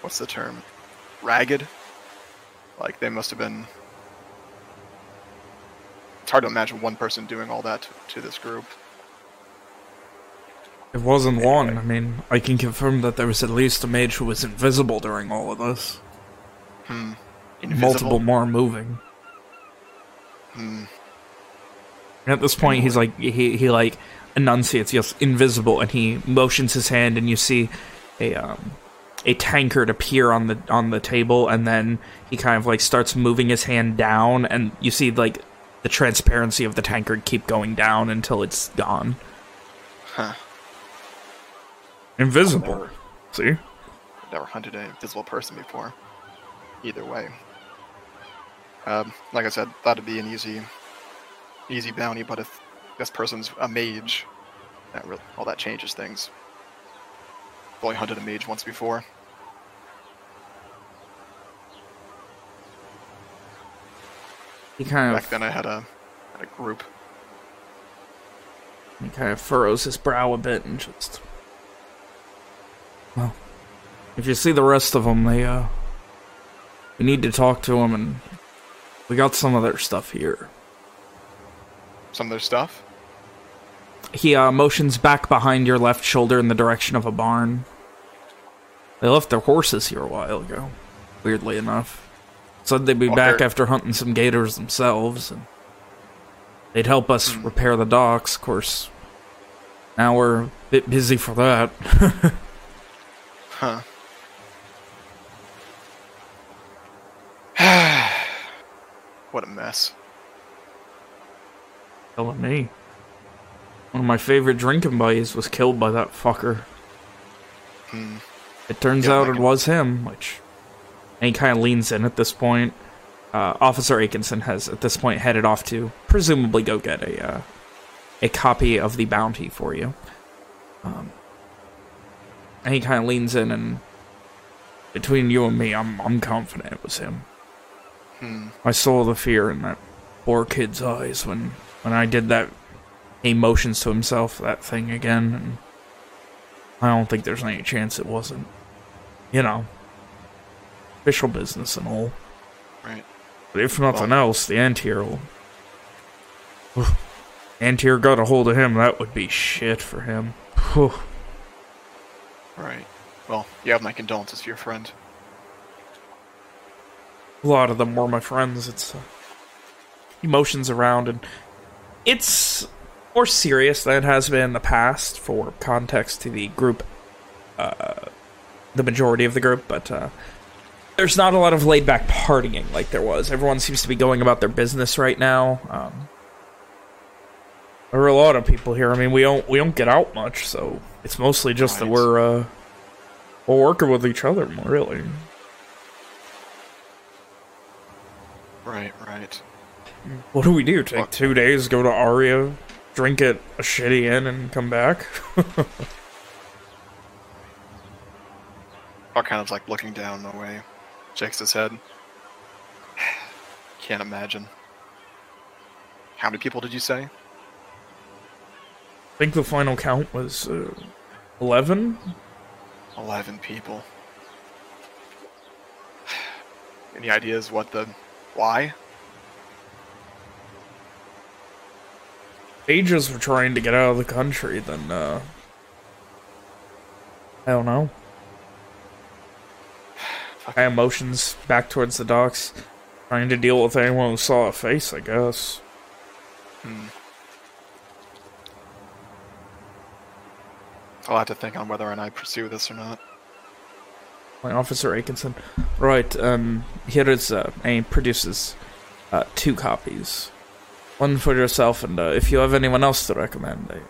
What's the term? Ragged. Like they must have been. It's hard to imagine one person doing all that to, to this group. It wasn't one. I mean, I can confirm that there was at least a mage who was invisible during all of this. Hmm. Multiple more moving. Hmm. And at this point, he's like he he like enunciates yes, invisible, and he motions his hand, and you see a um a tankard appear on the on the table, and then he kind of like starts moving his hand down, and you see like the transparency of the tankard keep going down until it's gone. Huh. Invisible. Never, See? never hunted an invisible person before. Either way. Um, like I said, thought it'd be an easy, easy bounty, but if this person's a mage, that really, all that changes things. Only hunted a mage once before. He kind of. Back of then, I had a had a group. he kind of furrows his brow a bit and just. Well, if you see the rest of them, they uh, we need to talk to them, and we got some of their stuff here. Some of their stuff. He uh, motions back behind your left shoulder in the direction of a barn. They left their horses here a while ago, weirdly enough. Said they'd be Well, back after hunting some gators themselves, and they'd help us Hmm. repair the docks. Of course, now we're a bit busy for that. Huh. what a mess. Telling me. One of my favorite drinking buddies was killed by that fucker. Hmm. It turns Yeah, out it was him, which... And he kind of leans in at this point. Uh, Officer Atkinson has, at this point, headed off to presumably go get a uh, a copy of the bounty for you. Um, and he kind of leans in, and between you and me, I'm I'm confident it was him. Hmm. I saw the fear in that poor kid's eyes when when I did that. He motions to himself that thing again, and I don't think there's any chance it wasn't. You know, official business and all. Right. But if nothing else, the Antier will. Antier got a hold of him, that would be shit for him. Whew. Right. Well, you have my condolences for your friend. A lot of them were my friends. It's uh, emotions around, and it's more serious than it has been in the past. For context to the group uh, the majority of the group, but uh, there's not a lot of laid-back partying like there was. Everyone seems to be going about their business right now. Um, there are a lot of people here. I mean, we don't we don't get out much, so it's mostly just that we're uh, we're working with each other, really. Right, right. What do we do? Take two days, go to Aria, drink at a shitty inn, and come back? Are kind of like looking down the way. Shakes his head. Can't imagine. How many people did you say? I think the final count was uh, 11? Eleven people. Any ideas what the why? Ages were trying to get out of the country, then, uh... I don't know. My emotions back towards the docks. Trying to deal with anyone who saw a face, I guess. I'll have to think on whether or not I pursue this or not. My Officer Aikenson. Right, um, here is, uh, and he produces, uh, two copies. One for yourself, and, uh, if you have anyone else to recommend, I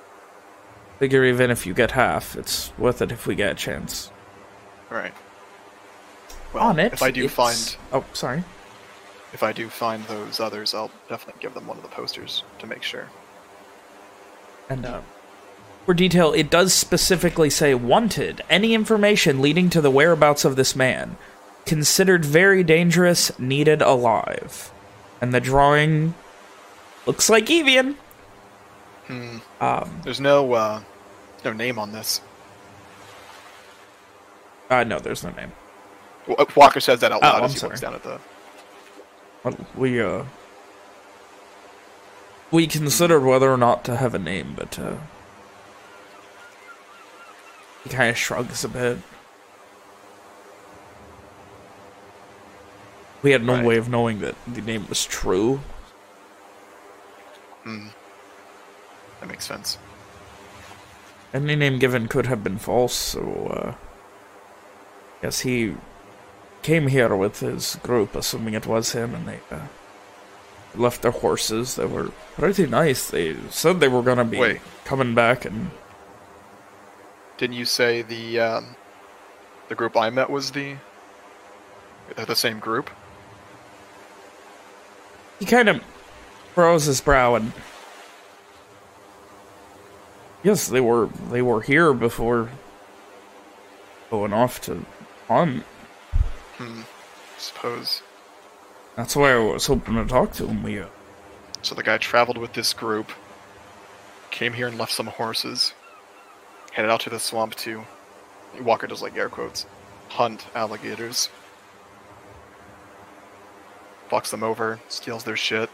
figure even if you get half, it's worth it if we get a chance. Right. Well, On it, if I do it's- find Oh, sorry. if I do find those others, I'll definitely give them one of the posters to make sure. And, uh, for detail, it does specifically say, wanted, any information leading to the whereabouts of this man. Considered very dangerous, needed alive. And the drawing looks like Evian. Hmm. Um, There's no uh, no name on this. uh, no, there's no name. Walker says that out Oh, loud I'm as he sorry. looks down at the. Well, We, uh... We considered whether or not to have a name, but, uh... He kind of shrugs a bit. We had no Right. way of knowing that the name was true. Hmm. That makes sense. Any name given could have been false, so, uh... Yes, he came here with his group, assuming it was him, and they, uh... Left their horses. They were pretty nice. They said they were gonna be Wait. coming back, and Didn't you say the um, the group I met was the the same group? he kind of froze his brow and... Yes, they were they were here before going off to hunt. Hmm. Suppose. That's why I was hoping to talk to him. We, uh, So the guy traveled with this group, came here and left some horses, headed out to the swamp to Walker does like air quotes, hunt alligators. Fucks them over, steals their shit,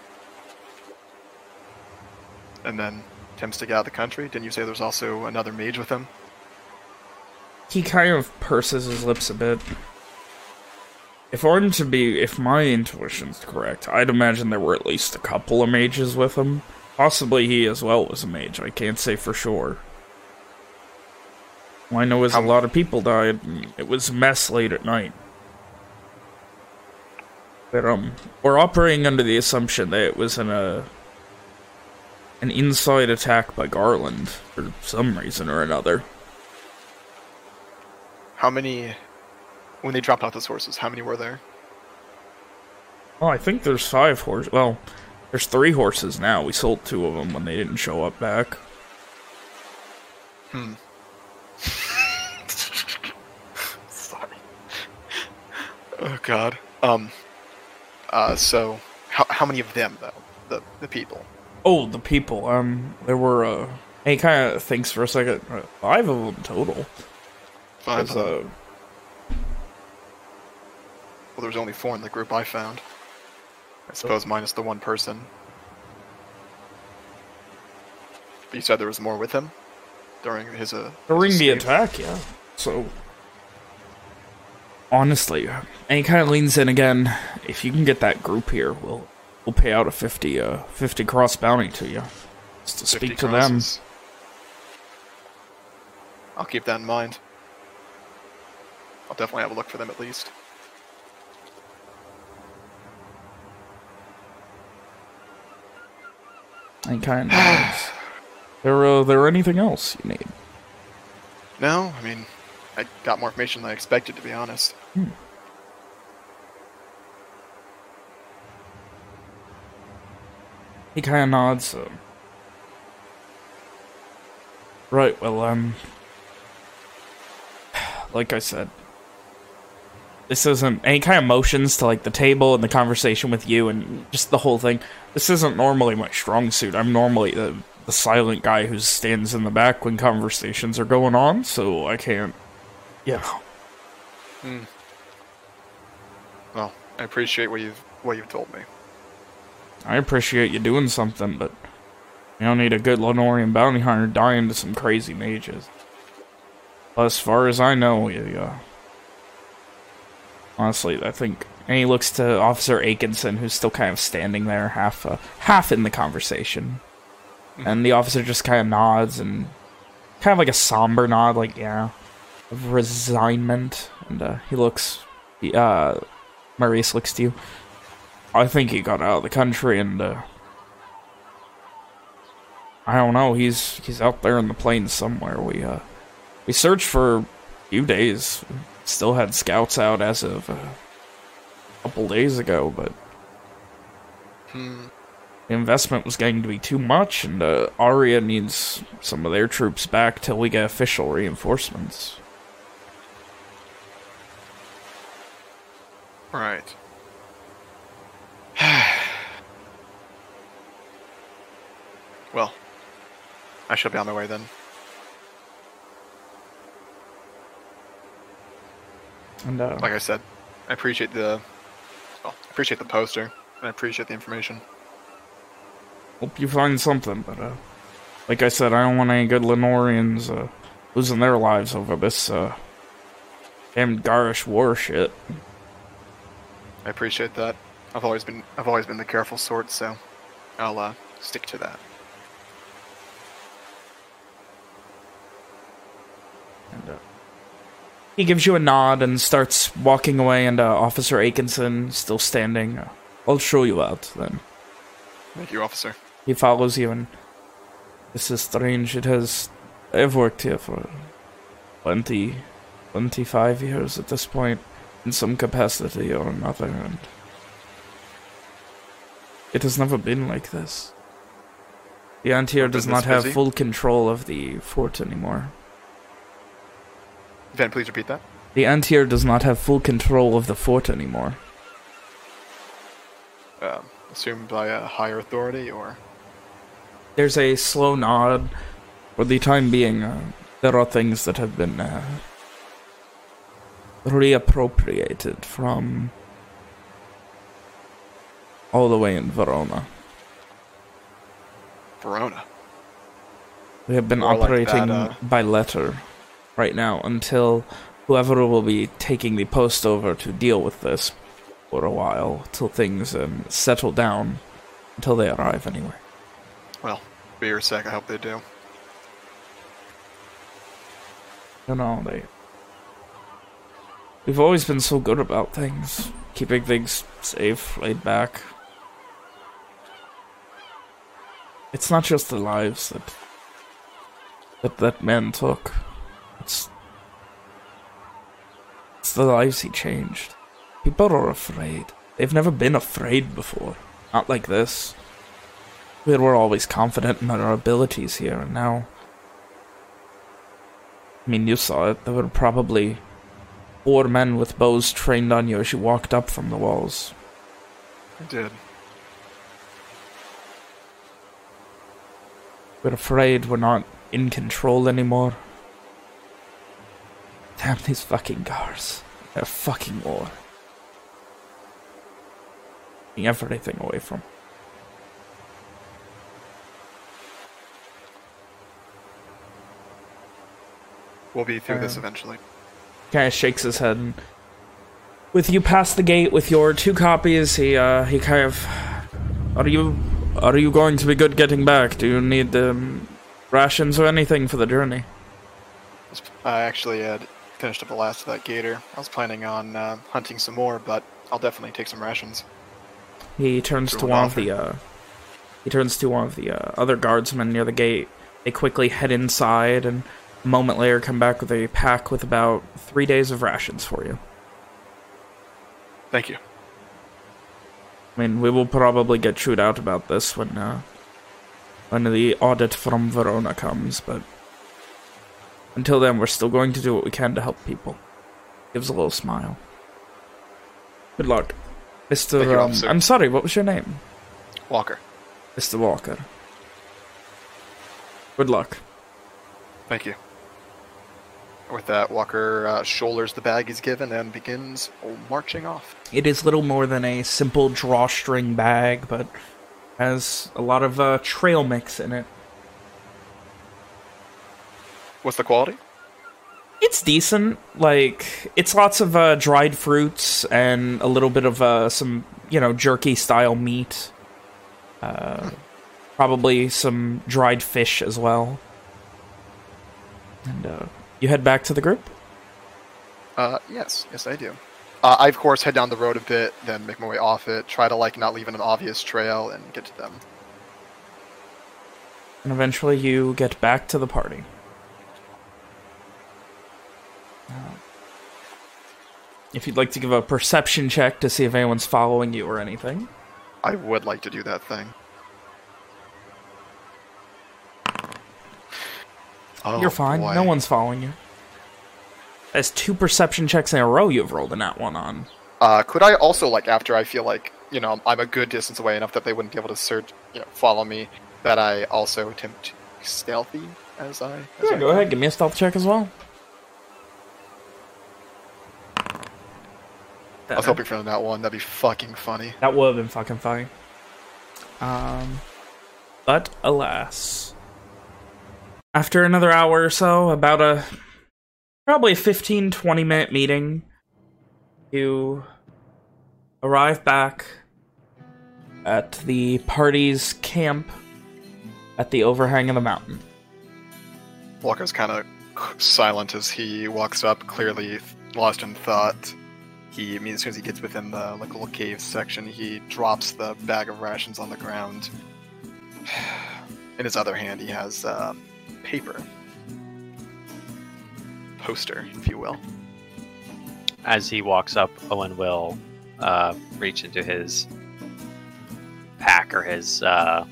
and then attempts to get out of the country. Didn't you say there's also another mage with him? he kind of purses his lips a bit. If I'm to be, if my intuition's correct, I'd imagine there were at least a couple of mages with him. Possibly he as well was a mage. I can't say for sure. All I know is a lot of people died. and It was a mess late at night. But um, we're operating under the assumption that it was an uh, an inside attack by Garland for some reason or another. How many, when they dropped off those horses, how many were there? Oh, I think there's five horses. Well, there's three horses now. We sold two of them when they didn't show up back. Hmm. Sorry. Oh God. Um. Uh. So, how how many of them though? The the people. Oh, the people. Um, there were. Uh, he kind of thinks for a second. uh, Five of them total. Five. Of them. uh, Well, there was only four in the group I found. I suppose minus the one person. But you said there was more with him during his uh. during his the attack, yeah. So, honestly, and he kind of leans in again. If you can get that group here, we'll we'll pay out a 50, uh, 50 cross bounty to you, just to speak to them. I'll keep that in mind. I'll definitely have a look for them at least. And kind of. there, uh, there anything else you need? No, I mean, I got more information than I expected, to be honest. He kind of nods. Uh, right, well, um... Like I said, this isn't... He kind of motions to, like, the table and the conversation with you and just the whole thing. This isn't normally my strong suit. I'm normally the, the silent guy who stands in the back when conversations are going on, so I can't... You know... Hmm. Well, I appreciate what you've what you've told me. I appreciate you doing something, but you don't need a good Lenorian bounty hunter dying to some crazy mages. As far as I know, you, uh, honestly, I think. And he looks to Officer Aikenson, who's still kind of standing there, half uh, half in the conversation. And the officer just kind of nods and kind of like a somber nod, like yeah, of resignment. And uh, he looks, uh, Maurice looks to you. I think he got out of the country and, uh, I don't know, he's, he's out there in the plains somewhere. We, uh, we searched for a few days. Still had scouts out as of uh, a couple days ago, but Hmm. the investment was going to be too much, and uh, Aria needs some of their troops back till we get official reinforcements. Right. well, I shall be on my way then. And uh, Like I said, I appreciate the well, I appreciate the poster and I appreciate the information. hope you find something, but uh, like I said, I don't want any good Lenorians uh, losing their lives over this uh, damn garish war shit. I appreciate that. I've always been I've always been the careful sort, so I'll uh, stick to that. And, uh, he gives you a nod and starts walking away, and uh, Officer Aikenson, still standing, uh, I'll show you out then. Thank you, officer. He follows you, and this is strange. It has. I've worked here for 20, 25 years at this point, in some capacity or another, and it has never been like this. The Antier does not have busy? full control of the fort anymore. Van, please repeat that. The Antier does not have full control of the fort anymore. Um, assumed by a higher authority, or There's a slow nod. For the time being, uh, there are things that have been uh, reappropriated from all the way in Verona. Verona. We have been More like operating that, uh, by letter right now until whoever will be taking the post over to deal with this for a while, till things um, settle down, until they arrive anyway. Well, be your sake, I hope they do. You know, they. We've always been so good about things, keeping things safe, laid back. It's not just the lives that that that man took. It's it's the lives he changed. People are afraid. They've never been afraid before. Not like this. We were always confident in our abilities here, and now I mean, you saw it. There were probably four men with bows trained on you as you walked up from the walls. I did. We're afraid we're not in control anymore. Damn these fucking cars. They're fucking war. Everything away from. We'll be through this Um, eventually. Kind of shakes his head. And with you past the gate with your two copies, he uh, he kind of. Are you are you going to be good getting back? Do you need um, rations or anything for the journey? I actually had finished up the last of that gator. I was planning on uh, hunting some more, but I'll definitely take some rations. He turns to one off of the uh, he turns to one of the uh, other guardsmen near the gate. They quickly head inside and a moment later come back with a pack with about three days of rations for you. Thank you. I mean, we will probably get chewed out about this when uh, when the audit from Verona comes, but until then, we're still going to do what we can to help people. Gives a little smile. Good luck, you, Um. I'm sorry. What was your name, Walker. Mister Walker? Good luck. Thank you. With that, Walker uh, shoulders the bag he's given and begins marching off. It is little more than a simple drawstring bag, but has a lot of uh, trail mix in it. What's the quality? It's decent. Like, it's lots of uh, dried fruits and a little bit of uh, some, you know, jerky-style meat. Uh, probably some dried fish as well. And uh, you head back to the group? Uh, yes, yes, I do. Uh, I of course head down the road a bit, then make my way off it. Try to like not leave an obvious trail and get to them. And eventually you get back to the party. Uh, If you'd like to give a perception check to see if anyone's following you or anything. I would like to do that thing. Oh, You're fine. boy. No one's following you. That's two perception checks in a row you've rolled in that one on. Uh, could I also like after I feel like you know I'm a good distance away enough that they wouldn't be able to search, you know, follow me, that I also attempt to stealthy as I. As Yeah, I go ahead. Give me a stealth check as well. I was hoping for that one. That'd be fucking funny. That would have been fucking funny. Um, but alas, after another hour or so, about a probably a 15, 20 minute meeting, you arrive back at the party's camp at the overhang of the mountain. Walker's kind of silent as he walks up, clearly lost in thought. He, I mean, as soon as he gets within the like little cave section, he drops the bag of rations on the ground. In his other hand, he has uh, paper, poster, if you will. As he walks up, Owen will uh, reach into his pack or his uh,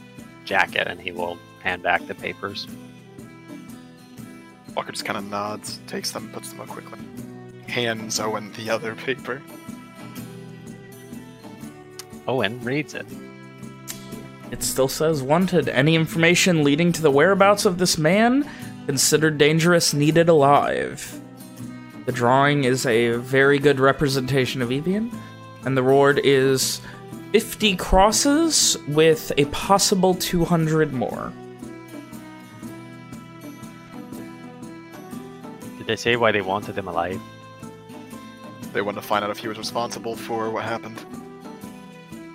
jacket, and he will hand back the papers. Walker just kind of nods, takes them, puts them up quickly. Hands Owen the other paper. Owen reads it. It still says wanted. Any information leading to the whereabouts of this man considered dangerous needed alive. The drawing is a very good representation of Evian, and the reward is 50 crosses with a possible 200 more. Did they say why they wanted him alive? They wanted to find out if he was responsible for what happened.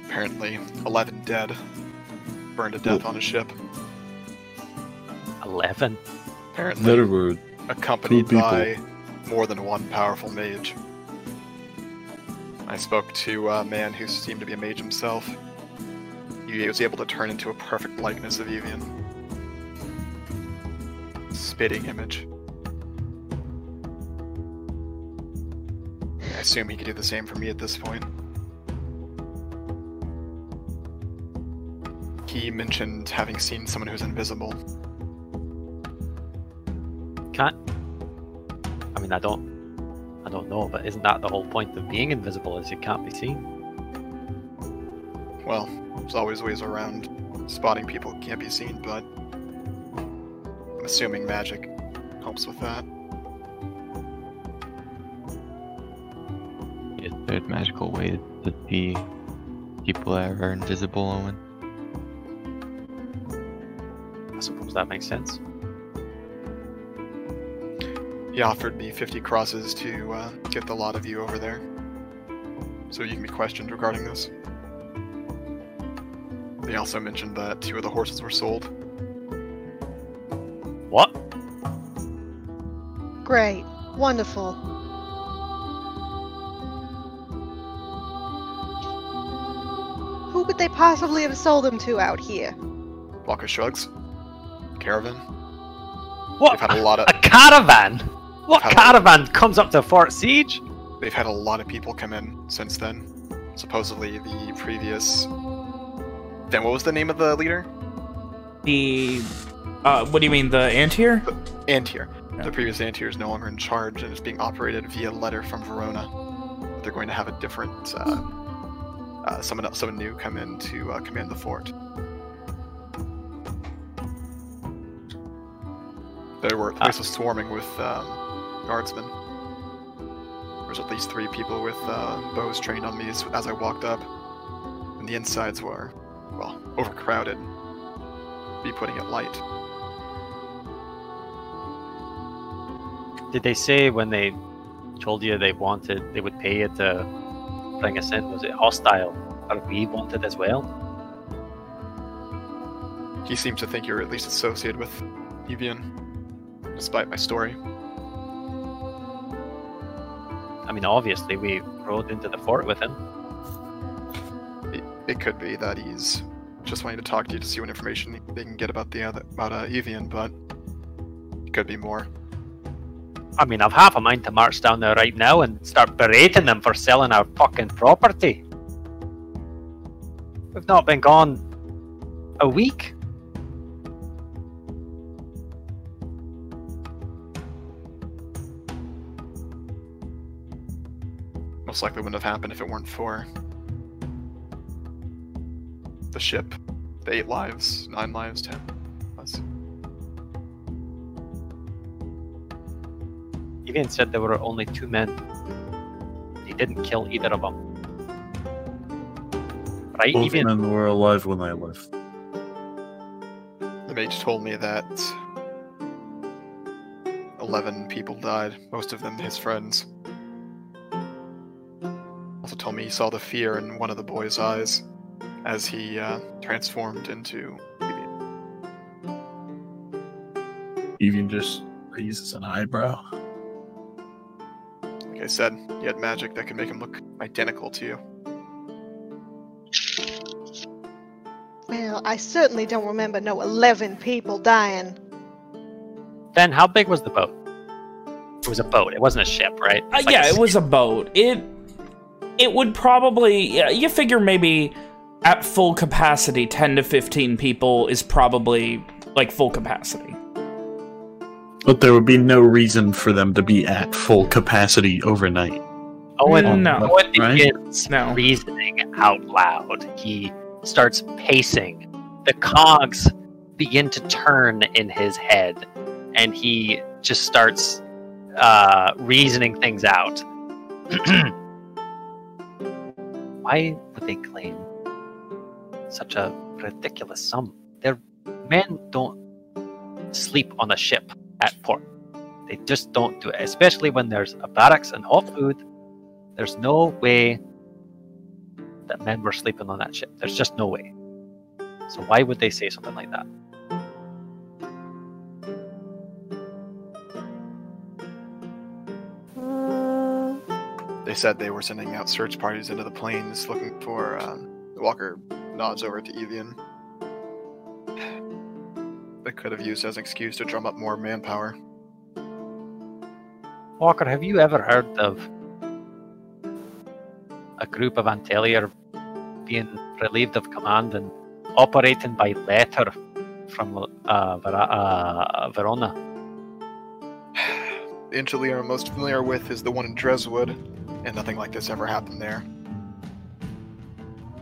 Apparently, 11 dead. Burned to death on a ship. Eleven. Apparently, There were accompanied by more than one powerful mage. I spoke to a man who seemed to be a mage himself. He was able to turn into a perfect likeness of Evian. Spitting image. I assume he could do the same for me at this point. He mentioned having seen someone who's invisible. Can't. I mean, I don't. I don't know, but isn't that the whole point of being invisible? Is you can't be seen? Well, there's always ways around spotting people can't be seen, but I'm assuming magic helps with that. Is there a magical way to see people that are invisible, Owen? I suppose that makes sense. He offered me 50 crosses to uh, get the lot of you over there, so you can be questioned regarding this. They also mentioned that two of the horses were sold. What? Great. Wonderful. Who could they possibly have sold them to out here? Walker shrugs. Caravan. What? They've had a lot of A caravan? What Had a- caravan comes up to Fort Siege? they've had a lot of people come in since then. Supposedly the previous then what was the name of the leader? The uh, what do you mean the antier? Antier. Yeah. The previous Antier is no longer in charge and is being operated via letter from Verona. They're going to have a different uh, uh, someone else, someone new come in to uh, command the fort. There were the place swarming with um, guardsmen. There's at least three people with uh, bows trained on me as, as I walked up, and the insides were, well, overcrowded. Be putting it light. Did they say when they told you they wanted, they would pay you to bring us in? Was it hostile? Are we wanted as well? He seems to think you're at least associated with Evian, despite my story. I mean, obviously, we rode into the fort with him. It, it could be that he's just wanting to talk to you to see what information they can get about the other about uh, Evian, but it could be more. I mean, I've half a mind to march down there right now and start berating them for selling our fucking property. We've not been gone a week. Most likely wouldn't have happened if it weren't for the ship, the eight lives, nine lives, ten. Us. Evian said there were only two men. He didn't kill either of them. Right, Both Evian? men were alive when I left. The mage told me that eleven people died, most of them his friends. Also told me he saw the fear in one of the boy's eyes as he uh, transformed into Evian. Evian just raises an eyebrow. Like I said, he had magic that could make him look identical to you. Well, I certainly don't remember no 11 people dying. Then how big was the boat? It was a boat. It wasn't a ship, right? Uh, like yeah, a it was a boat. It it would probably you figure maybe at full capacity 10 to 15 people is probably like full capacity. But there would be no reason for them to be at full capacity overnight. Owen, No. Owen Right? begins No. reasoning out loud. He starts pacing. The cogs begin to turn in his head, and he just starts uh, reasoning things out. Why would they claim such a ridiculous sum? Their men don't sleep on a ship at port. They just don't do it, especially when there's a barracks and hot food. There's no way that men were sleeping on that ship. There's just no way. So why would they say something like that? They said they were sending out search parties into the plains looking for. Um, Walker nods over to Evian. They could have used as an excuse to drum up more manpower. Walker, have you ever heard of a group of Antelier being relieved of command and operating by letter from uh, Ver- uh, Verona? The Interly I'm most familiar with is the one in Dreswood, and nothing like this ever happened there.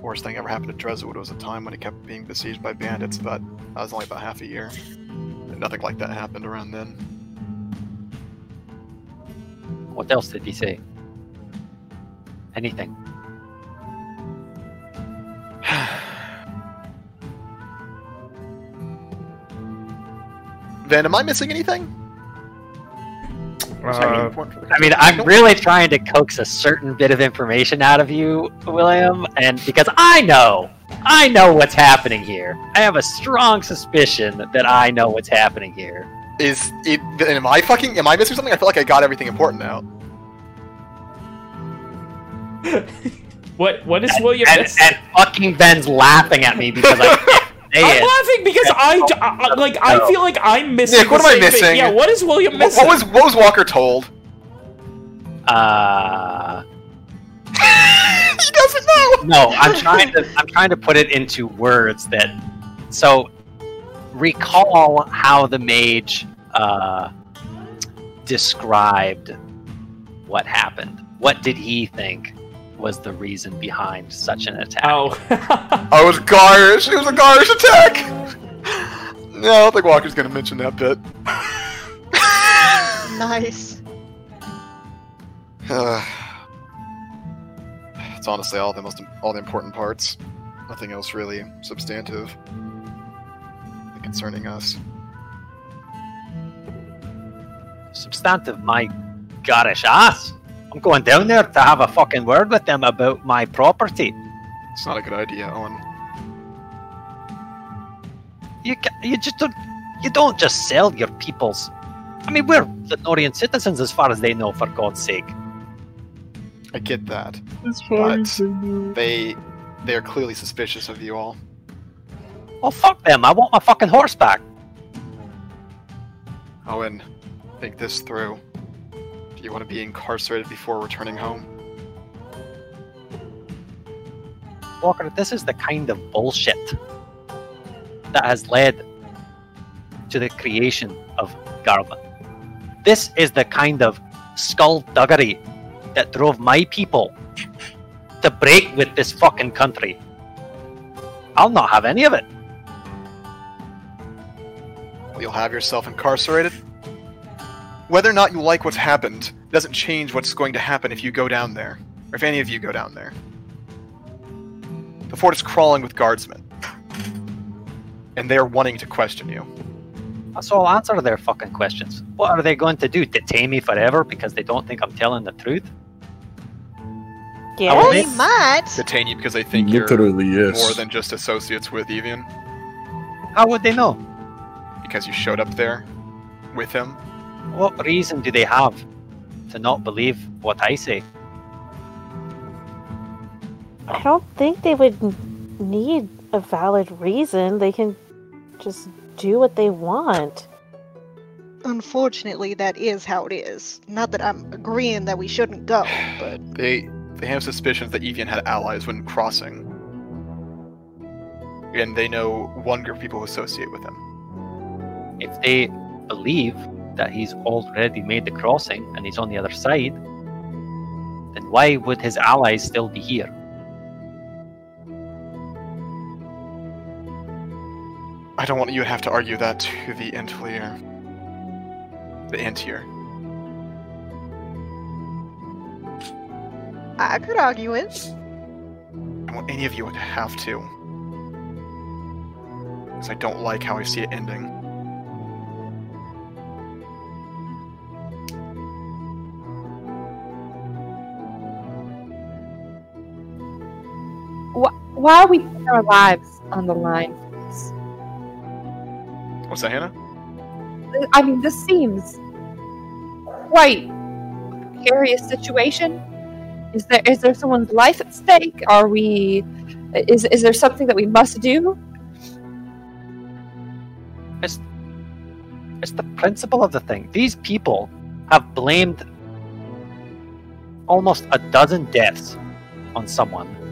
Worst thing ever happened to Dreswood was a time when it kept being besieged by bandits, but that was only about half a year. And nothing like that happened around then. What else did he say? Anything? Van, am I missing anything? Is there any Uh, important for the I mean, I'm really trying to coax a certain bit of information out of you, William, and because I know, I know what's happening here. I have a strong suspicion that I know what's happening here. Is it? Am I fucking? Am I missing something? I feel like I got everything important out. What what is William And, miss? and fucking Ben's laughing at me because I can't say I'm laughing because I, I- like I feel like I'm missing. Nick, what am I same thing. missing? Yeah, what is William missing? what was what was Walker told? Uh, he doesn't know. no, I'm trying to I'm trying to put it into words that so recall how the mage uh, described what happened. What did he think was the reason behind such an attack? Oh, it was Garish. It was a Garish attack. No, I don't think Walker's gonna mention that bit. Nice. Uh, it's honestly all the most all the important parts. Nothing else really substantive concerning us. Substantive, my garish ass. I'm going down there to have a fucking word with them about my property. It's not a good idea, Owen. You ca- you just don't you don't just sell your people's. I mean, we're the Lenorian citizens as far as they know, for God's sake. I get that, It's But- they they are clearly suspicious of you all. Well, fuck them. I want my fucking horse back. Owen, think this through. You want to be incarcerated before returning home? Walker, this is the kind of bullshit that has led to the creation of Garland. This is the kind of skullduggery that drove my people to break with this fucking country. I'll not have any of it. You'll have yourself incarcerated. Whether or not you like what's happened doesn't change what's going to happen if you go down there, or if any of you go down there. The fort is crawling with guardsmen, and they are wanting to question you. So I'll answer their fucking questions. What are they going to do? Detain me forever because they don't think I'm telling the truth? Yeah. will They might. Detain you because they think you're yes. more than just associates with Evian, How would they know? because you showed up there with him. What reason do they have to not believe what I say? I don't think they would need a valid reason. They can just do what they want. Unfortunately, that is how it is. Not that I'm agreeing that we shouldn't go, but They they have suspicions that Evian had allies when crossing, and they know one group of people who associate with him. If they believe that he's already made the crossing and he's on the other side, then why would his allies still be here? I don't want you to have to argue that to the Entlier. The Antier. I could argue it. I don't want any of you to have to. Because I don't like how I see it ending. Why are we putting our lives on the line for this? What's that, Hannah? I mean, this seems quite a precarious situation. Is there is there someone's life at stake? Are we? Is is there something that we must do? It's the principle of the thing. These people have blamed almost a dozen deaths on someone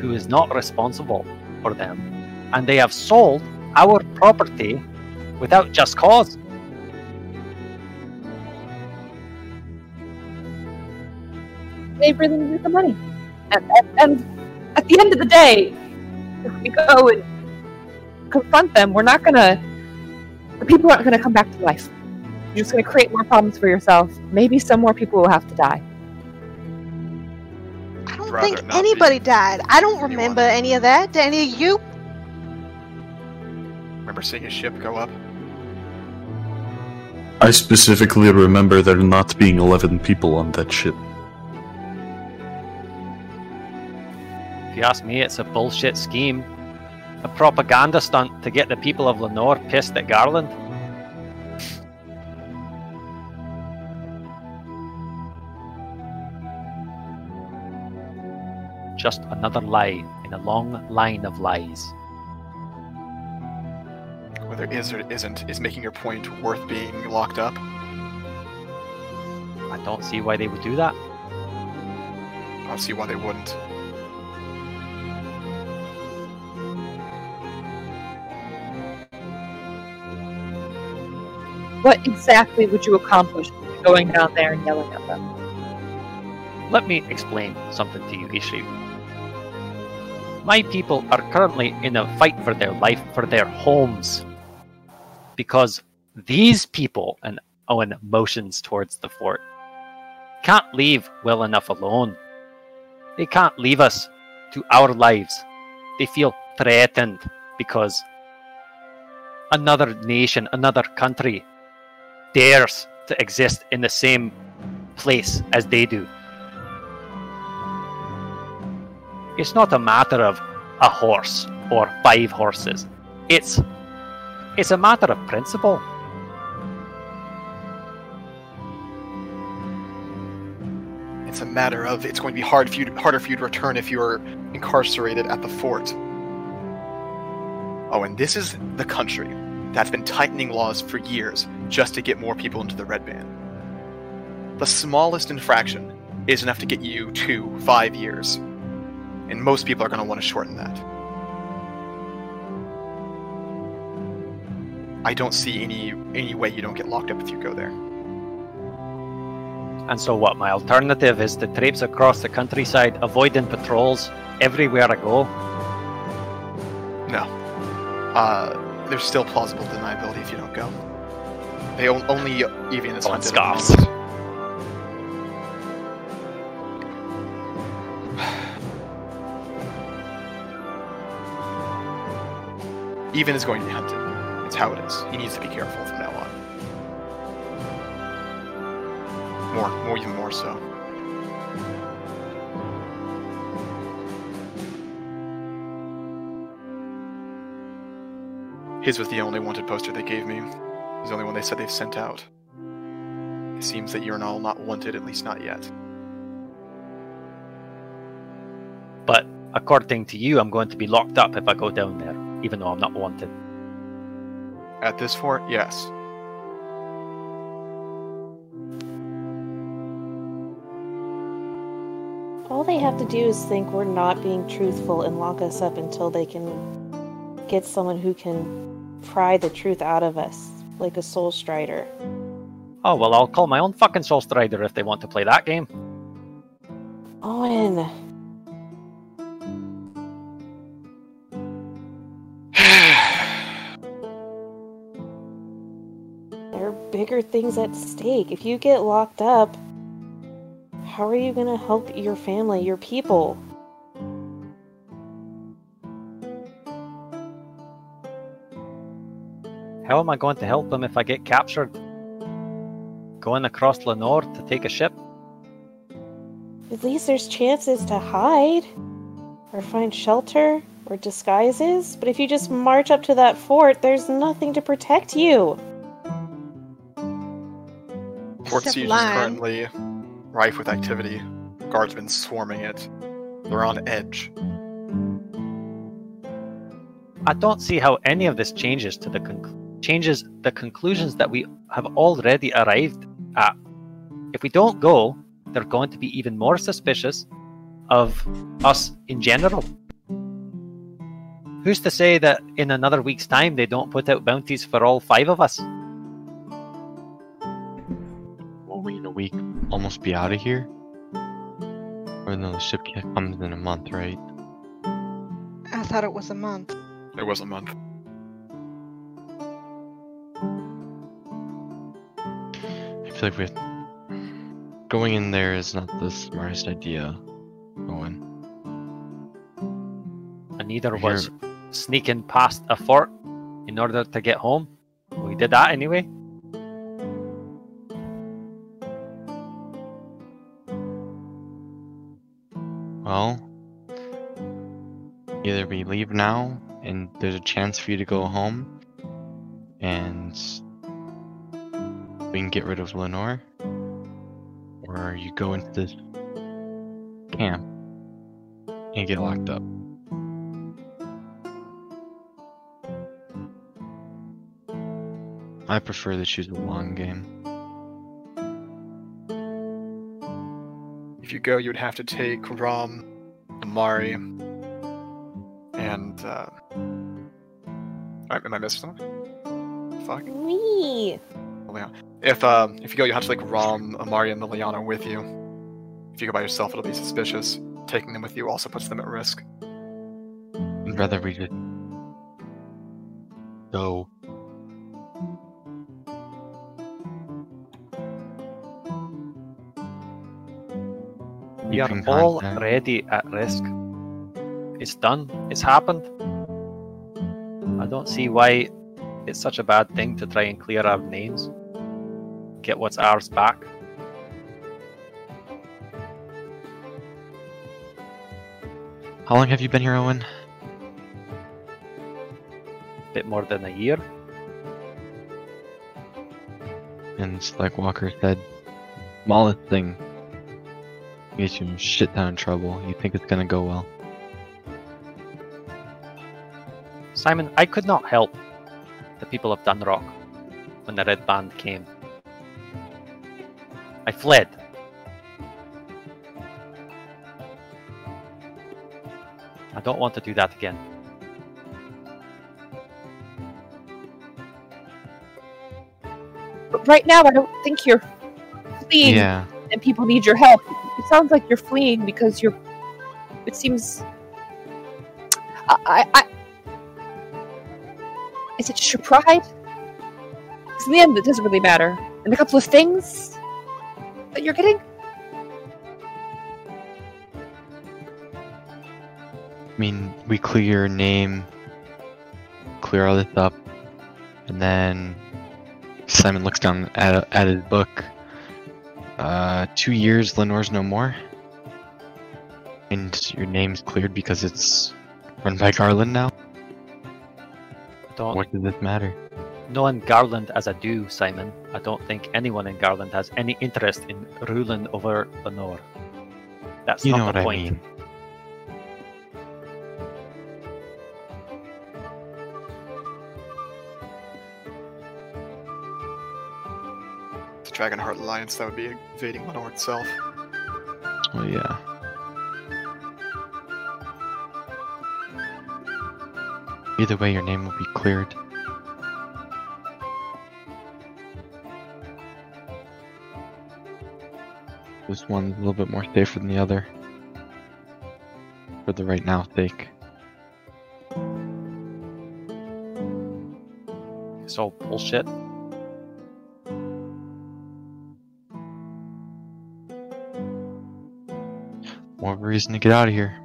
who is not responsible for them, and they have sold our property without just cause. They really need the money, and, and, and at the end of the day, if we go and confront them, we're not gonna. The people aren't gonna come back to life. You're just gonna create more problems for yourself. Maybe some more people will have to die. I don't think not be anybody died. I don't remember any of that. Did any of you? Remember seeing a ship go up? I specifically remember there not being 11 people on that ship. If you ask me, it's a bullshit scheme. A propaganda stunt to get the people of Lenore pissed at Garland. Just another lie in a long line of lies. Whether it is or isn't, is making your point worth being locked up? I don't see why they would do that. I don't see why they wouldn't. What exactly would you accomplish going down there and yelling at them? Let me explain something to you, Ishri. My people are currently in a fight for their life, for their homes. Because these people, and Owen motions towards the fort, can't leave well enough alone. They can't leave us to our lives. They feel threatened because another nation, another country dares to exist in the same place as they do. It's not a matter of a horse or five horses. It's it's a matter of principle. It's a matter of it's going to be hard for you to, harder for you to return if you're incarcerated at the fort. Oh, and this is the country that's been tightening laws for years just to get more people into the red band. The smallest infraction is enough to get you two, five years. And most people are going to want to shorten that. I don't see any any way you don't get locked up if you go there. And so, what? My alternative is to traipse across the countryside, avoiding patrols everywhere I go. No. Uh, there's still plausible deniability if you don't go. They only Evian is Owen hunted. scoffs. Evian is going to be hunted. It's how it is. He needs to be careful from now on. More, more, even more so. His was the only wanted poster they gave me. He's the only one they said they've sent out. It seems that you're all not wanted, at least not yet. But according to you, I'm going to be locked up if I go down there, even though I'm not wanted. At this fort, yes. All they have to do is think we're not being truthful and lock us up until they can get someone who can pry the truth out of us, like a soul strider. Oh, well, I'll call my own fucking Soul Strider if they want to play that game. Owen. Bigger things at stake. If you get locked up, how are you going to help your family, your people? How am I going to help them if I get captured? Going across Lenore to take a ship? At least there's chances to hide or find shelter or disguises. But if you just march up to that fort, there's nothing to protect you. Fort Except Siege is currently rife with activity. Guardsmen swarming it. They're on edge. I don't see how any of this changes to the conc- changes the conclusions that we have already arrived at. If we don't go, they're going to be even more suspicious of us in general. Who's to say that in another week's time they don't put out bounties for all five of us? Week almost be out of here? Or no, the ship comes in a month, right? I thought it was a month. It was a month. I feel like we going in there is not the smartest idea. Owen. And neither was sneaking past a fort in order to get home. We did that anyway. Well, either we leave now and there's a chance for you to go home and we can get rid of Lenore, or you go into this camp and get locked up. I prefer to choose a long game. If you go, you would have to take Rom, Amari, and. Uh... Alright, am I missing something? Fuck. Me. Liliana. If uh, if you go, you have to take Rom, Amari, and Liliana with you. If you go by yourself, it'll be suspicious. Taking them with you also puts them at risk. I'd rather we just go. We are already at risk. It's done. It's happened. I don't see why it's such a bad thing to try and clear our names. Get what's ours back. How long have you been here, Owen? A bit more than a year. And it's like Walker said, smallest thing gets you in shit ton of trouble. You think it's gonna go well. Simon, I could not help the people of Dunrock when the Red Band came. I fled. I don't want to do that again. But right now, I don't think you're fleeing, Yeah. And people need your help. It sounds like you're fleeing because you're. It seems. I. I, I is it just your pride? Because in the end, it doesn't really matter. And a couple of things that you're getting. I mean, we clear your name, clear all this up, and then Simon looks down at, at his book. Uh, two years, Lenore's no more. And your name's cleared because it's run by Garland now? Don't What does this matter? knowing Garland as I do, Simon, I don't think anyone in Garland has any interest in ruling over Lenore. That's You not know what the I point. mean. Dragonheart Alliance, that would be invading Lenore itself. Oh, yeah. Either way, your name will be cleared. This one's a little bit more safer than the other. For the right now sake. It's all bullshit. More reason to get out of here.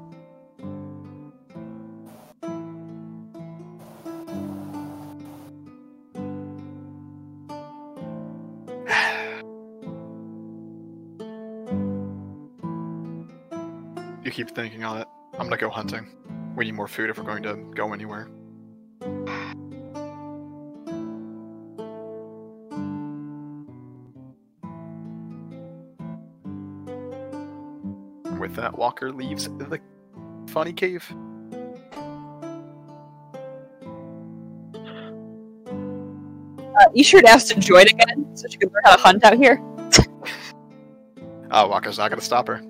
You keep thinking on it. I'm gonna go hunting. We need more food if we're going to go anywhere. And that, Walker leaves the funny cave. Uh, you should ask to join again so she can learn how to hunt out here. Oh, Walker's not gonna stop her.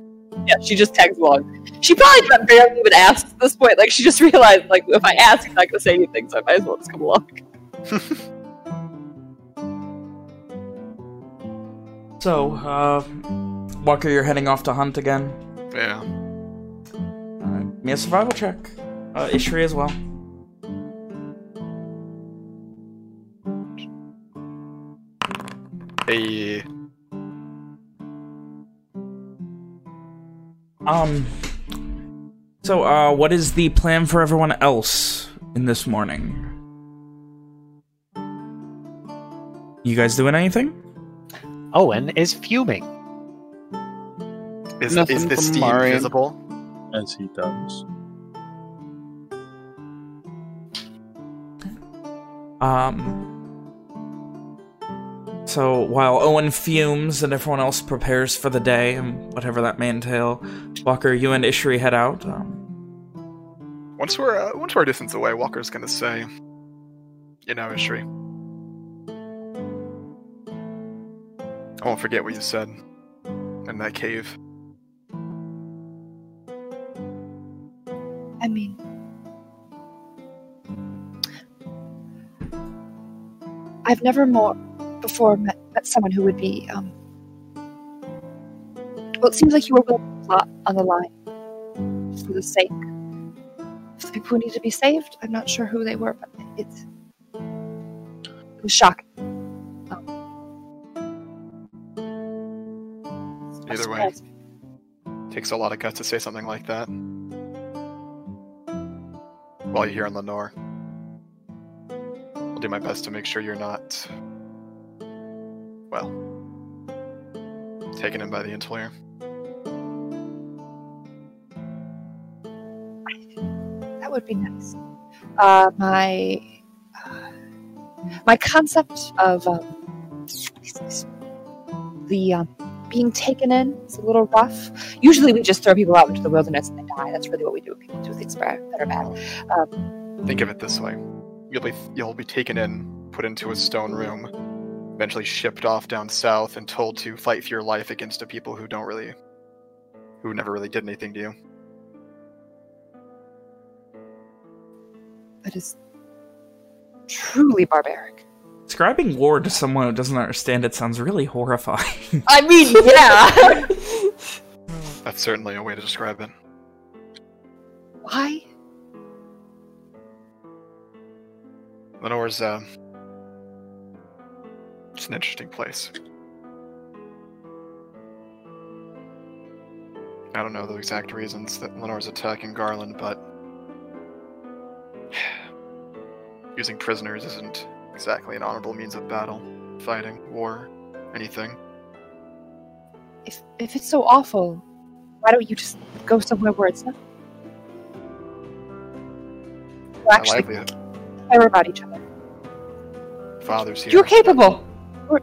Yeah, she just tags along. She probably not barely even asks at this point. Like she just realized, like, if I ask, he's not gonna say anything, so I might as well just come along. So, uh, Walker, you're heading off to hunt again. Yeah. Alright, give me a survival check. Uh, Ishri as well. A Um, so, uh, what is the plan for everyone else in this morning? You guys doing anything? Owen is fuming. Is, Nothing is the steam Marion. visible? as he does. Um. So while Owen fumes and everyone else prepares for the day and whatever that may entail, Walker, you and Ishri head out. Um, Once we're uh, once we're a distance away, Walker's gonna say, "You know, Ishri, I won't forget what you said in that cave. I mean, I've never more before met, met someone who would be. Um, well, it seems like you were willing a lot on the line for the sake of the people who need to be saved. I'm not sure who they were, but it's it was shocking. Either way, takes a lot of guts to say something like that. While you're here in Lenore, I'll do my best to make sure you're not, well, taken in by the Intelier. That would be nice. Uh, my uh, my concept of um, the um, being taken in. It's a little rough. Usually, we just throw people out into the wilderness and they die. That's really what we do when people do things that are bad. Um, Think of it this way: you'll be you'll be taken in, put into a stone room, eventually shipped off down south, and told to fight for your life against the people who don't really, who never really did anything to you. that is truly barbaric. Describing war to someone who doesn't understand it sounds really horrifying. I mean, yeah. That's certainly a way to describe it. Why? Lenore's uh, it's an interesting place. I don't know the exact reasons that Lenore's attacking Garland, but using prisoners isn't exactly an honorable means of battle, fighting, war, anything. If if it's so awful, why don't you just go somewhere where it's not? We'll actually care about each other. Father's here. You're capable. Wor-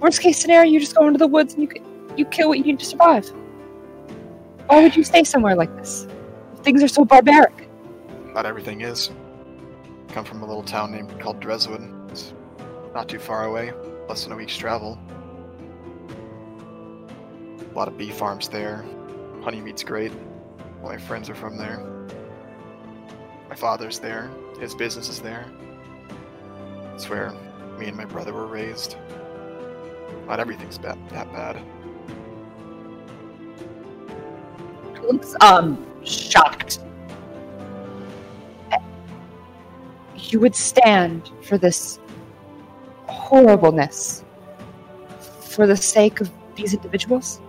Worst case scenario, you just go into the woods and you you kill what you need to survive. Why would you stay somewhere like this? Things are so barbaric. Not everything is. I Come from a little town named called Dreswood. Not too far away, less than a week's travel. A lot of bee farms there. Honey meat's great. All my friends are from there. My father's there. His business is there. It's where me and my brother were raised. Not everything's that bad. looks um shocked. You would stand for this horribleness for the sake of these individuals?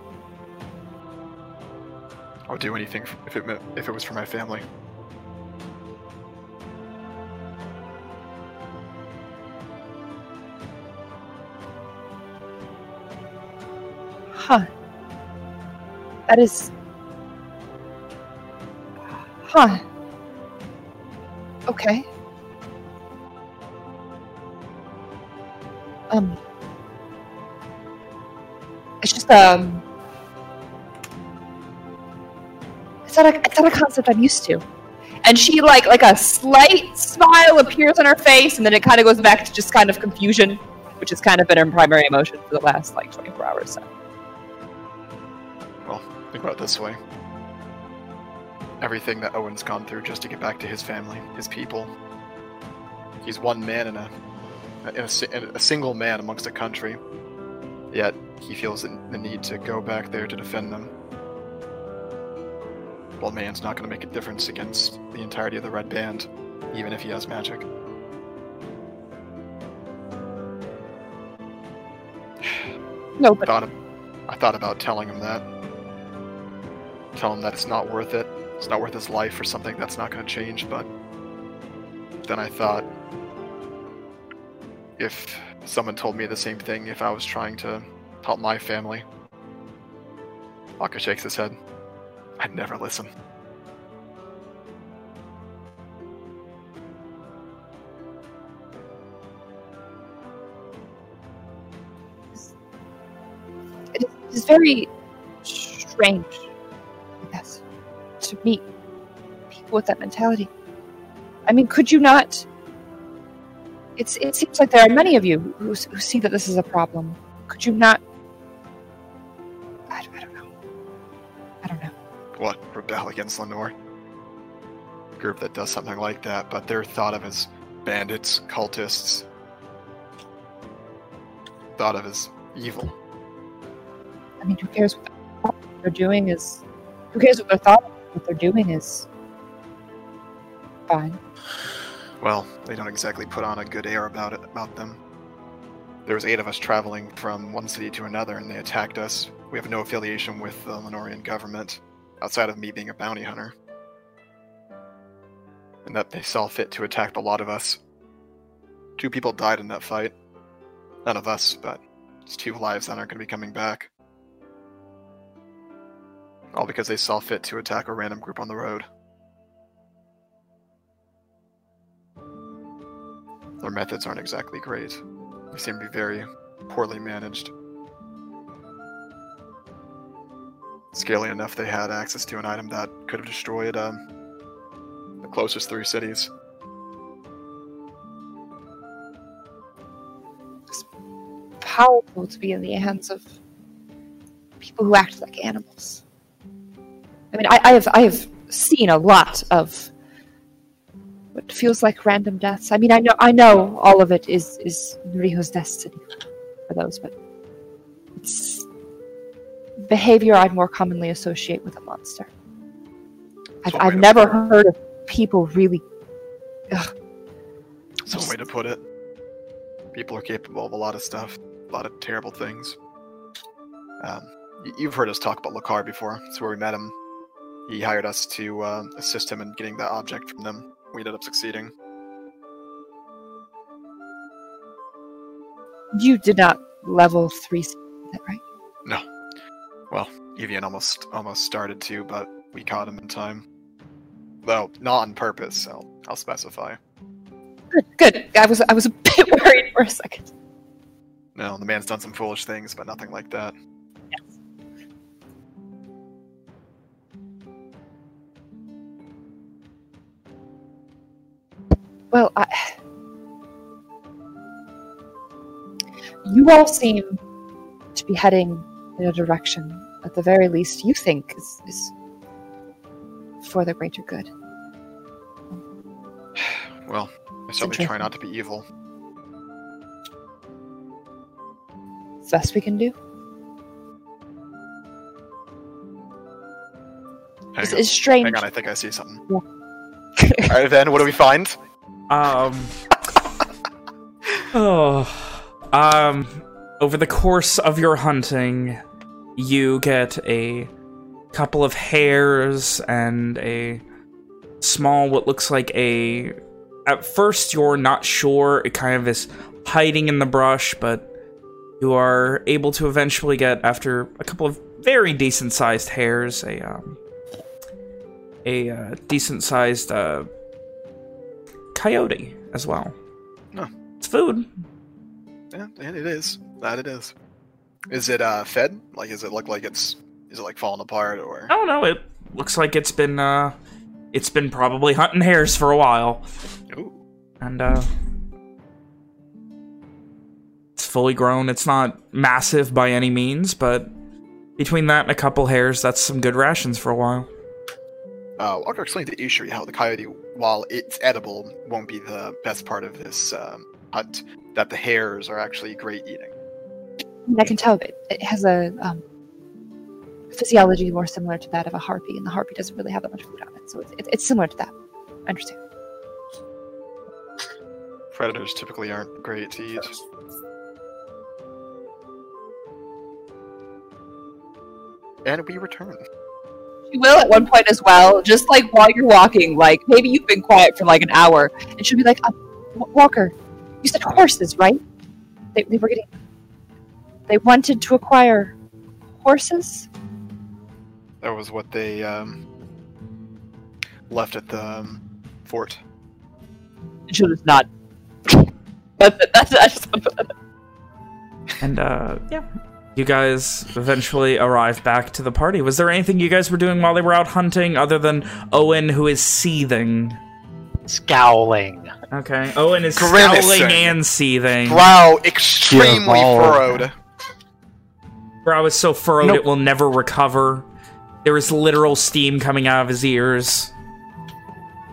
I would do anything if it meant, if it was for my family. Huh. That is. Huh. Okay. Um. It's just, um. It's not, a, it's not a concept I'm used to. And she, like, like a slight smile appears on her face, and then it kind of goes back to just kind of confusion, which has kind of been her primary emotion for the last, like, 24 hours. So. Well, think about it this way. Everything that Owen's gone through just to get back to his family, his people. He's one man in a, a, a single man amongst a country. Yet he feels the the need to go back there to defend them. Well, man's not going to make a difference against the entirety of the Red Band, even if he has magic. No, but thought of, I thought about telling him that. Tell him that it's not worth it. It's not worth his life for something that's not going to change. But then I thought, if someone told me the same thing, if I was trying to help my family, Walker shakes his head. I'd never listen. it is, it is very strange, I guess, to meet people with that mentality. I mean, could you not? It's it seems like there are many of you who, who see that this is a problem. Could you not? I, I don't know. I don't know. What? Rebel against Lenore? Group that does something like that, but they're thought of as bandits, cultists. Thought of as evil. I mean, who cares what they're doing is? Who cares what they're thought? of? What they're doing is fine. Well, they don't exactly put on a good air about it about them. There was eight of us traveling from one city to another, and they attacked us. We have no affiliation with the Lenorian government, outside of me being a bounty hunter. And that they saw fit to attack the lot of us. Two people died in that fight. None of us, but it's two lives that aren't going to be coming back. All because they saw fit to attack a random group on the road. Their methods aren't exactly great. They seem to be very poorly managed. Scary enough, they had access to an item that could have destroyed um, the closest three cities. It's powerful to be in the hands of people who act like animals. I mean, I, I have I have seen a lot of what feels like random deaths. I mean, I know I know all of it is is Riho's destiny for those, but it's behavior I'd more commonly associate with a monster. I've, I've never heard of people really. Ugh, way to put it. People are capable of a lot of stuff, a lot of terrible things. Um, you've heard us talk about Lakar before. It's where we met him. He hired us to uh, assist him in getting that object from them. We ended up succeeding. you did not level three, is that right? No. Well, Evian almost almost started to, but we caught him in time. Though not on purpose. I'll I'll specify. Good, good. I was I was a bit worried for a second. No, the man's done some foolish things, but nothing like that. Well, I... you all seem to be heading in a direction, at the very least, you think is, is for the greater good. Well, I certainly try not to be evil. It's the best we can do. Hang It's, on, it's strange. hang on, I think I see something. Yeah. All right, then, what do we find? Um. oh. Um. Over the course of your hunting, you get a couple of hares and a small, what looks like a. At first, you're not sure. It kind of is hiding in the brush, but you are able to eventually get, after a couple of very decent-sized hares, a um, a uh, decent-sized uh, coyote as well. Oh. It's food. Yeah, and it is. That it is. Is it uh fed? Like, does it look like it's is it like falling apart or? I don't know. It looks like it's been uh, it's been probably hunting hares for a while, Ooh, and uh, it's fully grown. It's not massive by any means, but between that and a couple hares, that's some good rations for a while. Uh, Walker explained to Ishri how the coyote, while it's edible, won't be the best part of this um, hunt. That the hares are actually great eating. I, I can tell it, it has a um, physiology more similar to that of a harpy, and the harpy doesn't really have that much food on it, so it's, it, it's similar to that. I understand. Predators typically aren't great to eat. And we return. She will at one point as well, just like while you're walking, like maybe you've been quiet for like an hour, and she'll be like, uh, Walker, you said horses, right? They, they were getting. They wanted to acquire horses? That was what they um, left at the um, fort. And she'll just nod. That's it. That's it. And uh, yeah, you guys eventually arrive back to the party. Was there anything you guys were doing while they were out hunting other than Owen, who is seething? Scowling. Okay. Owen is Grimacing. scowling and seething. Brow extremely Yeah, furrowed. Brow is so furrowed Nope. it will never recover. There is literal steam coming out of his ears.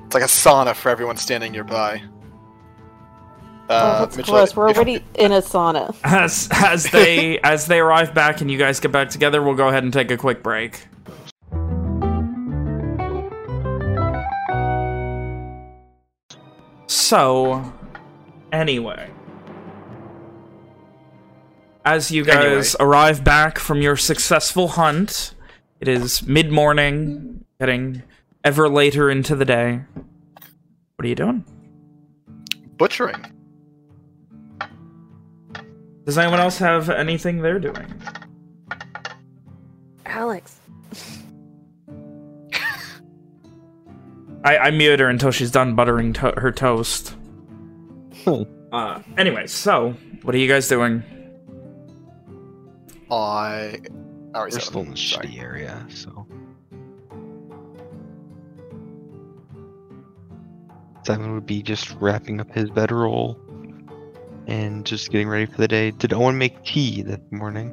It's like a sauna for everyone standing nearby. Oh, Uh, that's Mitchell, gross. We're if- already in a sauna. As as they as they arrive back and you guys get back together, we'll go ahead and take a quick break. So, anyway, as you guys arrive back from your successful hunt, it is mid-morning, getting ever later into the day. What are you doing? butchering. Does anyone else have anything they're doing? Alex. I, I mute her until she's done buttering to her toast. Uh, anyway, so, what are you guys doing? I. Alright, We're so, still in the shitty area, so. Simon would be just wrapping up his bedroll and just getting ready for the day. Did Owen make tea that morning?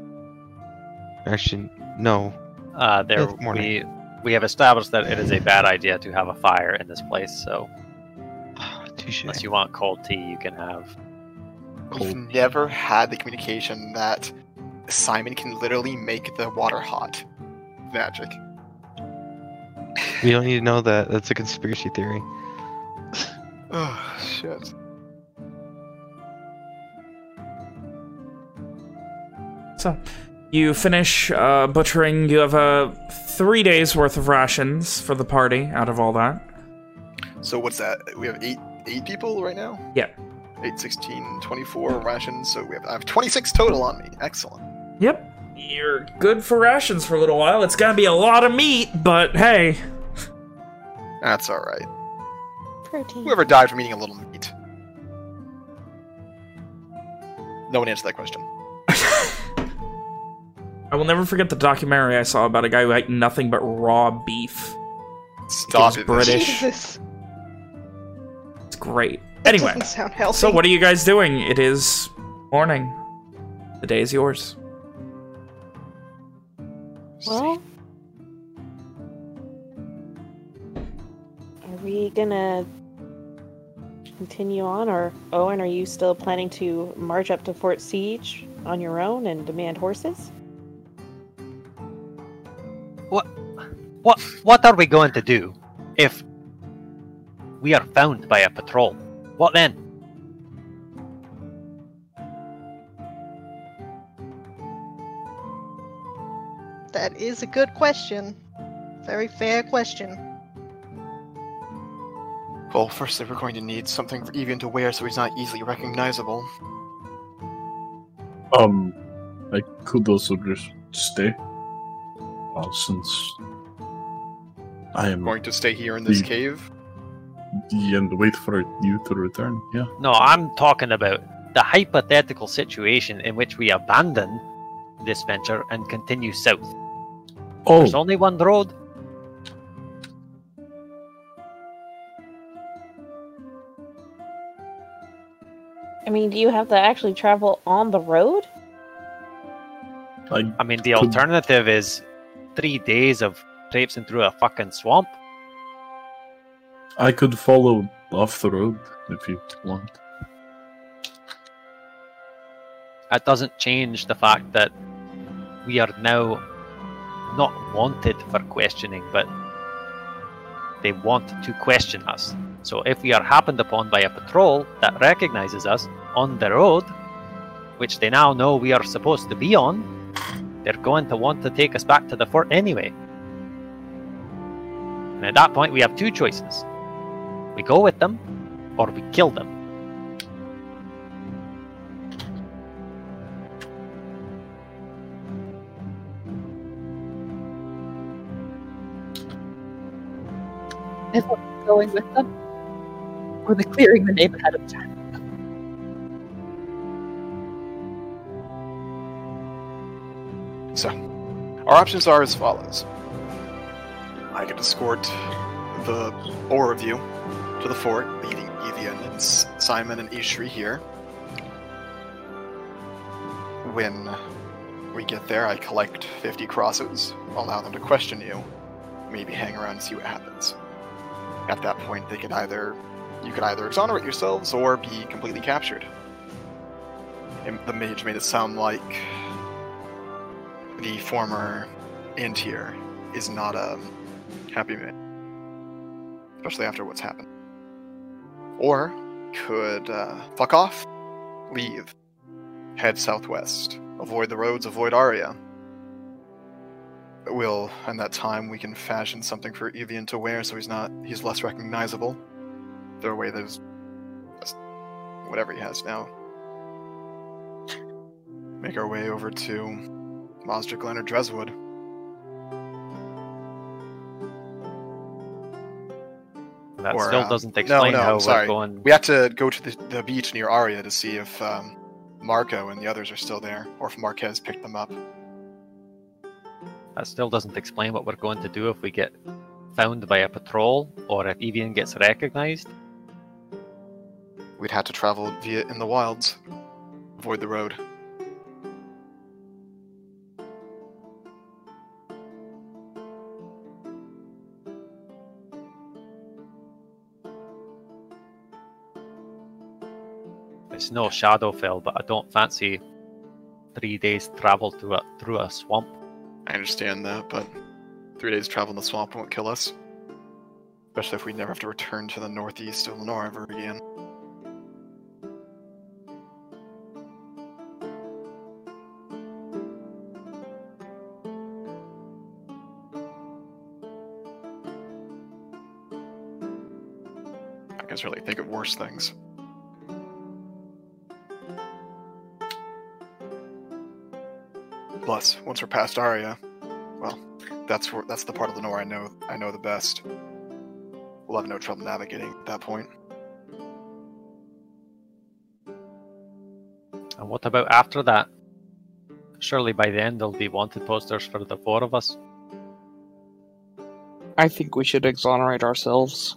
Actually, no. Uh, there Good morning. we we have established that it is a bad idea to have a fire in this place. So Touche. unless you want cold tea, you can have. We've never had the communication that Simon can literally make the water hot. Magic. We don't need to know that. That's a conspiracy theory. Oh, shit. So, you finish uh, butchering. You have uh, three days worth of rations for the party out of all that. So what's that? We have eight eight people right now? Yeah. 8, 16, 24 rations. So we have I have 26 total on me. Excellent. Yep. You're good for rations for a little while. It's gonna be a lot of meat, but hey. That's alright. Protein. Whoever died from eating a little meat? No one answered that question. I will never forget the documentary I saw about a guy who ate nothing but raw beef. Stop He's it. British. Jesus. It's great. That Anyway, sound healthy. so what are you guys doing? It is morning. The day is yours. Well, are we gonna continue on, or Owen, are you still planning to march up to Fort Siege on your own and demand horses? What what what are we going to do if we are found by a patrol? What then? That is a good question. Very fair question. Well, firstly, we're going to need something for Evian to wear so he's not easily recognizable. Um, I could also just stay. Uh, since I am Going to stay here in this The- cave. and wait for you to return. Yeah. No, I'm talking about the hypothetical situation in which we abandon this venture and continue south. Oh, There's only one road. I mean, do you have to actually travel on the road? I I mean, the Could- alternative is three days of traipsing through a fucking swamp. I could follow off the road if you want. That doesn't change the fact that we are now not wanted for questioning, but they want to question us. So if we are happened upon by a patrol that recognizes us on the road, which they now know we are supposed to be on, they're going to want to take us back to the fort anyway. And at that point, we have two choices we go with them, or we kill them. Is going with them? Or the clearing the name ahead of time? So, our options are as follows. I could escort the four of you to the fort, leaving Evian and Simon and Ishri here. When we get there, I collect 50 crosses, allow them to question you, maybe hang around and see what happens. At that point, they could either you could either exonerate yourselves or be completely captured. And the mage made it sound like the former Antier is not a happy man, especially after what's happened. Or could uh, fuck off, leave, head southwest, avoid the roads, avoid Aria. Will, in that time, we can fashion something for Evian to wear so he's not he's less recognizable. Throw away those whatever he has now. Make our way over to Monster Glen or Dreswood. That Or, still uh, doesn't no, explain no, how I'm we're sorry. going. We have to go to the, the beach near Aria to see if um, Marco and the others are still there, or if Marquez picked them up. That still doesn't explain what we're going to do if we get found by a patrol or if Evian gets recognized. We'd have to travel via in the wilds, avoid the road. It's no Shadowfell, but I don't fancy three days travel through a through a swamp. I understand that, but three days travel in the swamp won't kill us. Especially if we never have to return to the northeast of Lenore ever again. I guess really think of worse things. Plus, once we're past Aria, well, that's where that's the part of the Lenore I know I know the best. We'll have no trouble navigating at that point. And what about after that? Surely by then there'll be wanted posters for the four of us. I think we should exonerate ourselves.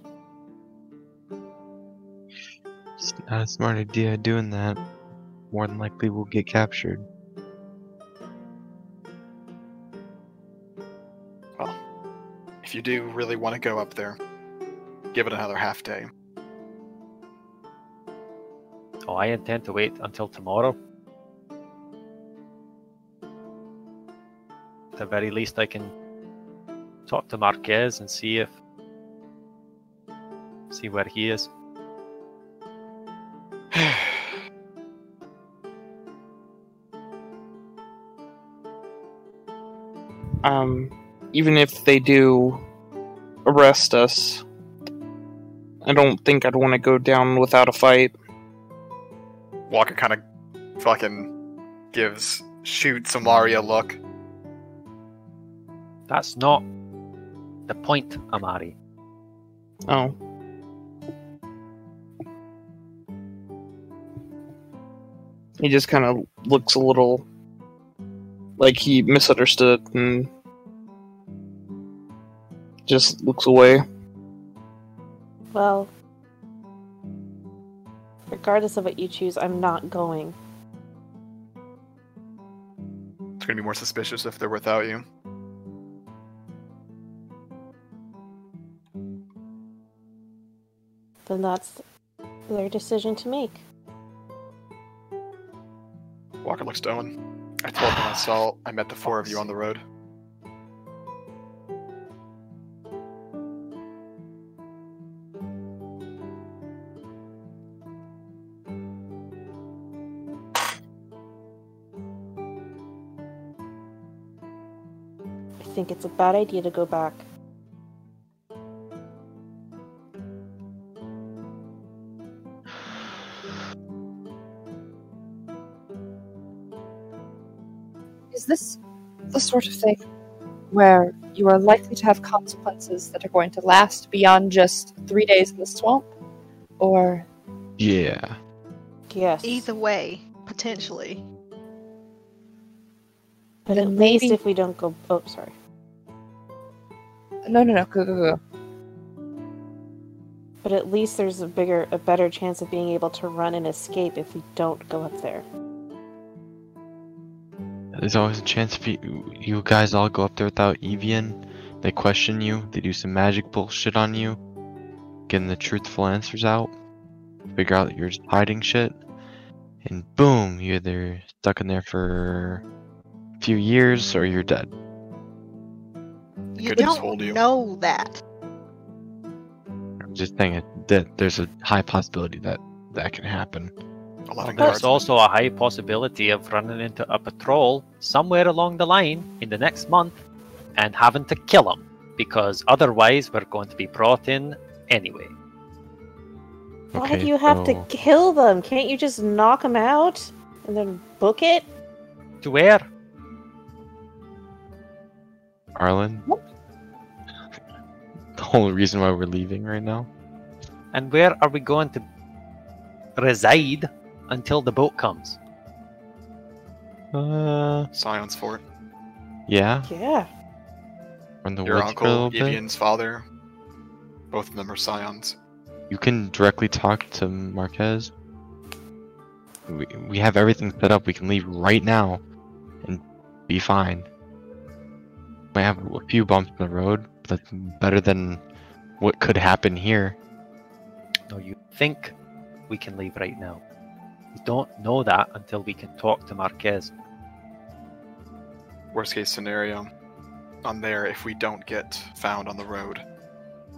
It's not a smart idea doing that. More than likely, we'll get captured. If you do really want to go up there, give it another half day. Oh, I intend to wait until tomorrow. At the very least, I can talk to Marquez and see if see where he is. Um, even if they do arrest us, I don't think I'd want to go down without a fight. Walker kind of fucking gives shoots Amari a look. That's not the point, Amari. Oh. He just kind of looks a little like he misunderstood and just looks away. Well, regardless of what you choose, I'm not going. It's gonna be more suspicious if they're without you. Then that's their decision to make. Walker looks to Owen. I told him I saw I met the four of you on the road. Think it's a bad idea to go back. Is this the sort of thing where you are likely to have consequences that are going to last beyond just three days in the swamp? Or Yeah. Yes. Either way, potentially. But then at least if we don't go. Oh, sorry. No, no, no, go, go, go. But at least there's a bigger, a better chance of being able to run and escape if we don't go up there. There's always a chance if you, you guys all go up there without Evian, they question you, they do some magic bullshit on you, getting the truthful answers out, figure out that you're just hiding shit, and boom, you're either stuck in there for a few years or you're dead. You Could don't hold you. know that. I'm just saying that there's a high possibility that that can happen. A lot of There's also a high possibility of running into a patrol somewhere along the line in the next month and having to kill them because otherwise we're going to be brought in anyway. Why Okay, do you have to kill them? Can't you just knock them out and then book it? To where? Arlen? The whole reason why we're leaving right now? And where are we going to reside until the boat comes? Uh, Scion's fort. yeah, Yeah. from the Your woods uncle, little bit. Evian's father. Both of them are Scions. You can directly talk to Marquez. We, we have everything set up. We can leave right now and be fine. Might have a few bumps in the road, but that's better than what could happen here. No, you think we can leave right now. We don't know that until we can talk to Marquez. Worst case scenario on there, if we don't get found on the road,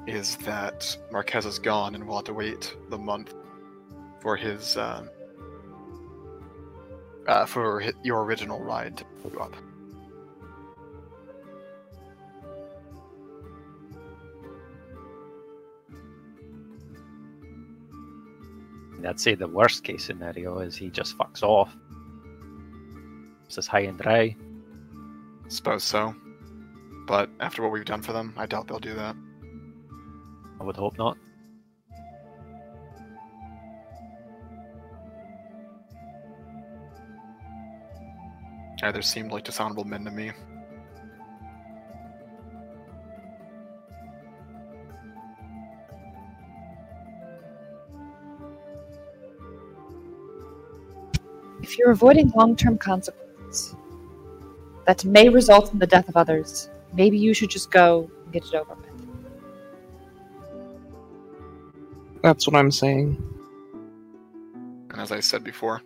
is that Marquez is gone and we'll have to wait the month for his uh, uh, for hi- your original ride to pick you up. I'd say the worst case scenario is he just fucks off. Says high and dry. Suppose so. But after what we've done for them, I doubt they'll do that. I would hope not. Either seemed like dishonorable men to me. You're avoiding long term consequences that may result in the death of others, maybe you should just go and get it over with. That's what I'm saying. And as I said before,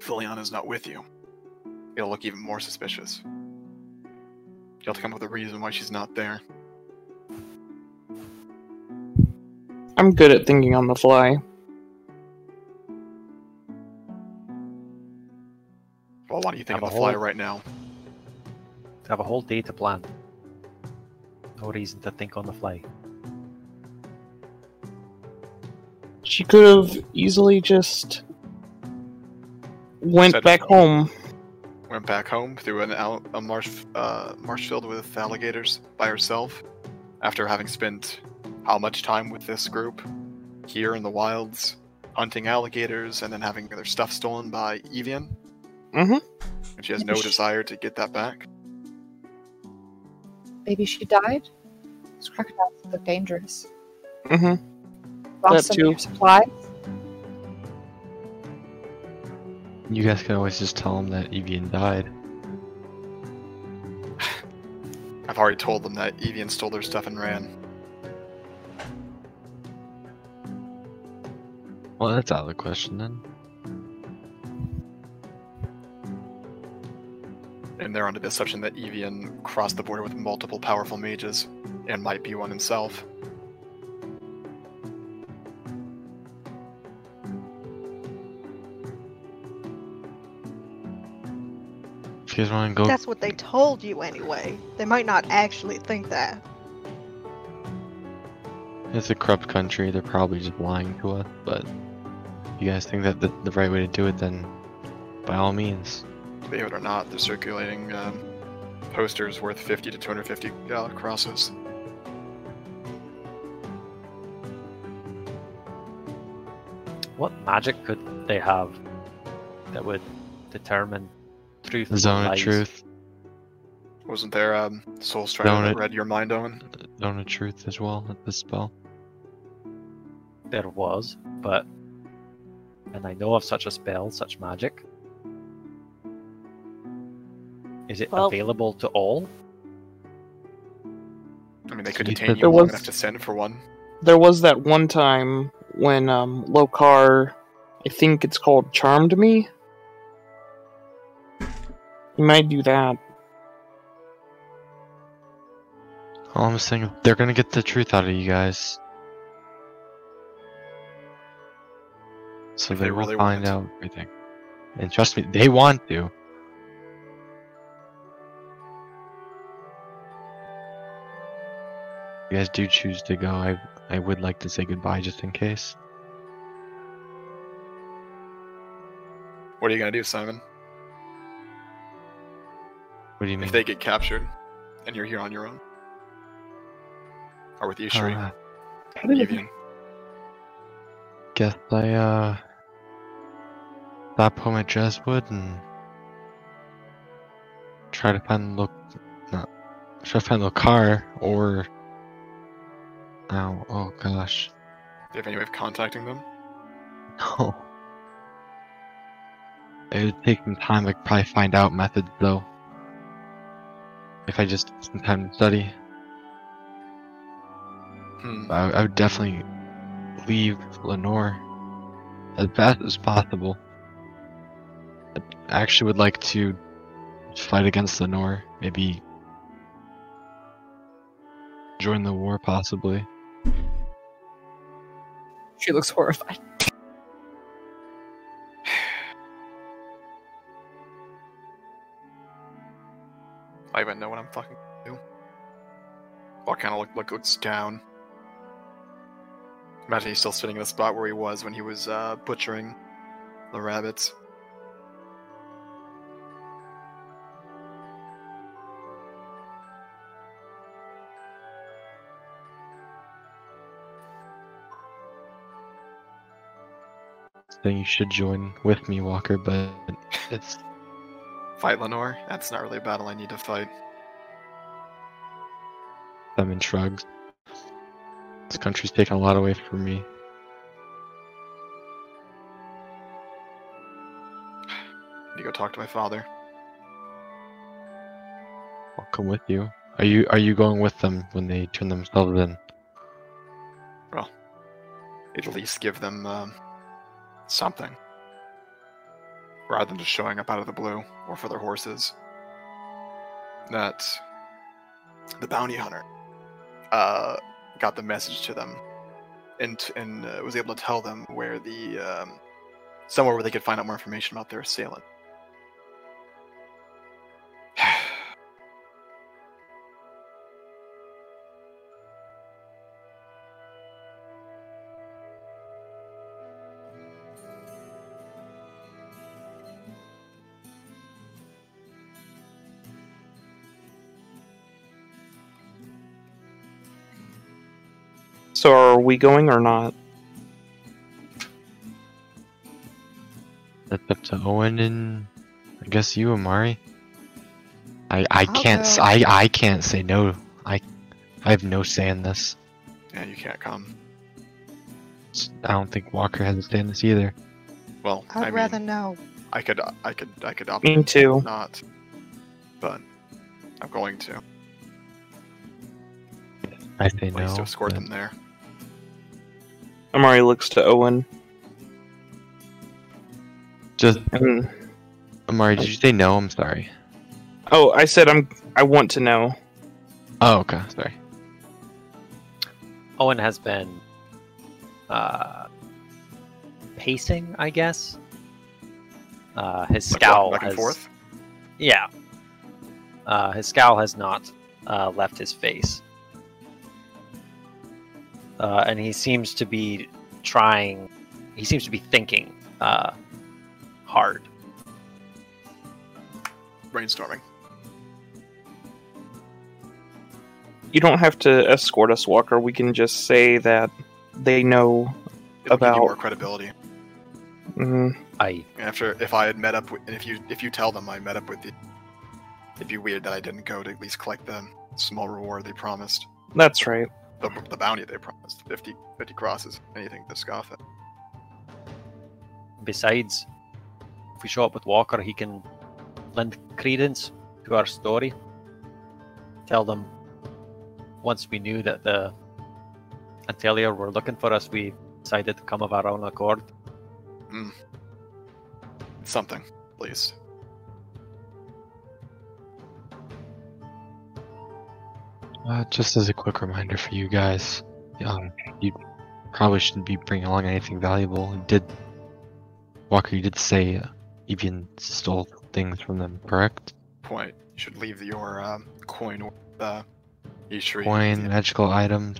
Filiana's not with you. It'll look even more suspicious. You'll have to come up with a reason why she's not there. I'm good at thinking on the fly. Well, why don't you think Have on the fly whole- right now? To have a whole day to plan. No reason to think on the fly. She could have easily just went Said- back home. Went back home through an al- a marsh uh, marsh filled with alligators by herself, after having spent how much time with this group here in the wilds, hunting alligators, and then having their stuff stolen by Evian. Mhm. And she has no desire to get that back. Maybe she died? Those crocodiles look dangerous. Mm-hmm. Lost That some of supplies? You guys can always just tell them that Evian died. I've already told them that Evian stole their stuff and ran. Well, that's out of the question then. And they're under the assumption that Evian crossed the border with multiple powerful mages and might be one himself. If you guys want to go, That's what they told you anyway. They might not actually think that. it's a corrupt country. They're probably just lying to us. But if you guys think that the, the right way to do it, then by all means. Believe it or not, they're circulating um, posters worth 50 to 250 uh, crosses. What magic could they have that would determine truth? and Zone of lies? truth. Wasn't there um, Soul Strider Don't that read your mind, Owen? Zone of truth as well at this spell. there was, but and I know of such a spell, such magic. Is it Well- available to all? I mean, they could You detain said you there long was- enough to send for one. There was that one time when um, Lokar, I think it's called Charmed Me. You might do that. All I'm saying, they're gonna get the truth out of you guys. So If they, they will find want. out everything. And trust me, they want to. You guys do choose to go, I I would like to say goodbye just in case. What are you gonna do, Simon? What do you mean? If they get captured, and you're here on your own, or with Ishri, Uh, Evian. guess I uh stop home at Dreswood and try to find look not try to find the car or now oh gosh Do you have any way of contacting them? no it would take some time to probably find out methods though if I just took some time to study Hmm. I, I would definitely leave Lenore as fast as possible. I actually would like to fight against Lenore, maybe join the war, possibly. She looks horrified. I even know what I'm fucking do. Well, kind of look, look looks down. Imagine he's still sitting in the spot where he was when he was uh, butchering the rabbits. Saying you should join with me, Walker, but it's Fight Lenore? That's not really a battle I need to fight. Simon shrugs. This country's taken a lot away from me. need to go talk to my father. I'll come with you. Are you are you going with them when they turn themselves in? Well, at least give them um, something. Rather than just showing up out of the blue or for their horses. That the bounty hunter uh, got the message to them and, and uh, was able to tell them where the um, somewhere where they could find out more information about their assailant. Are we going or not? That's up to Owen and I guess you, Amari. I I I'll can't go. I I can't say no. I I have no say in this. yeah, you can't come. I don't think Walker has a say in this either. Well, I'd I mean, rather know. I could, I could, I could opt Me too. not, but I'm going to. I say At no. least to escort but them there. Amari looks to Owen. Just And, Amari, did you say no? I'm sorry. oh, I said I'm. I want to know. Oh, okay. Sorry. Owen has been uh, pacing, I guess. Uh, his Like, scowl walking back and has, forth. Yeah. Uh, his scowl has not uh, left his face. Uh, and he seems to be trying, he seems to be thinking uh, hard. Brainstorming. You don't have to escort us, Walker. We can just say that they know. It'll About- more credibility. Mm, I After, if I had met up, with, and if you, if you tell them I met up with you, it'd be weird that I didn't go to at least collect the small reward they promised. that's right. The, the bounty they promised 50, 50 crosses, anything to scoff at. Besides, if we show up with Walker, he can lend credence to our story. Tell them once we knew that the Atelier were looking for us, we decided to come of our own accord. Hmm. Something, at Uh, just as a quick reminder for you guys, um, you probably shouldn't be bringing along anything valuable. You did, Walker, you did say uh, Evian stole things from them, correct? Point. You should leave your um, coin with uh, Ishri. Coin, magical items,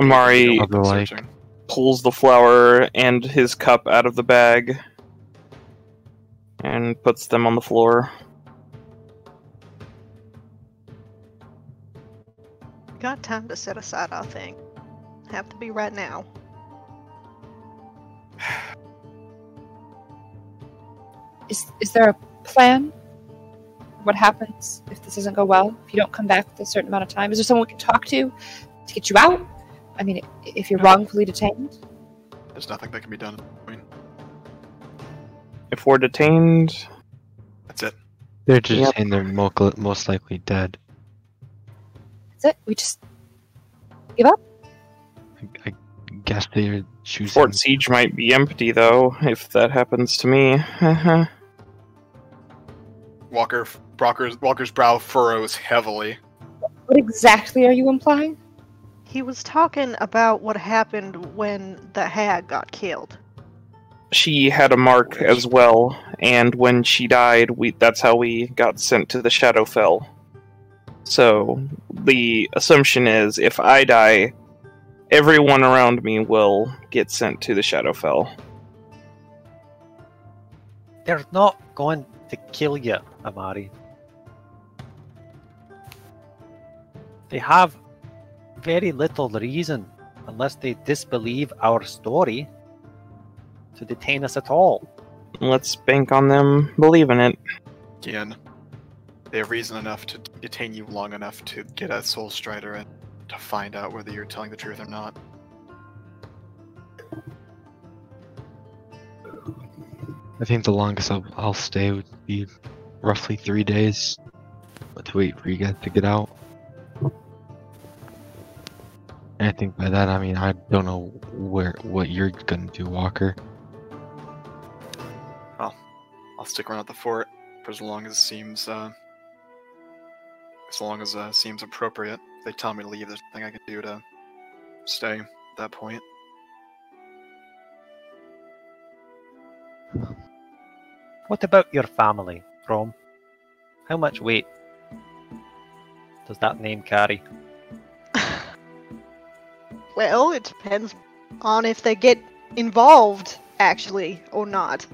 Amari like. Pulls the flower and his cup out of the bag and puts them on the floor. Got time to set aside our thing. Have to be right now. Is is there a plan? What happens if this doesn't go well? If you don't come back with a certain amount of time, is there someone we can talk to to get you out? I mean, if you're wrongfully detained, There's nothing that can be done. I mean, If we're detained, that's it. They're just Yep. saying they're most likely dead. That's it. We just give up. I, I guess they're choosing. Fort Siege might be empty though, if that happens to me. Walker, Walker's, Walker's brow furrows heavily. What exactly are you implying? He was talking about what happened when the hag got killed. she had a mark as well, and when she died, we that's how we got sent to the Shadowfell. So the assumption is if I die, everyone around me will get sent to the Shadowfell. They're not going to kill you, Amari. They have very little reason, unless they disbelieve our story, to detain us at all. Let's bank on them believing it. Again, they have reason enough to detain you long enough to get a Soul Strider and to find out whether you're telling the truth or not. I think the longest I'll, I'll stay would be roughly three days. To wait for you guys to get out. And I think by that I mean I don't know where what you're gonna do, Walker. Well, I'll stick around at the fort for as long as it seems, uh, as long as uh, seems appropriate. If they tell me to leave, there's nothing I can do to stay at that point. What about your family, Rom? How much weight does that name carry? Well, it depends on if they get involved, actually, or not.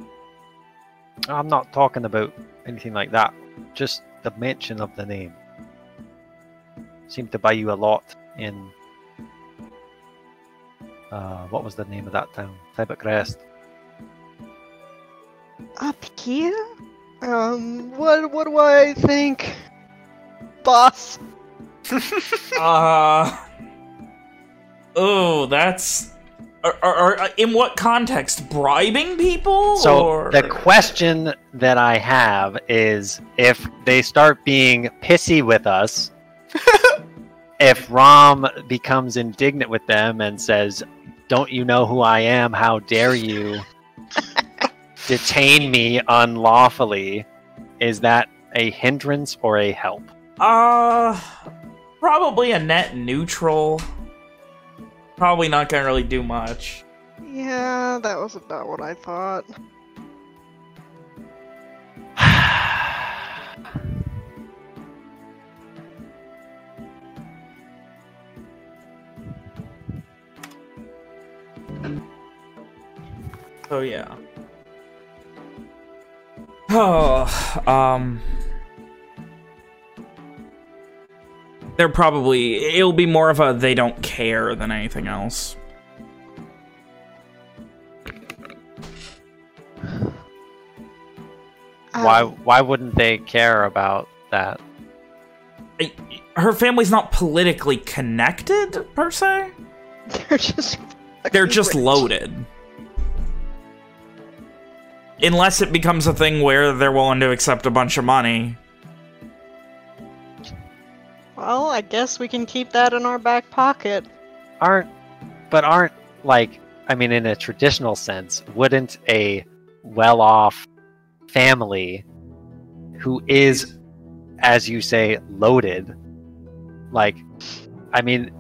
I'm not talking about anything like that. Just the mention of the name. Seemed to buy you a lot in. Uh, what was the name of that town? Tibet Crest. Up here? Um, what, what do I think? Boss? Uh. Oh, that's. Are, are, are, in what context? Bribing people? So or... the question that I have is if they start being pissy with us, if Rom becomes indignant with them and says, "Don't you know who I am? How dare you detain me unlawfully?" Is that a hindrance or a help? Uh, probably a net neutral. Probably not gonna really do much. Yeah, that was about what I thought. Oh yeah. Oh, um. They're probably. It'll be more of a they don't care than anything else. Why Um, why wouldn't they care about that? her family's not politically connected per se. They're just. They're just loaded. Unless it becomes a thing where they're willing to accept a bunch of money. Well, I guess we can keep that in our back pocket. aren't but aren't like i mean in a traditional sense wouldn't a well-off family who is as you say loaded like i mean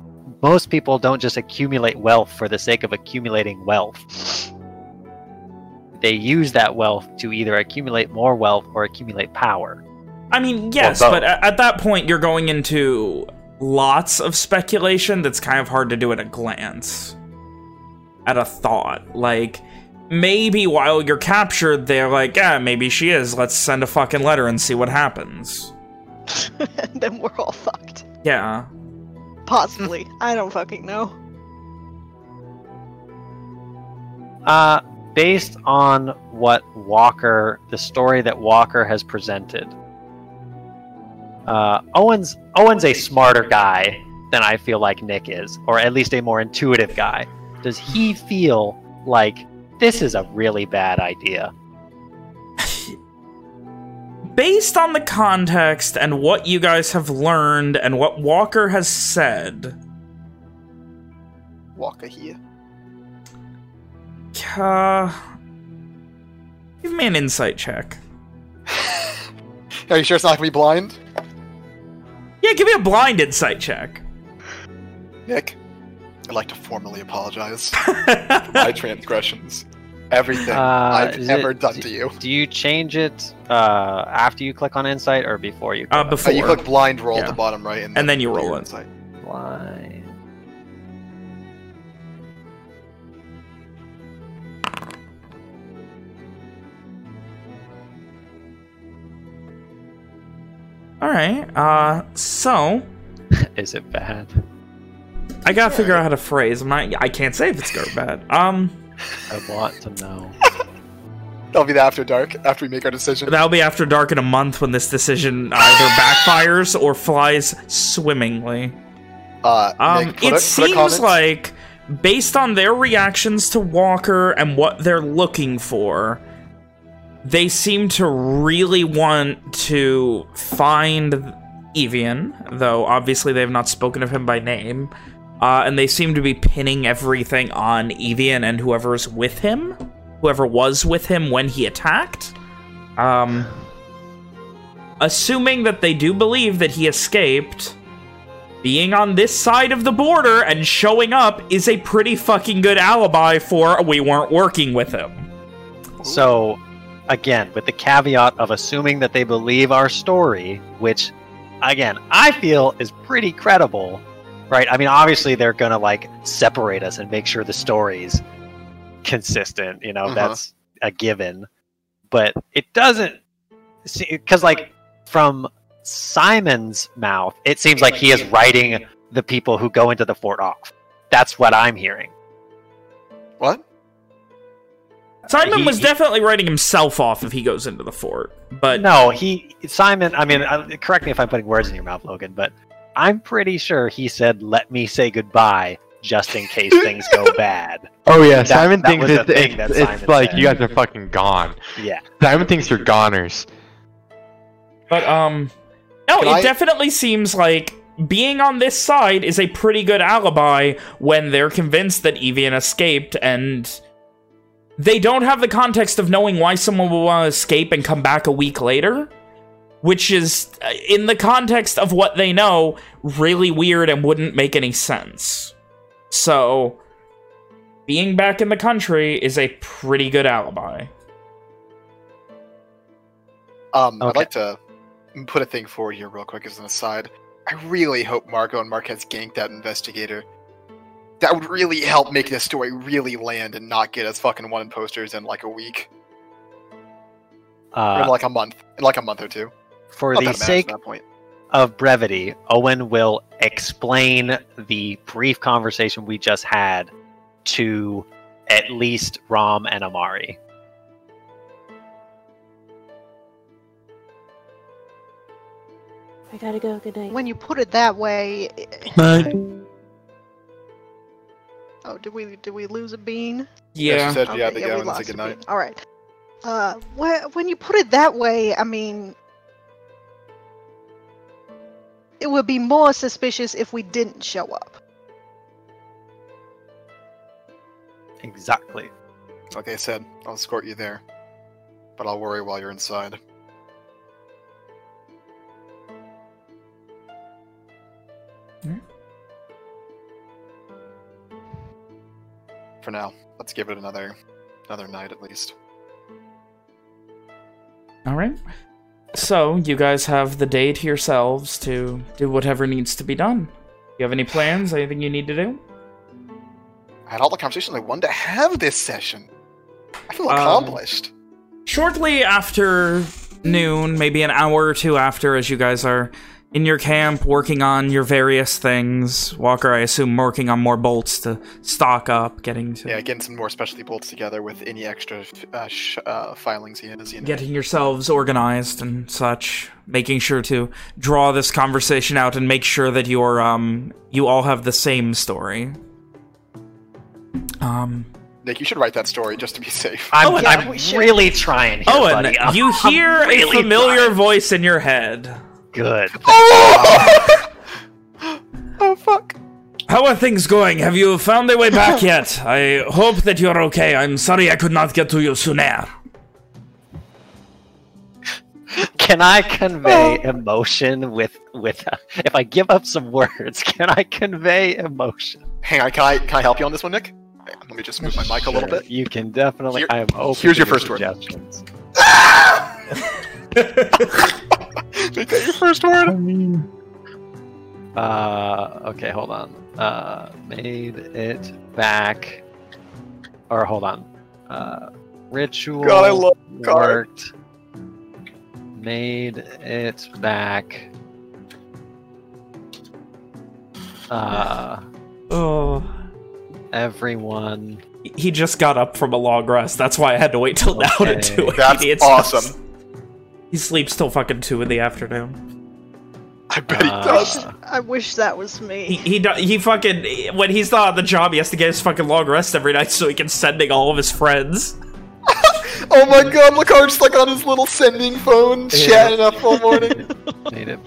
most people don't just accumulate wealth for the sake of accumulating wealth they use that wealth to either accumulate more wealth or accumulate power I mean, yes, but at, at that point you're going into lots of speculation that's kind of hard to do at a glance. At a thought. Like, maybe while you're captured, they're like, yeah, maybe she is. Let's send a fucking letter and see what happens. and then we're all fucked. Yeah. Possibly. I don't fucking know. Uh, based on what Walker, the story that Walker has presented, uh, Owen's Owen's a smarter guy than I feel like Nick is, or at least a more intuitive guy. Does he feel like this is a really bad idea? Based on the context and what you guys have learned and what Walker has said, Walker here. uh, give me an insight check. Are you sure it's not gonna be blind? Yeah, give me a blind insight check. Nick, I'd like to formally apologize for my transgressions. Everything Uh, I've ever it- done to you. Do you change it uh, after you click on Insight or before you? Click Uh, on Uh, before. you click blind roll at the bottom right, and, And then you roll insight. Blind. All right. Uh, so Is it bad? I gotta figure out how to phrase. I'm not. I can't say if it's good or bad. Um, I want to know. That'll be the after dark after we make our decision. that'll be after dark in a month when this decision either backfires or flies swimmingly. Uh, Um, Nick, it a- seems like, based on their reactions to Walker and what they're looking for, they seem to really want to find Evian, though obviously they have not spoken of him by name. Uh, and they seem to be pinning everything on Evian and whoever's with him, whoever was with him when he attacked. Um, assuming that they do believe that he escaped, being on this side of the border and showing up is a pretty fucking good alibi for we weren't working with him. So, again, with the caveat of assuming that they believe our story, which, again, I feel is pretty credible, right? I mean, obviously they're gonna like separate us and make sure the story's consistent. You know, Uh-huh. that's a given. But it doesn't, because like from Simon's mouth, it seems like he is writing the people who go into the fort off. That's what I'm hearing. What? Simon He- was he- definitely writing himself off if he goes into the fort, but no, he Simon. I mean, uh, correct me if I'm putting words in your mouth, Logan, but I'm pretty sure he said, "Let me say goodbye." Just in case things go bad. Oh yeah, That- Simon that thinks was it's, thing it's, that it's like said. you guys are fucking gone. Yeah. Simon thinks you're goners. but um, no, Can it I- definitely seems like being on this side is a pretty good alibi when they're convinced that Evian escaped and they don't have the context of knowing why someone would want to escape and come back a week later. Which is, uh, in the context of what they know, really weird and wouldn't make any sense. So, being back in the country is a pretty good alibi. Um, I'd like to put a thing forward here real quick as an aside. I really hope Marco and Marquez gank that investigator. That would really help make this story really land and not get us fucking one posters in like a week or in Uh, like a month, in like a month or two. For the that it matters sake point. of brevity, Owen will explain the brief conversation we just had to at least Rom and Amari. I gotta go. Good night. When you put it that way, Night. oh, did we did we lose a bean? Yeah, she said, Okay, yeah, the we Gavin lost said a bean. All right. Uh, wh- when you put it that way, I mean, it would be more suspicious if we didn't show up. Exactly. Like I said, I'll escort you there. But I'll worry while you're inside. Hmm? For now, let's give it another another night at least. All right. So, you guys have the day to yourselves to do whatever needs to be done. You have any plans? Anything you need to do? I had all the conversations I wanted to have this session. I feel Um, accomplished. Shortly after noon, maybe an hour or two after, as you guys are in your camp working on your various things, Walker, I assume, working on more bolts to stock up, getting to yeah, getting some more specialty bolts together with any extra uh, sh- uh, filings he has. You know. getting yourselves organized and such, making sure to draw this conversation out and make sure that you're um you all have the same story. Um Nick, you should write that story just to be safe. I'm, Owen, I'm we really trying here, Owen, buddy. I'm- you I'm hear a familiar trying. voice in your head. Good. oh! oh fuck! How are things going? Have you found a way back yet? I hope that you're okay. I'm sorry I could not get to you sooner. Can I convey oh. emotion with with? if I give up some words, can I convey emotion? Hang on, can I can I help you on this one, Nick? On, let me just move my mic a little Sure, bit. You can definitely. Here- I am open. here's to your first word. Suggestions. Make that your first word. I mean, Uh, okay, hold on. Uh, made it back. Or hold on. Uh, ritual God, I love card. worked. Made it back. Uh, Oh. everyone. He just got up from a long rest. That's why I had to wait till now to do it. That's awesome. Just- He sleeps till fucking 2 in the afternoon. I bet he Uh, does. I wish that was me. he do- he fucking when he's not on the job, he has to get his fucking long rest every night so he can sending all of his friends. Oh my god, Lacar's like on his little sending phone, chatting up all morning. Made it.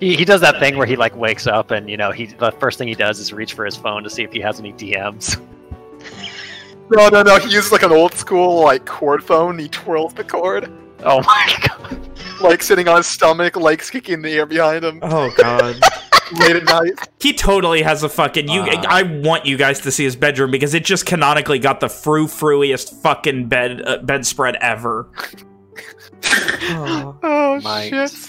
He, he does that thing where he like wakes up and you know he the first thing he does is reach for his phone to see if he has any DMs. no, no, no. He uses like an old school like cord phone. He twirls the cord, Oh my god. like sitting on his stomach, legs kicking in the air behind him, Oh god. late at night. He totally has a fucking you. Uh. I want you guys to see his bedroom because it just canonically got the frou fruiest fucking bed uh, bedspread ever. Oh. Oh shit!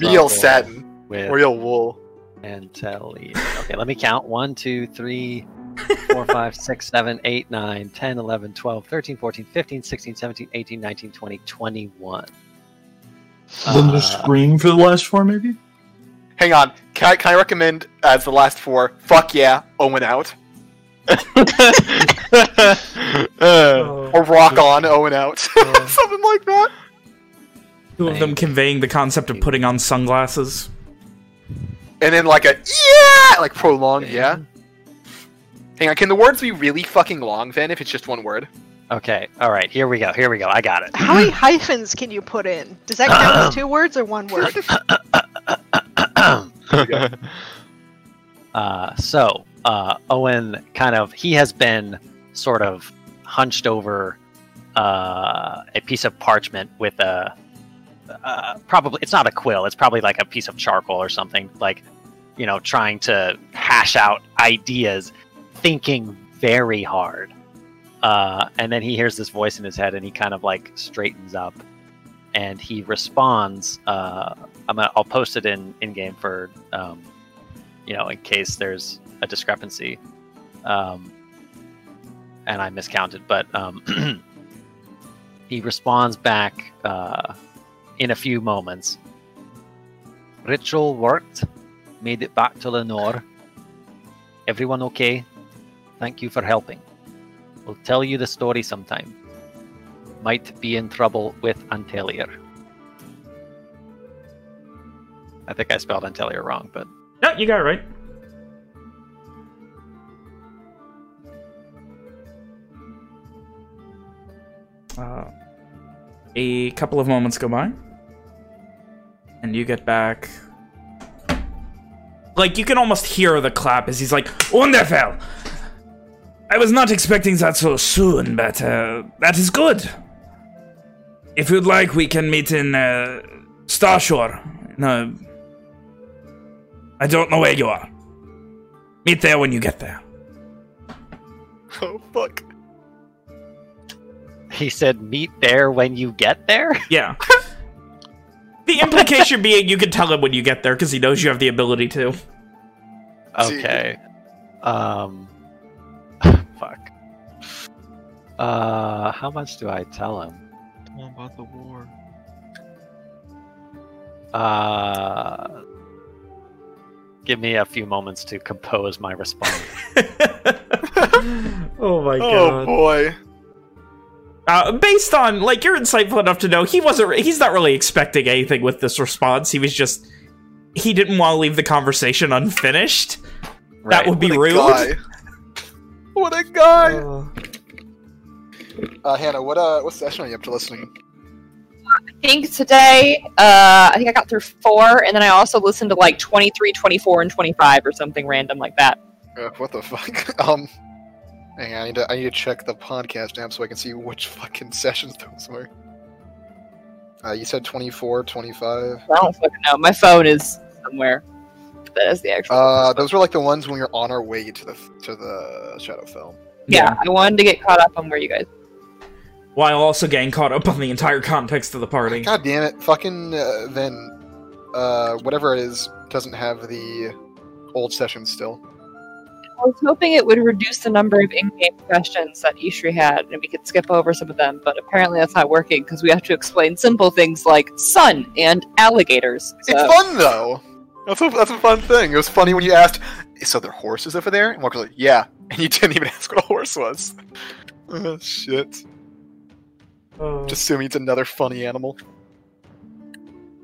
Real satin, with real wool. Antelli. Okay, let me count. 1, 2, 3, 4, 5, 6, 7, 8, 9, 10, 11, 12, 13, 14, 15, 16, 17, 18, 19, 20, 21. then Uh, just scream for the last four, maybe. Hang on. Can I, can I recommend as the last four? Fuck yeah, Owen out, Uh, or rock on, Owen out, something like that. Two of them conveying the concept of putting on sunglasses. And then like a yeah, like prolonged yeah. Hang on, can the words be really fucking long then if it's just one word? Okay, all right, here we go. Here we go. I got it. How many hyphens can you put in? Does that count as two words or one word? Uh, so uh, Owen kind of he has been sort of hunched over uh, a piece of parchment with a uh, probably it's not a quill it's probably like a piece of charcoal or something like you know trying to hash out ideas thinking very hard uh, and then he hears this voice in his head and he kind of like straightens up and he responds uh, I'm gonna, I'll post it in in game for um, you know, in case there's a discrepancy. Um, and I miscounted, but um, he responds back uh, in a few moments. Ritual worked, made it back to Lenore. Everyone okay? Thank you for helping. We'll tell you the story sometime. Might be in trouble with Antelier. I think I spelled Antelia wrong, but No, you got it right. Uh, a couple of moments go by. And you get back... Like, you can almost hear the clap as he's like, Wonderful! I was not expecting that so soon, but uh, that is good. If you'd like, we can meet in uh, Starshore. No, I don't know where you are. Meet there when you get there. Oh fuck. he said meet there when you get there. Yeah. the implication being you can tell him when you get there because he knows you have the ability to. Okay. Um. Uh, how much do I tell him? Tell him about the war. Uh. Give me a few moments to compose my response. oh my god. Oh boy. Uh, based on like you're insightful enough to know he wasn't he's not really expecting anything with this response. He was just he didn't want to leave the conversation unfinished. That would be What rude. guy. What a guy. Uh, Uh, Hannah, what uh, what session are you up to listening? I think today, uh, I think I got through four, and then I also listened to like 23, 24, and 25 or something random like that. Uh, what the fuck? um, hang on, I need to I need to check the podcast app so I can see which fucking sessions those were. Uh, you said 24, 25. I don't fucking know. My phone is somewhere. That is the actual. Uh, those were like the ones when we were on our way to the to the Shadowfell. yeah, I wanted to get caught up on where you guys. While also getting caught up on the entire context of the party. God damn it! Fucking uh, then, uh, whatever it is doesn't have the old sessions still. I was hoping it would reduce the number of in-game questions that Ishri had, and we could skip over some of them. But apparently, that's not working because we have to explain simple things like sun and alligators. So, It's fun though. That's a, that's a fun thing. It was funny when you asked, "So there are horses over there?" And Walker's like, "Yeah," and you didn't even ask what a horse was. oh, shit. Uh, Just assuming it's another funny animal.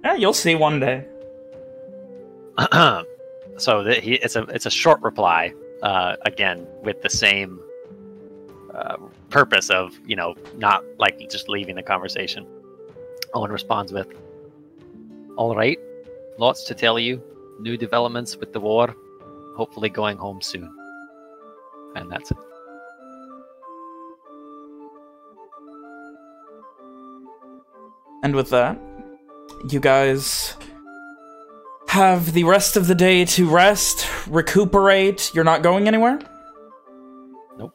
yeah, you'll see one day. so the, he, it's a it's a short reply uh, again with the same uh, purpose of you know not like just leaving the conversation. Owen responds with, "All right, lots to tell you. New developments with the war. Hopefully, going home soon." And that's it. And with that, you guys have the rest of the day to rest, recuperate. You're not going anywhere? Nope.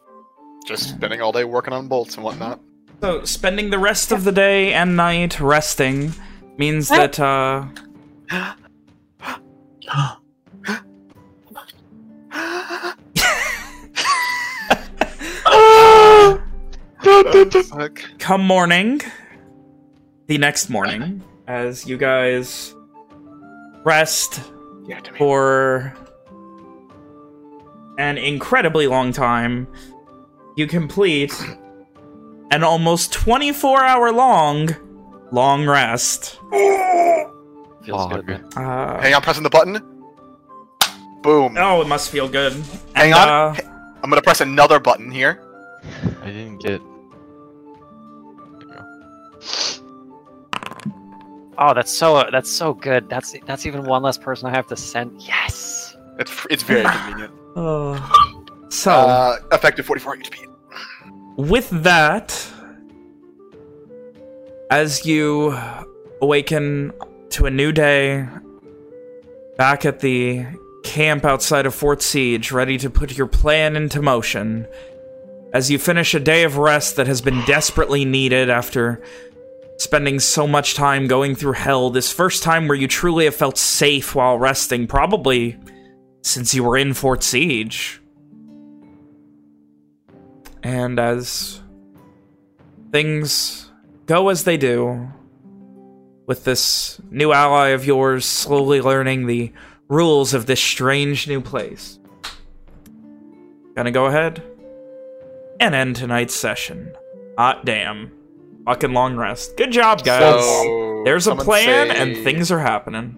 Just spending all day working on bolts and whatnot. So, spending the rest of the day and night resting means that, uh... Come morning, the next morning, as you guys rest Yeah, for an incredibly long time, you complete an almost 24 hour long long rest. Feels Oh, good. Uh, Hang on, pressing the button. Boom. oh, it must feel good. Hang And, on. uh, I'm gonna press another button here. I didn't get. Oh, that's so that's so good. That's that's even one less person I have to send. Yes. It's it's very convenient. uh, so, Uh, effective 44 HP. with that, as you awaken to a new day, back at the camp outside of Fort Siege, ready to put your plan into motion, as you finish a day of rest that has been desperately needed after spending so much time going through hell, this first time where you truly have felt safe while resting, probably since you were in Fort Siege. And as things go as they do, with this new ally of yours slowly learning the rules of this strange new place. Gonna go ahead and end tonight's session. Hot damn. Fucking long rest. Good job, guys. So, There's a plan say- and things are happening.